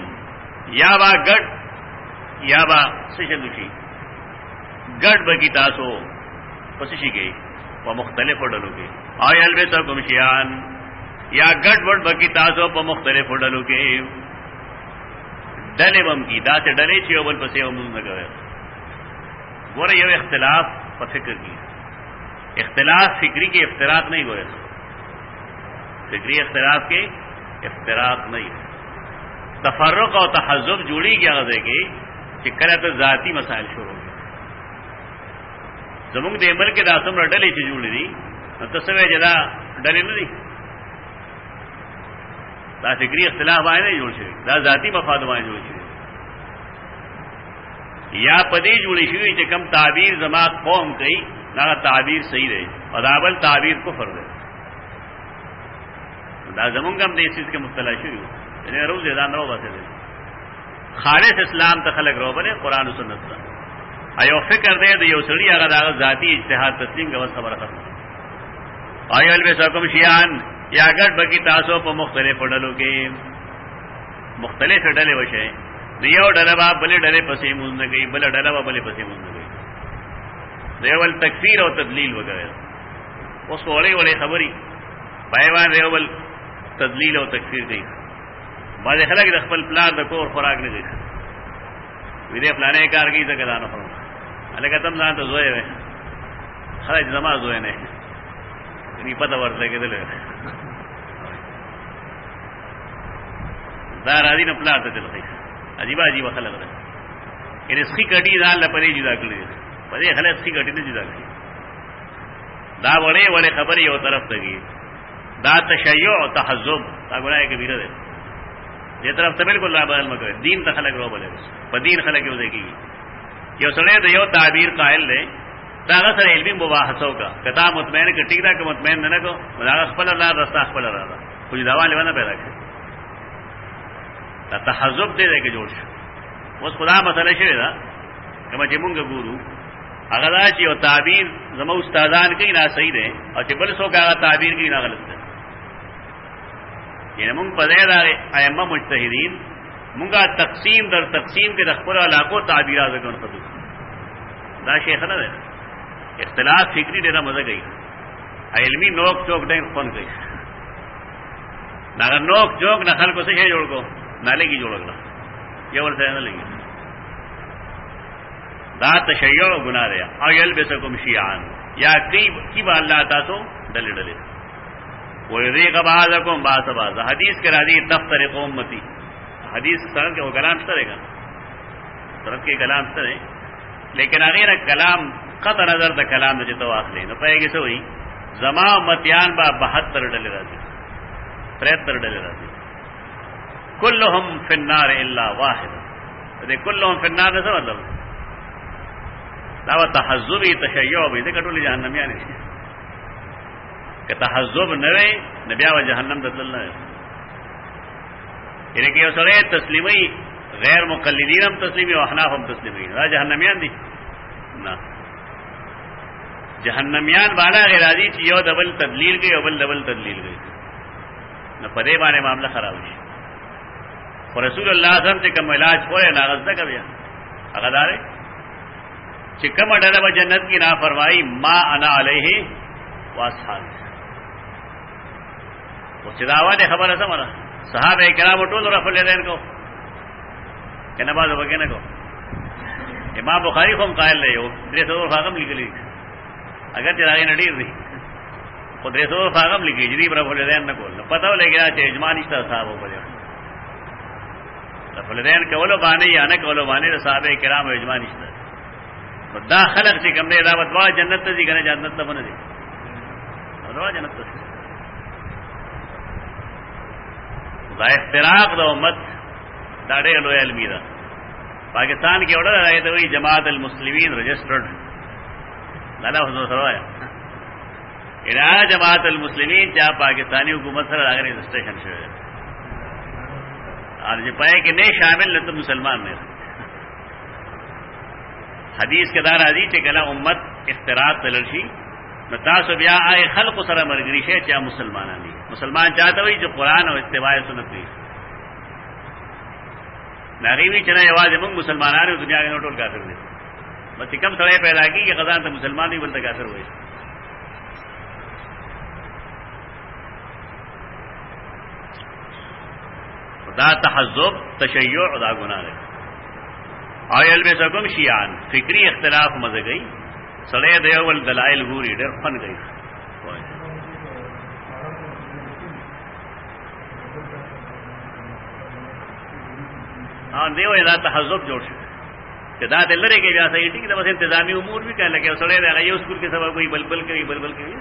یا با گڑ، یا با سشدشی گڑ بگی تاسو، پسشی گئی وہ مختلف ڈلو گئی۔ آئل بے سکم شیان یا گٹ وٹ بکی تاسو په مختلف ډلو کې ډلې بم کی، دا ته ډلې چې اول پسې ومن نه کوي ګوره یو اختلاف په فکر کې اختلاف فکری کې افتراق نہیں ہوئے فکری اختلاف کے افتراق نہیں۔ تفرق اور تحزب جوڑی کیا غزے کی کہ کرے تو ذاتی مسائل شروع ہو گئے۔ زمنگ دے عمل کے داسم ڈلے چی جوڑی دی تو جدا ڈلے نہیں دا فکری اختلاف آئے نہیں جوڑ شوی. دا ذاتی مفاد آئے جوڑ شوی. یا پدی جوڑی شوی کہ کم تعبیر زما قوم کئی نہ تعبیر صحیح رہے اور دابل تعبیر کو فرد ہے دا زمون گم دے اس چیز کے مطلع شوی یعنی روز اعلان رو بس دے خالص اسلام تخلق رو بلے قرآن و سنت ایو فکر دے دیو سڑی اگر دا ذاتی اجتہاد تسلیم کا بس خبر ختم آئیو البسکم شیعان یا گٹ بکی تاسو په مختلف ډلو کې مختلف ډلې وشه دیو ډله با بلې ډلې پسې مونږ نه کوي بل ډله با بلې پسې مونږ نه کوي دیول تکفیر او تدلیل وغیرہ۔ اوس وړې وړې خبري پایوان دیول تدلیل او تکفیر کوي باندې خلک د خپل پلان د کور خوراک نه کوي وی دې پلانې کار کوي څنګه دانه خورم الګا تم ځان ته زوی وې خلک زما زوی نه نی یعنی پته ورته کېدل دا راځي نه پلا ته دلته عجیب عجیب خلک ده ان سخی کټی ځان لپاره جدا کړی په دې خلک سخی کټی نه جدا کړی. دا وړې وړې خبرې یو طرف ته کی دا تشیع او تحزب دا ګناه کبیره ده. دې طرف ته بالکل لا بیان مکه دین ته خلک رو بلې په دین خلک یو ځای کیږي. یو سړی د یو تعبیر قائل دی. دا سره علمي مباحثو کا کتا مطمئن ک ټیک دا ک مطمئن نه کو دا خپل الله راستا خپل راځه خو دا والے ونه پیدا کړ دا تحزب دې دې کې جوړ شو. اوس خدا مسله شوی دا کما چې مونږ ګورو هغه دا چې یو تعبیر زمو استادان کې نه صحیح ده او چې بل څوک هغه تعبیر کې نه غلط ده یعنی مونږ په دې دا ائمه مجتهدین مونږه تقسیم در تقسیم کې د خپل علاقو تعبیرات کوي دا شیخ نه ده اختلاف فکری ډیره مزه کوي علمی نوک چوک ډېر فون کوي دا نوک چوک نه خلکو څه جوړ کو. نه لګي جوړ کړه یو ورته نه لګي دا تشیع ګناه دی او یل به کوم شیعان یا کی کی با الله تاسو؟ ډلې ډلې ويذيق بعضكم بعض بعض حدیث کرا دی دفتر امتی۔ حدیث سره کې کلام سره کا سره کې کلام سره لیکن هغه کلام قطع نظر د کلام د تو اخلي نو پېږي څه وي زما متیان با 72 ډلې راځي 73 ډلې راځي كلهم في النار الا واحد. دې كلهم في النار څه مطلب؟ دا و تحزبي تشيع به دې کټولې جهنميان شي که تحزب نه وي نبي او جهنم ته تلل نه یعنی کې اوسره تسلیمي غیر مقلدین هم تسلیمي او احناف هم تسلیمي دا جهنميان دي؟ نه جہنمیان بالا غیرادی چې یو دبل تدلیل گئی او بل دبل تدلیل گئی نو پدې باندې معاملہ خراب شي خو رسول الله صلی الله علیه کوم علاج کوی نه غزه کوي. هغه دار چې کوم ډله به جنت کی نافرمانی ما انا علیه واصحاب. او چې دا وایي خبره سمره صحابه کرام ټول رفل دین کو. کنه باز وګینه کو. امام بخاری کوم قائل دی او درې څور فاغم لیکلی اگر چې راغی نډیر دی. خو درې څور فاغم لیکي جری پر ولې دین نه کول. پته ولګی چې اجماع نشته صاحب وبله ولدین کولو باندې یا نه کولو باندې صحابه کرام اجماع نشته. دا خلق سے کم دے دعوت وا جنت ته ځي کنه جنت ته باندې وا جنت ته دا اختراق د امت دا ډېر لوی علمي ده. پاکستان کې وړه راځي ته وی جماعت المسلمین رجسٹرډ دا له حضور سره وایا انا جماعت المسلمین چا پاکستانی حکومت سره راغلي رجسٹریشن شوی اور جو پائے کہ نہیں شامل نہ تو مسلمان میں حدیث کے دار حدیث کلا امت اختراط تلرشی تاسو بیا آئے خلق سره مرګري شي چې مسلمانان دي مسلمان چاته وي چې قران او اتباع سنت دي ناغي چې نه یوازې موږ مسلمانانو دنیا کې ټول کافر دي بس کم سره پیدا کی کہ خزان ته مسلمان دی بلته کافر وي دا تحزب تشیع دا گناہ ہے آئل بے سکم شیعان۔ فکری اختلاف مزہ گئی۔ سڑے دیول دلائل گوری، ڈر فن گئی۔ ہاں دیو دا تحزب جوڑ شکا کہ دا دل رہے کہ جا سکتی کہ بس انتظامی امور بھی کہنے لگے، سڑے رہ گئی اسکول کے سبب کوئی بلبل کری بلبل کری۔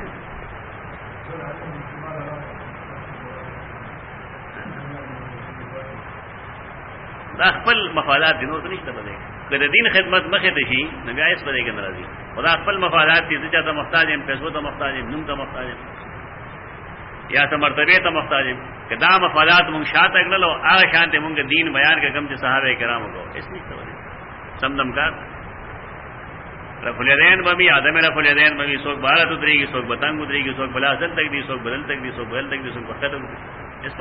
دا خپل مفادات دینو ته نشته بده. که د دین خدمت مخه ته شي، نو بیا یې سپدې کې ناراضي خدا خپل مفادات دي چې ته محتاج هم پیسو ته محتاج هم نوم ته محتاج یا ته مرتبه ته محتاج که دا مفادات مونږ شاته کړل او هغه شانته مونږ دین بیان کې کوم چې صحابه کرامو کو اس نشته بده. سمدم کار. رفل یدین بمی آدم رفل یدین بمی سوک بارت اتری گی سوک بتنگ اتری گی سوک بلاسل تک دی سوک بدل تک دی سوک بدل تک دی سوک بخت اس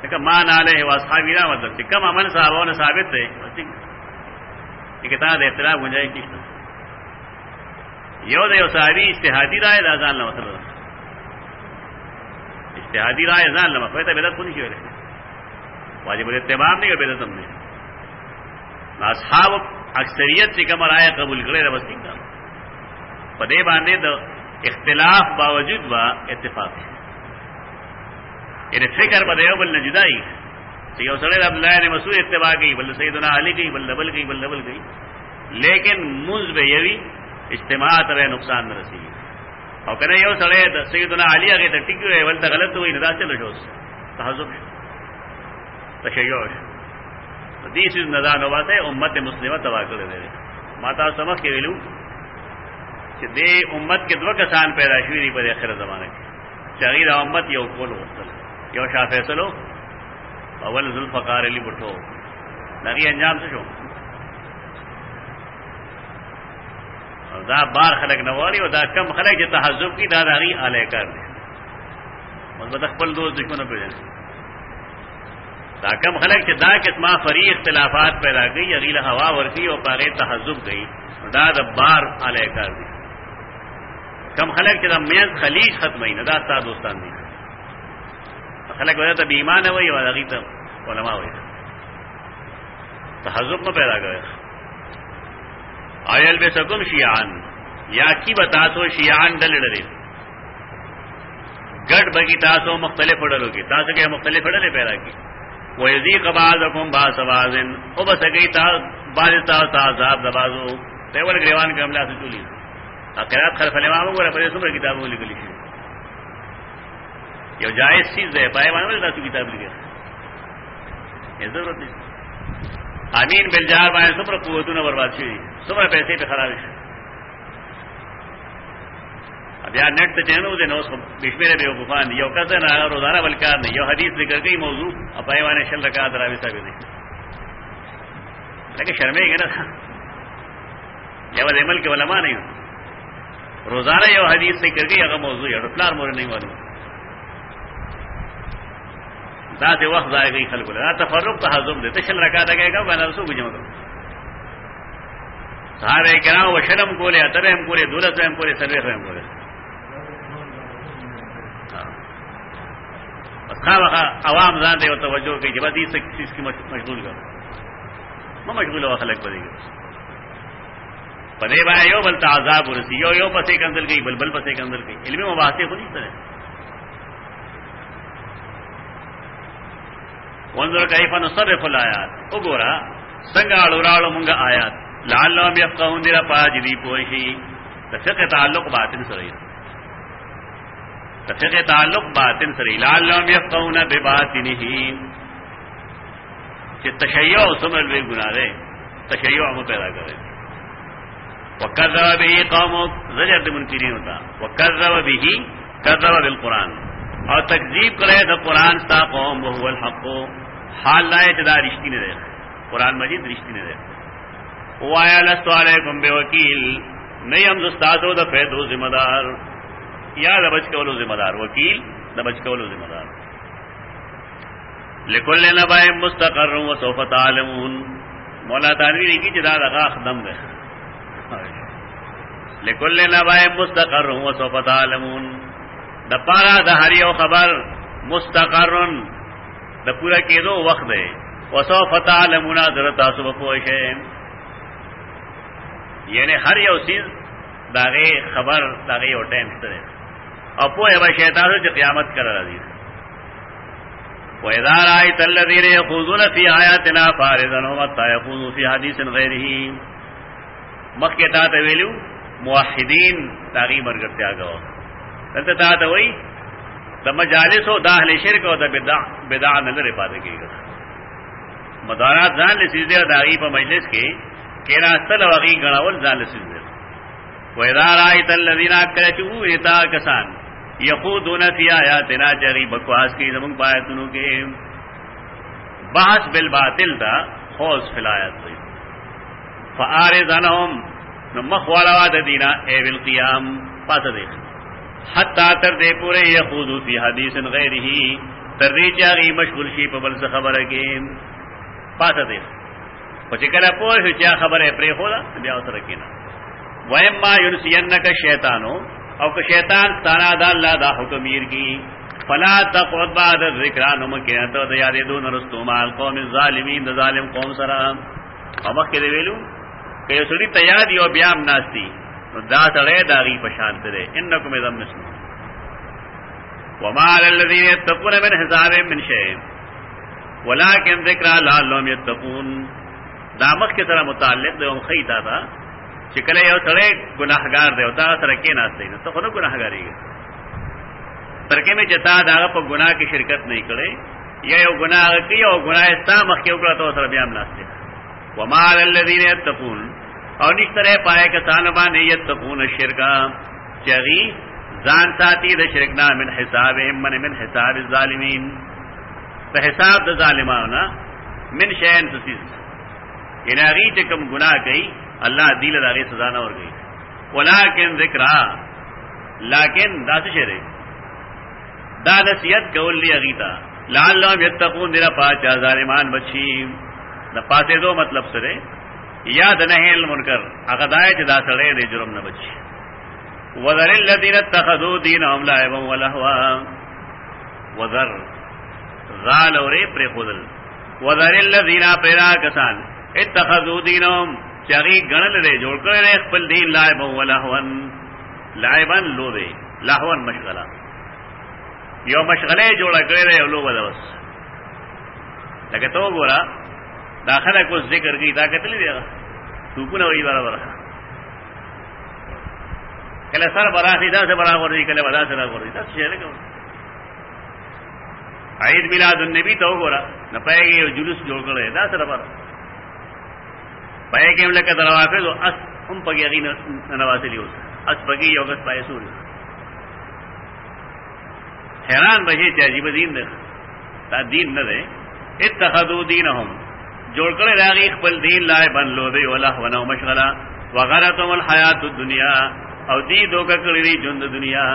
پر وانا مان آلے واصحابی نہ مطلب کہ کم امن صاحبوں نے ثابت ہے کتاب اختلاف گنجائش کی یو دے صحابی اشتہادی رائے دازان لما صلی اللہ اشتہادی رائے زان لما فیتا بیدت کو نہیں کی ویلے واجب الاتبام نہیں کہ بیدت ہم نے اصحاب اکثریت سے کم رائے قبول کرے ربس نہیں کام پدے باندے دا اختلاف باوجود با اتفاق. ہے یعنی فکر بده یو بل نجدای چې یو سره عبد الله نے یعنی مسعود اتباع کی بل سیدنا علی کی بل دبل کی بل دبل کی. لیکن منز به یوی اجتماع ته نقصان نه رسیږي او کنه یو سره د سیدنا علی هغه ته ټیک وي ولته غلط وي نه داسې لږوس تهذب تشیع دې څه نه دا نو واسه امت مسلمه تبا کړی دی ماتا سمخ کې ویلو چې دې امت کې دوه کسان پیدا شوي دي په آخر زمانه کې شغیر امت یو کول وصل یو شاہ فیصلو اول ذوالفقار علی بٹھو. نغی انجام سے شو. دا بار خلق نوالی و دا کم خلق جی جو تحذب کی دا داغی آلے کر دے. مطلب مثبت خپل دوست دشمن پہ دا کم خلق چې دا قسمه فری اختلافات پیدا گئی اغیل ہوا ورکی اور پاگے تحزب گئی. دا دا بار آلے کر دی کم خلق چې دا میز خلیج ختمی نه دا ستا دوستان دی. خلق وجہ تب ایمان ہے وہی والا تو علماء ہوئی تحزب میں پیدا کرے۔ آئل بے سکم شیعان۔ یا کی بتا سو شیعان ڈل ڈلے گڑ بگی تاسو مختلف ڈلو کی۔ تاسو کے مختلف ڈلے پیدا کی؟ وہ عزی قباز حکم با سوازن او بس گئی تا باز تا تازاب دبازو تیور گریوان کے حملہ سے چولی۔ اقرات خلف الامام کو رپے سمر کتابوں لکھ لکھی یو جائز چیز ہے پائے مانا تاسو کتاب لکھے۔ یہ ضرورت نہیں۔ امین بلجار باندې څومره قوتونه برباد شي څومره پیسې په خراب شي بیا نیٹ ته چینو دې نو بشمیره به وقفان یو کس نه روزانه بلکار نه یو حدیث ذکر کوي موضوع۔ اپای باندې شل رکعات راوي ثابت دي لکه شرمې کنه یو د عمل کې علماء نه روزانه یو حدیث ذکر کوي هغه موضوع یو پلان مور نه معلوم۔ دا د وخت ځای کوي خلکو دا تفرق تهذب دي تشل رکعات هغه کا باندې رسو بجو صحابه کرام وشلم کوله اترهم کوله دولتهم کوله سروهم کوله خامخا ہاں. عوام ځان ته توجه کوي چې بدی څه چیز کې مشغول کړه ما مشغول و خلک پدې پدې باندې یو بل تعذاب ورسی یو یو پسې کندل گئی، بل بل پسې کندل گئی. علمي مباحثه خو نه سره وانظر کیف نصرف الایات وګورا څنګه اړوراړو مونږه آیات. لال لوم یفقہون دیرا پا جدی پوشی. تفقہ تعلق باطن سرئی. تفقہ تعلق باطن سرئی. لال لوم یفقہون بے تشیع سمر بے گناہ دے. تشیع ہم پیدا کرے. وکذب به قوم. زجر منکرین ہوتا. وکذب به، کذب بالقران اور تکذیب کرے تو قرآن ستا قوم وہ الحق. حال لائے چدا رشتی نے دے قرآن مجید رشتی نے دے۔ وہ آیا لست علیکم بے وکیل۔ نہیں ہم استاد ہو دفے دو ذمہ دار۔ یا دبچ کولو ذمہ دار۔ وکیل دبچ کولو ذمہ دار۔ لکل نبا مستقر و صوفت عالمون مولا تانوی نے کی جدا لگا خدم دے۔ لکل نبا مستقر و صوفت عالمون د پارا د خبر مستقرن۔ د پورا کېدو وخت دی وسو فتعلمون در تاسو په یعنی هر یو سیز داغه خبر داغه یو ټیم سره او په یو شیطان چې قیامت کرا راځي وَإِذَا رَأَيْتَ الَّذِينَ يَخُوضُونَ فِي آيَاتِنَا فَأَعْرِضْ عَنْهُمْ حَتَّى يَخُوضُوا فِي حَدِيثٍ غَيْرِهِ۔ مخکې تا ته ویلو موحدین تاغي مرګتیا غو دلته دا ته وای د مجالس او د اهل شرک او د بدع بدع نه لري پاتې کیږي. مدارات ځان له سیده او داغي په مجلس کې کینا استل وغي غناول ځان له سیده و اذا رايت الذين كفروا اتا کسان یخوضون فی آیاتنا جری بکواس کی زمون پایتونو کې بحث بالباطل دا خوز فلایت وي فآرض عنهم نو مخوالا د دینا ای بالقیام، پاتہ دیکھ. حتا تر دې پورې یخوذ فی حدیث غیره. تر دې چې مشغول شي په بل څه خبره کې پاتې دې په چې کله پوه چې خبره پرې هولا بیا سره کېنا وایما ینسینک شیطانو. او که شیطان ستانا دا الله دا حکم ير کی. فلا تقعد بعد الذکر انو مکه ته د یادې دون رستو مال قوم الظالمین د ظالم قوم سره او مکه دی ویلو که سړی تیار یو بیا هم ناشتي دا سړی دا غي پشان تره انکم اذا مسلم. وما على الذين يتقون من حساب من شيء ولكن ذکر لعلهم يتقون دا مخ کې سره متعلق دی، هم خیتا تا چې کله یو سړی ګناهګار دی او تا سره کې ناشته نه ته خو نه ګناهګاری ترکه می جتا دا په ګناه کې شرکت نه کړي یا یو ګناه کوي او ګناه ستا مخ کې وکړه، ته سره بیا ناشته وما على الذين يتقون او نشتره پائے کہ کسان باندې یتقون الشرکا چغی ځان ساتي د شرک نه من حساب من من حساب الظالمین۔ په حساب د ظالمانو من شین تسیز اناری چې کوم ګناه کوي الله دې له هغه سزا نه ورګي ولکن ذکر، لیکن دا څه شری دا نصیحت کول دی اغیتا لعلهم یتقون دې پاچا ظالمان بچی۔ د پاتې دو مطلب سره یا د نه المنکر هغه دای چې دا سړی د جرم نه بچي وذر الذين اتخذوا دينهم لعبا ولهوا۔ وذر غال اورې پر خودل۔ وذر الذين پیرا کسان، اتخذوا دينهم۔ چاغي غنل لري جوړ کړل خپل دین لعبا ولهوا۔ لعبا لو دی لهوا مشغله یو مشغله جوړ کړل یو لو ودوس لکه تو ګورا داخله کو ذکر کی دا کتلی دی سکون وی برابر. کله سر براسي دا سره برابر دي کله ودا سره برابر دي دا څه نه کوي عید میلاد النبی ته وګوره. نه پېږي جلوس جوړ کړي دا سره برابر پېږي لکه دروازه او اس هم پګي غي نه نواسي لیوس اس پګي یو غس پای سور حیران بشي چې عجیب دین ده دا دین نه ده اتخذوا دینهم. جوړ کړی راغی خپل دین لای بن لو دی ولا ونو مشغلا وغرتهم الحیات الدنیا، او دی دوکه کړی دی ژوند دنیا.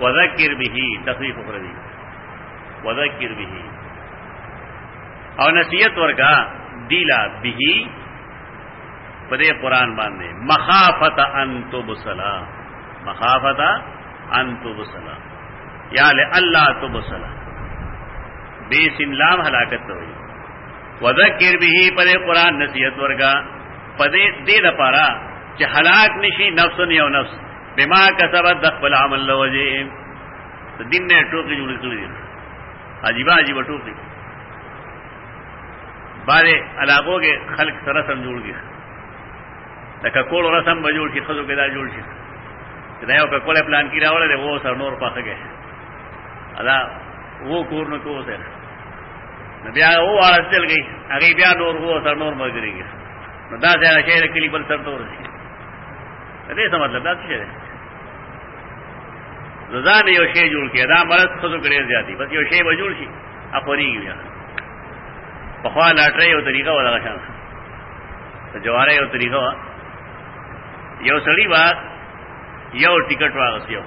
وذکر به تخفیف کړی وذکر به او نصیحت ورکا، دیلا به پدې قران باندې مخافت ان تبصلا. مخافت ان تبصلا. یا ل الله تبصلا. بے سنلام ہلاکت ہوئی. وذکر به پدې قران نصیحت ورکا پدې دې لپاره چې هلاک نشي نفس یو نفس۔ بما کسبت دخل عمل لوجه دین نه ټوکی جوړ کړی دي عجیب عجیب ټوکی بارے علاقوں کے خلق سره سم جوړ گیا۔ ککوڑ رسم به جوړ شي خزو کې دا جوړ شي دا یو ککوړ پلان کی راوړل دی وو سر نور پخه گئے۔ ادا وو کور نو کو سره بیا اړه چل گئی. هغه بیا نور وو سر نور مګریږي نو دا ځای شهر کلی بل سر تور شي دې څه مطلب؟ دا څه دی؟ زدان یو شی جوړ کړي دا مرض خزو کړي زیاتی بس یو شی به جوړ شي اپوري بیا. په خوا لاټري یو طریقه ولا شان. جواره یو طریقه وا یو سړی با یو ټیکټ واغس یو.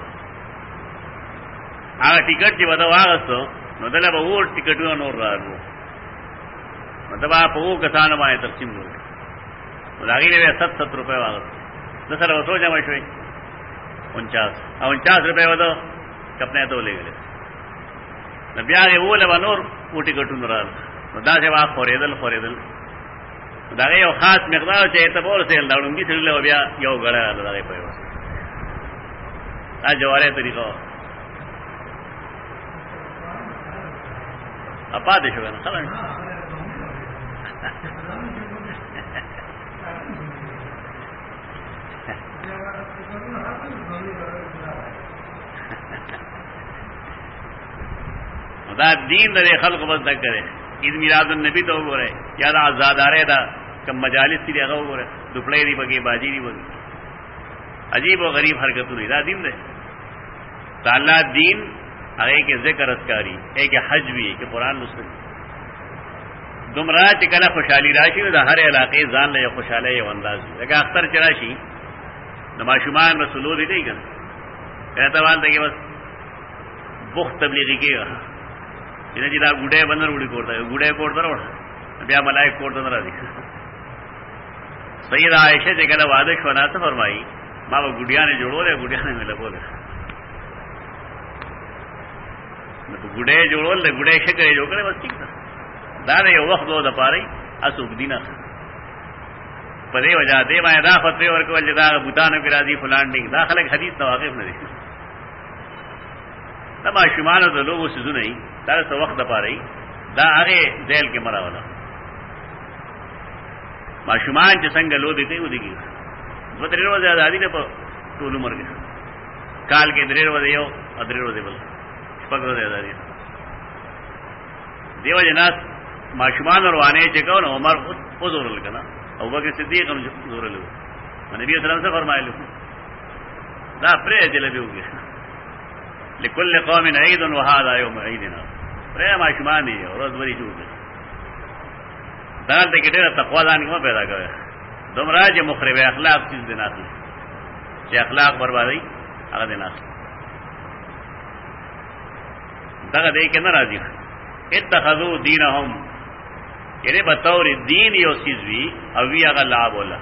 هغه ټیکټ چې ودا واغستو نو دله به ور ټیکټونه نور راغلو مطلب په وو کسانو باندې تقسیم ہو وکړو لاګي له 700 روپے واغس د سره وسو جمع شوي 49 او 49 روپے ودو کپنے تو لے گئے۔ بیا یې وله ونور و ټیکټونه راغلو نو دا څه وا خوریدل خوریدل۔ دا یو خاص مقدار چې ته بول سیل دا ډونګي سره له بیا یو غړا دا په یو دا جواره طریقو اپا دې شو نه خلک دا دین دے خلق بس تک کرے۔ عید میلاد النبی تو ہو رہے یا دا آزادارے دا، کم مجالس تھی هغه وګوره دپړې دی بګي باجی دی بګي عجیب او غریب حرکتونه دا دین دی دا دین هغه کې ذکر اسکاری اے کې حج وی کې قران مسلم۔ دمرا چې کله خوشحالي راشي د هر علاقې ځان له خوشاله یو انداز لکه اختر چرشي د ماشومان مسلو دی کوي کنه کته وان ته بس بوخ تبلیغی کېږي چې جی دا ګډه بندر وړي کوړه ګډه کوړه وروړه بیا ملائک کوړه نه راځي سید عائشہ چې کله واده شو نه فرمایي ما به ګډیانه جوړولې ګډیانه مې لګولې نو ګډې جوړول له ګډې شکر جوړ کړې بس ٹھیک دا۔ دا یو وخت وو د پاره اسوک دینه په وجہ دې باندې دا فتوی ورکول چې دا بوتانو کې راځي فلان دی دا خلک حدیث ته واقف نه دي دا ما شمانه د لوګو سيزونه دا څه وخت د پاره دا هغه ذیل کې مراوله ماشومان چې څنګه لوبي کوي ودیږي و درې ورځې ازادي نه په ټول عمر کې کال کې درې ورځې یو او درې ورځې بل شپږ ورځې ازادي دیو جناس ماشومان روانه چې کوو عمر او زور لګنا او بکر صدیق هم زور لګو نبی صلی الله علیه وسلم فرمایلی دا پرې دې لګوږي لكل قوم عید عيد وهذا يوم عيدنا پرې ماشومان دي ورځ وري جوړ دال ته کې ډېر تقوا ځان کوم پیدا کوي دومره چې مخرب اخلاق چیز دی نه چې اخلاق بربادي هغه دی نه دغه دې کې نه راځي. اتخذو دینهم یعنی بطور دین یو چیز وی، او وی هغه لعب ولا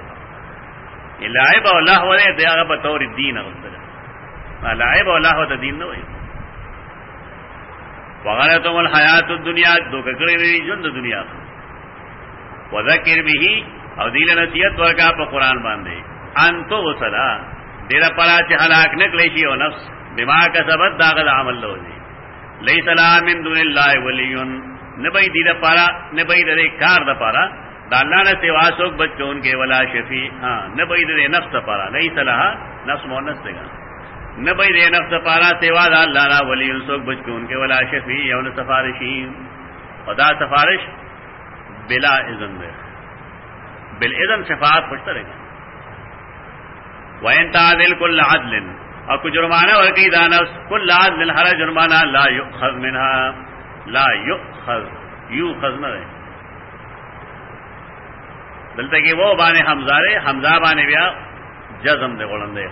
لعب. او الله ولا دی هغه بطور دین هغه لعب او الله ته دین نه وي وغلتم الحیات الدنیا، دوکه کړی دی ژوند د دنیا. وذکر به او دیل نصیحت ورکا په قران باندې انتو وصلا ډیر پرا چې هلاک نکلی شي او نفس، بما کسبت داغه عمل لوي لیس لا من دون الله ولی نبی دی د پارا نبی د کار د پارا۔ د الله نه سوا څوک بچون کې ولا شفیع ها نبی د نفس دا پارا۔ لیس لها نفس مؤنث دغه نبی د نفس دا پارا، سوا د الله نه ولی څوک بچون کې ولا شفیع او نه سفارشی خدا سفارش بلا اذن دے۔ بل اذن شفاعت خوشتا رہے گا۔ وَإِن تَعْدِلْ كُلَّ عَدْلٍ۔ اور کچھ جرمانہ ورکی دا نفس، کل عدل، ہر جرمانہ لا یؤخذ منها لا یؤخذ یؤخذ نہ رہے۔ دلتا کہ وہ بانے حمزہ رہے، حمزہ بانے بیا جزم دے غلن دے۔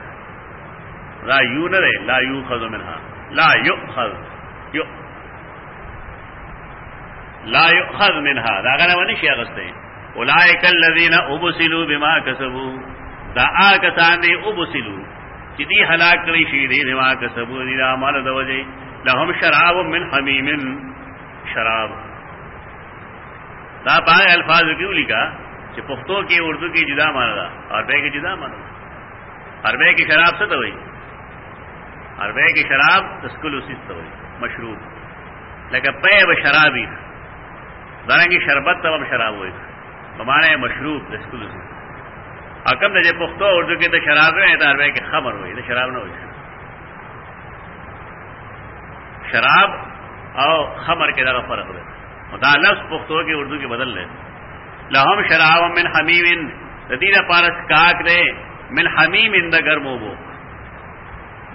لا یو نہ رہے، لا یؤخذ منها لا یؤخذ یؤخذ لا يؤخذ منها دا غنه ونی شي اغسته اولائک الذین ابسلوا بما کسبوا، دا آکسان دی ابسلوا چې دی هلاک کړی شي دی بما کسبوا، دی اعمال د وجه لهم شراب من حمیم۔ شراب۔ دا پای الفاظ کیوں لکھا؟ چې پښتو کې اردو کې جدا معنی ده عربی کې جدا معنی عربی کې شراب څه ته وایي عربی کې شراب تسکل اسی ته وایي مشروب۔ لکه پې به شرابي دارنگی شربت تب شراب ہوئے ہمارے مشروب اسکول سے حکم دے پختو اردو کی تو شراب میں عربی کی خمر ہوئی۔ تو شراب نہ ہوئی۔ شراب اور خمر کے درخت فرق ہے خدا لفظ پختو کی اردو کی بدل لے۔ لہم شراب من حمیم ندیر پارس کاک دے۔ من حمیم ان دا گرم بو۔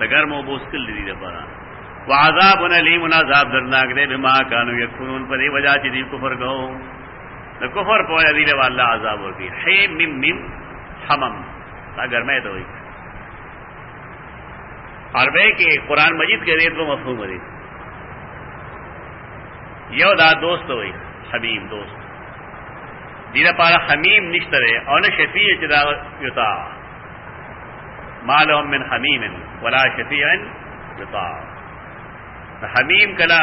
دا گرم بو اسکل دی پارا۔ وہ عذاب ان علیم ان عذاب درناک دے۔ بما کانو یکفنون پر وجہ چی دی کفر گو دا کفر پویا دی والا عذاب ہوتی حیم مم مم حمم۔ دا گرمے تو ہوئی۔ عربے کے قرآن مجید کے ریت وہ مفہوم ہوئی یو دا دوست ہوئی، حمیم دوست۔ دینا پارا حمیم نشترے اور شفیع چدا یوتا۔ مال من حمیم، ولا شفیع یوتا۔ حمیم کلا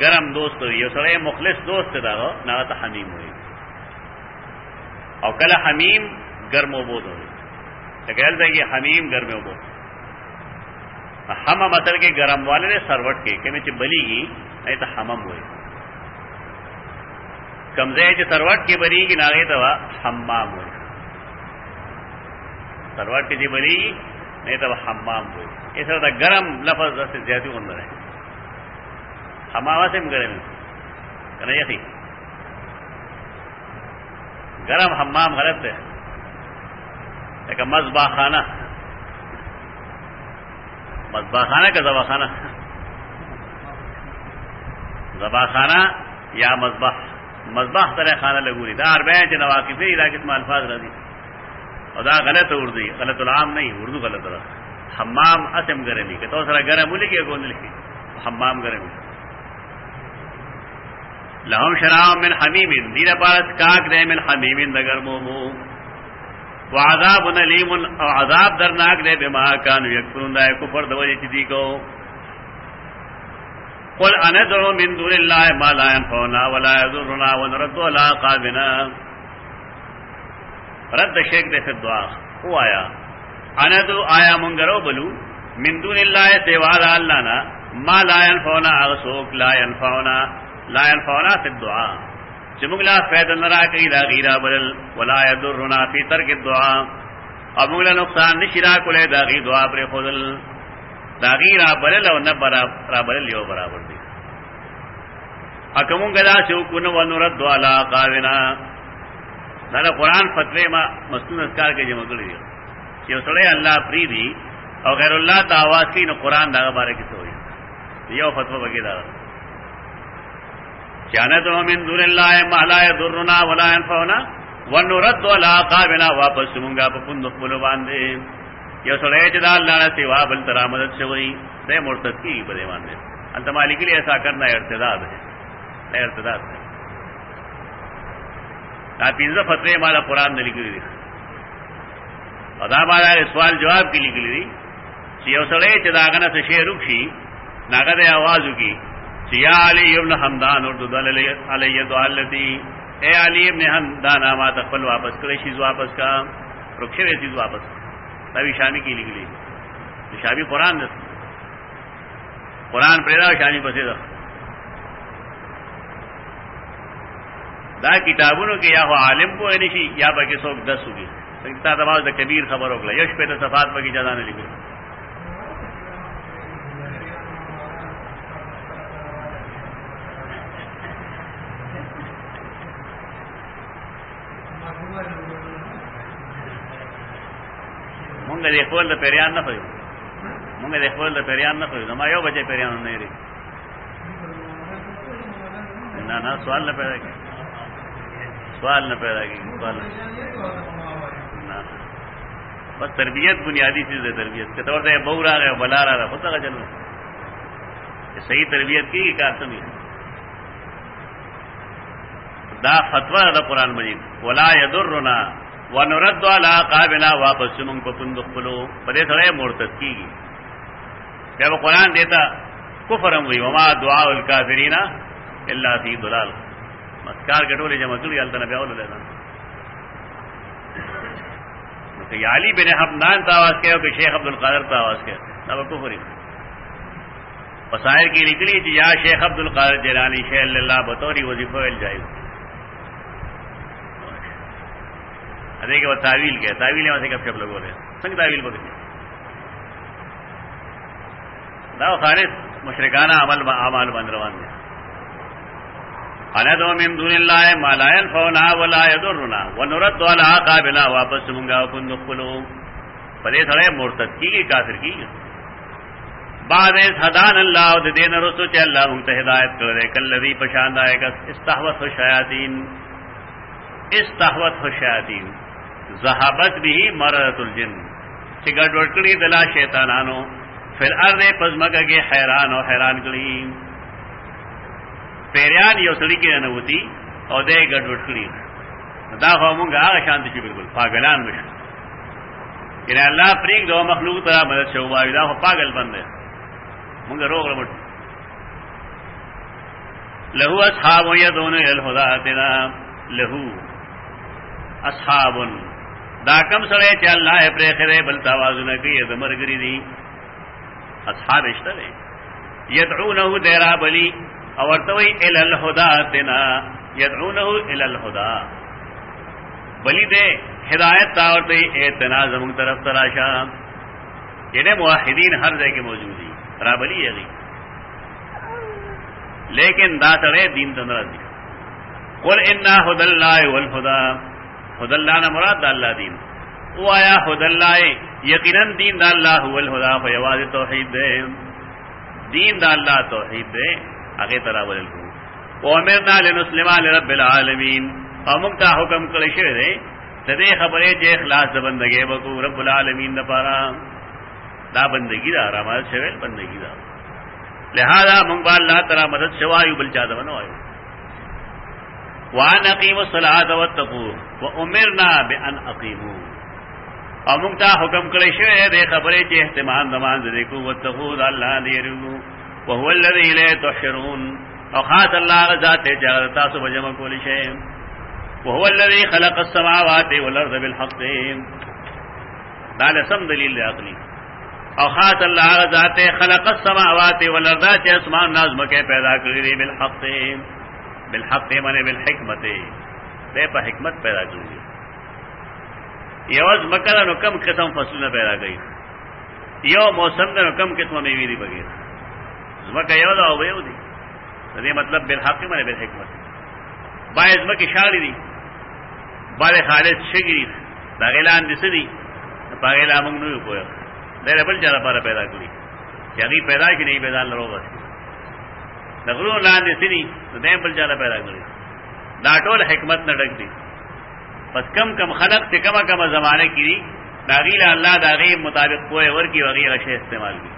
گرم دوست ہوئی یہ سڑے مخلص دوست دا نہ تو حمیم ہوئی۔ اور کلا حمیم گرم و بود ہوئی۔ کہل دیں گے حمیم گرم و بود ہم اصل کے گرم والے نے سروٹ کے کہ بلی گی نہیں تو ہوئی۔ کمزے جو سروٹ کی بنی گی ناگے تو ہمام ہوئی۔ سروٹ کی جی بنی گی نہیں تو ہمام ہوئی۔ اس طرح گرم لفظ سے زیادہ اندر ہے ہماوا سے گرم۔ نہیں تھی گرم ہمام غلط ہے۔ ایک مذبح خانہ۔ مذبح خانہ کا دوا خانہ؟ زبا خانہ یا مذبح. مذبح طرح خانہ لگوری. دا عربین چی نواقف ہے علاقت میں الفاظ رضی اور دا غلط اردو غلط العام نہیں، اردو غلط رہا حمام اسم گرمی. کہ تو سرا گرم لکھی کون لکھی؟ حمام گرمی. لہم شراب من حمیم. دین پارس کاک دے من حمیم دگر مومو. وعذاب علیم عذاب درناک دے بما کانو یکفرون. دا کفر دوجی چیزی کو. قل اندعو من دون اللہ ما لا ينفعنا ولا يضرنا ونرد ولا قابنا رد شیخ دے پھر دعا. ہو آیا. اندعو آیا منگرو بلو. من دون اللہ سیوال اللہ نا. ما لا ينفعنا اغسوک لا ينفعنا. لا ينفعنا فی الدعا چمگلا فید نرا کئی لا غیرہ بلل ولا يضرنا فی ترک الدعا اور مگلا نقصان نشرا کلے دا غیر دعا پر خودل. داغی را بلل او نه را بلل یو برابر دی. اکمون گدا شو کن و نرد والا قاونا دا قرآن فتوی ما مستون اذکار کے جمع کری دی. یو سڑے اللہ پری دی او غیر اللہ تا آواز کی نو قرآن دا بارے کی سوئی یو فتوی بگی دا چانت من دون اللہ ما لا یضرنا ولا ينفعنا ونرد والا قاونا واپس منگا پپندخ بلو باندے یو سڑے چدا اللہ نے سوا بل ترا مدد سے وہی دے مرتد کی بدے مان دے انت مالک لیے ایسا کرنا ارتداد ہے۔ ارتداد ہے۔ نا پینزا فتوے مالا قرآن نے لکھ لی ادا مالا سوال جواب کی لکھ لی یو سڑے چدا گنا سے شیر رکشی ناگد آواز کی۔ سیا علی ابن حمدان اردو دل علیہ دعالتی اے علی ابن حمدان آما تقبل واپس کرے چیز واپس کا۔ رکشے چیز واپس۔ کا تبھی شامی کی لکھ لی شامی قرآن دس۔ قرآن پریدا شامی پسے دا دا کتابونو کې یا هو عالم کو نشي یا به څوک دس وږي څنګه دا د کبیر خبر وکړه یش په ته صفات پکې جزا نه لیکل مونږ د خپل د پیریان نه خو مونږ د خپل د پیریان نه خو زما یو بچي پیریان نه لري. نه نه، سوال نه پیدا کی سوال نه پیدا کی سوال نه. بس تربیت بنیادی چیز ہے تربیت. کے طور سے بہو رہا ہے بلا رہا ہے خود کا چلو صحیح تربیت کی کارتن دا فتوا دا قرآن مجید. ولا یدرنا ونرد والا قابنا واپس منگ کو پن دخلو بدے سڑے مرتد کی گی جب قرآن دیتا کفرم ہوئی. وما دعا الکافرین اللہ فی دلال مسکار کٹولے جمع کلی التا نبی اول لینا کہ علی بن حمدان تا آواز کیا کہ شیخ عبد القادر تا آواز کیا نہ کفری وسائل کی نکلی جی یا شیخ عبد القادر جیلانی، شیخ اللہ بطوری وظیفہ جائز ارے کہ وہ تعویل کے تعویل وہاں سے کب شب لوگ ہو رہے ہیں سنگ تعویل بولے دا خالص، مشرکانہ عمل اعمال بند روان دیا انتو من دون اللہ ما لا ينفعنا ولا يضرنا ونرد على قابلنا واپس منگا کن دخلو پدے سڑے مرتد کی گئی، کافر کی گئی۔ بعد حدان اللہ دے دین رسو چے اللہ منت ہدایت کر دے کل لذی پشاند آئے گا استحوت ہو شیاطین۔ استحوت ہو شیاطین۔ زہابت بھی مرت الجن. چگڑ وڑکڑی دلا شیطانانو. پھر ارے پزمک کے حیران و حیران کڑی پیریان یو سڑی کی ننوتی او دے گڑ وڑکڑی دا خو مونگا آگا شانتی شی بالکل پاگلان مشن یعنی اللہ فریق دو مخلوق ترا مدد شو باوی دا خو پاگل بندے. مونږ روغ لمټ له اصحاب يدون الى الهدى اتنا له اصحاب دا کم سره چې الله پرې خره بل توازن کوي د مرګري دي اصحاب اشتره يدعونه دیرا بلی، او ورتوي الى الهدى اتنا يدعونه الى الهدى بلی دے، ہدایت تا اور ورته اتنا زمون طرف تراشا یعنی موحدین ہر جگہ موجود ہیں۔ رابلی ہے لیکن دا تڑے دین تندرا دی قل انا خد اللہ والخدا خد اللہ نہ مراد دا اللہ دین۔ او آیا خد اللہ یقیناً دین دا اللہ والخدا فیواز توحید دے۔ دین دا اللہ توحید دے۔ اگے طرح بدل کو۔ او امرنا لنسلما لرب العالمین۔ او مکتا حکم کړی شوی دی۔ د دې خبرې چې اخلاص د بندګۍ وکړو، رب العالمین لپاره دا بندگی دا رامات شویل بندگی دا لہذا منگبا اللہ تعالی مدد شوایو بل چاہتا بنو آئیو وان اقیم الصلاة واتقو و امرنا بان اقیمو او منگتا حکم کرے شوئے دے خبرے چے احتمام دمان دیکھو واتقو دا اللہ دیرگو وهو الذي الیہ تحشرون۔ او خاص اللہ غزات جاگرتا سو بجمع کولی شیم وهو الذي خلق السماوات والارض بالحق۔ دا لسم دلیل عقلی۔ او خاص اللہ ذات خلق السماوات والارض چې اسمان نظم کې پیدا کړی دی بالحق۔ بالحق دے معنی بالحکمت. دې په حکمت پیدا کړی دی یو مکر نو کم قسم فصلونه پیدا کړی یو موسم نو کم قسمه میوه دی بغیر. زمکه یو دا او دی. دې مطلب بالحق معنی بالحکمت. باید زمکه شاړي دی. باندې خالص شګری دا غلان دي سړي په غلا موږ نو پوهه دیر بل چا پیدا کړی چې هغه پیدا کړي نه پیدا لرو بس. دغلو لاندې سني دیم بل چا پیدا کړی دا ټول حکمت نه ډک دي پس کم کم خلق چې کما کما زمانه کړي داغیل الله داغي مطابق کوی ورکی وغیرہ شی استعمال کی۔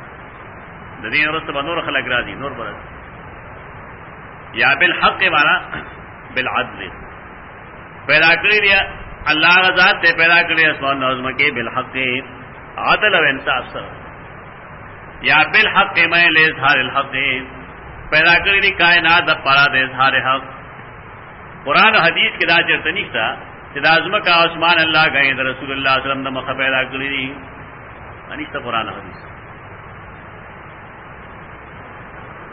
د دین ورسته نور خلق راځي نور بل یا بالحق معنا بالعدل۔ پیدا کړی دی الله غزاد ته پیدا کړی اسمان نظم کې بالحق۔ عدل و انصاف سره یا بالحق میں لے اظہار الحق۔ پیدا کری دی کائنات د پارا دے اظہار حق. قرآن و حدیث کے دا چرته نشتا چې د کا اسمان الله غي د رسول الله صلی الله علیه وسلم د مخه پیدا کړی دي انیسته قرآن و حدیث.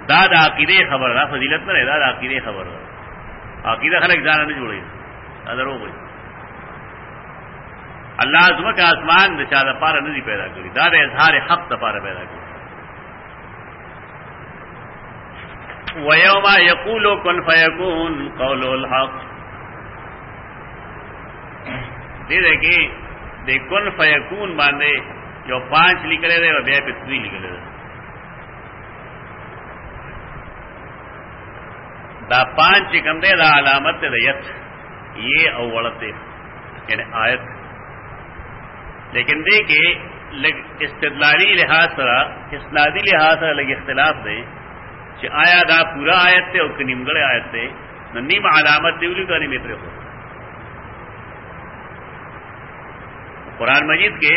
دا د عقیده خبر را فضیلت نه دا د عقیده خبر را عقیده خلک ځان نه جوړي دا درو وي اللہ عظم کا آسمان د چا پارا ندی پیدا کری. دا د اظہار حق د پارا پیدا کری. ویوما یقول کن فیکون قول الحق. دے دے دے کن فیکون باندھے جو پانچ نکلے دے اور بے پتوی نکلے دے. دا پانچ چکم دے دا علامت دے یت. یہ اوڑتے یعنی آیت. لیکن دیکھے استدلالی لحاظ سرا اسنادی لحاظ سرا لگے اختلاف دے. کہ آیا دا پورا آیت تے اور نیمگڑے آیت تے نیم علامت دیولی کا نیم اترے ہو قرآن مجید کے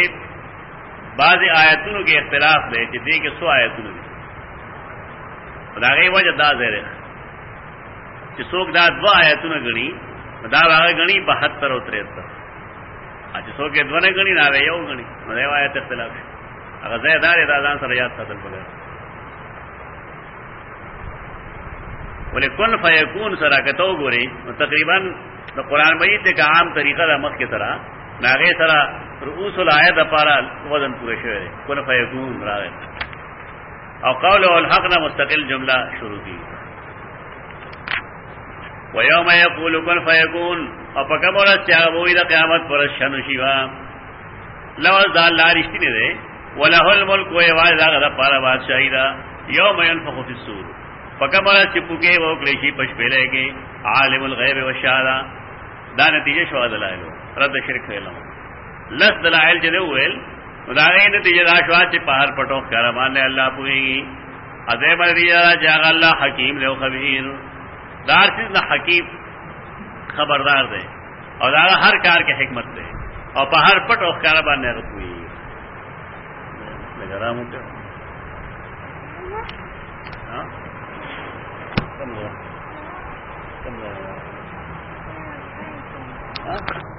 بعض آیتوں کے اختلاف دے، کہ دے کے سو آیتوں دے۔ خدا گئی وجہ دا زیر کہ سوک دا دو آیتوں گنی دا گنی بہتر اور تریہتر چې څوک یې دونه غني نه وي یو غني دا آیت اختلاف هغه ځای دار دا ځان سره یاد ساتل پکار۔ ولې کن فیکون سره کتو ګوري نو تقریباً د قران مجید د عام طریقه د مخ کې سره ناغه سره رؤوس الایت لپاره وزن پوره شوی دی کله فیکون راغی او قول الحق نه مستقل جمله شروع کی. ويوم يقول كن فيكون او پکم اور چا دا قیامت پر شنو شیوا. لو ذال لا رشتي نه ده وله الملك و یواز هغه د بادشاہی دا. یوم ينفخ في الصور پکم اور چپکے وہ کلیشی پش پہلے کے عالم الغیب و والشهاده دا نتیجه شو دلایلو رد شرک ویلو لس دلائل جدے ویل دا غي نتیجه دا شو چې پہاڑ پټو کار باندې الله پوي اځه باندې جاغ الله حکیم له خبير دار چیز نہ حکیم خبردار دے، اور دارا ہر کار کے حکمت دے۔ اور پہاڑ پٹ اور کار باندې رکوي لګرامو ته ها کم کم ها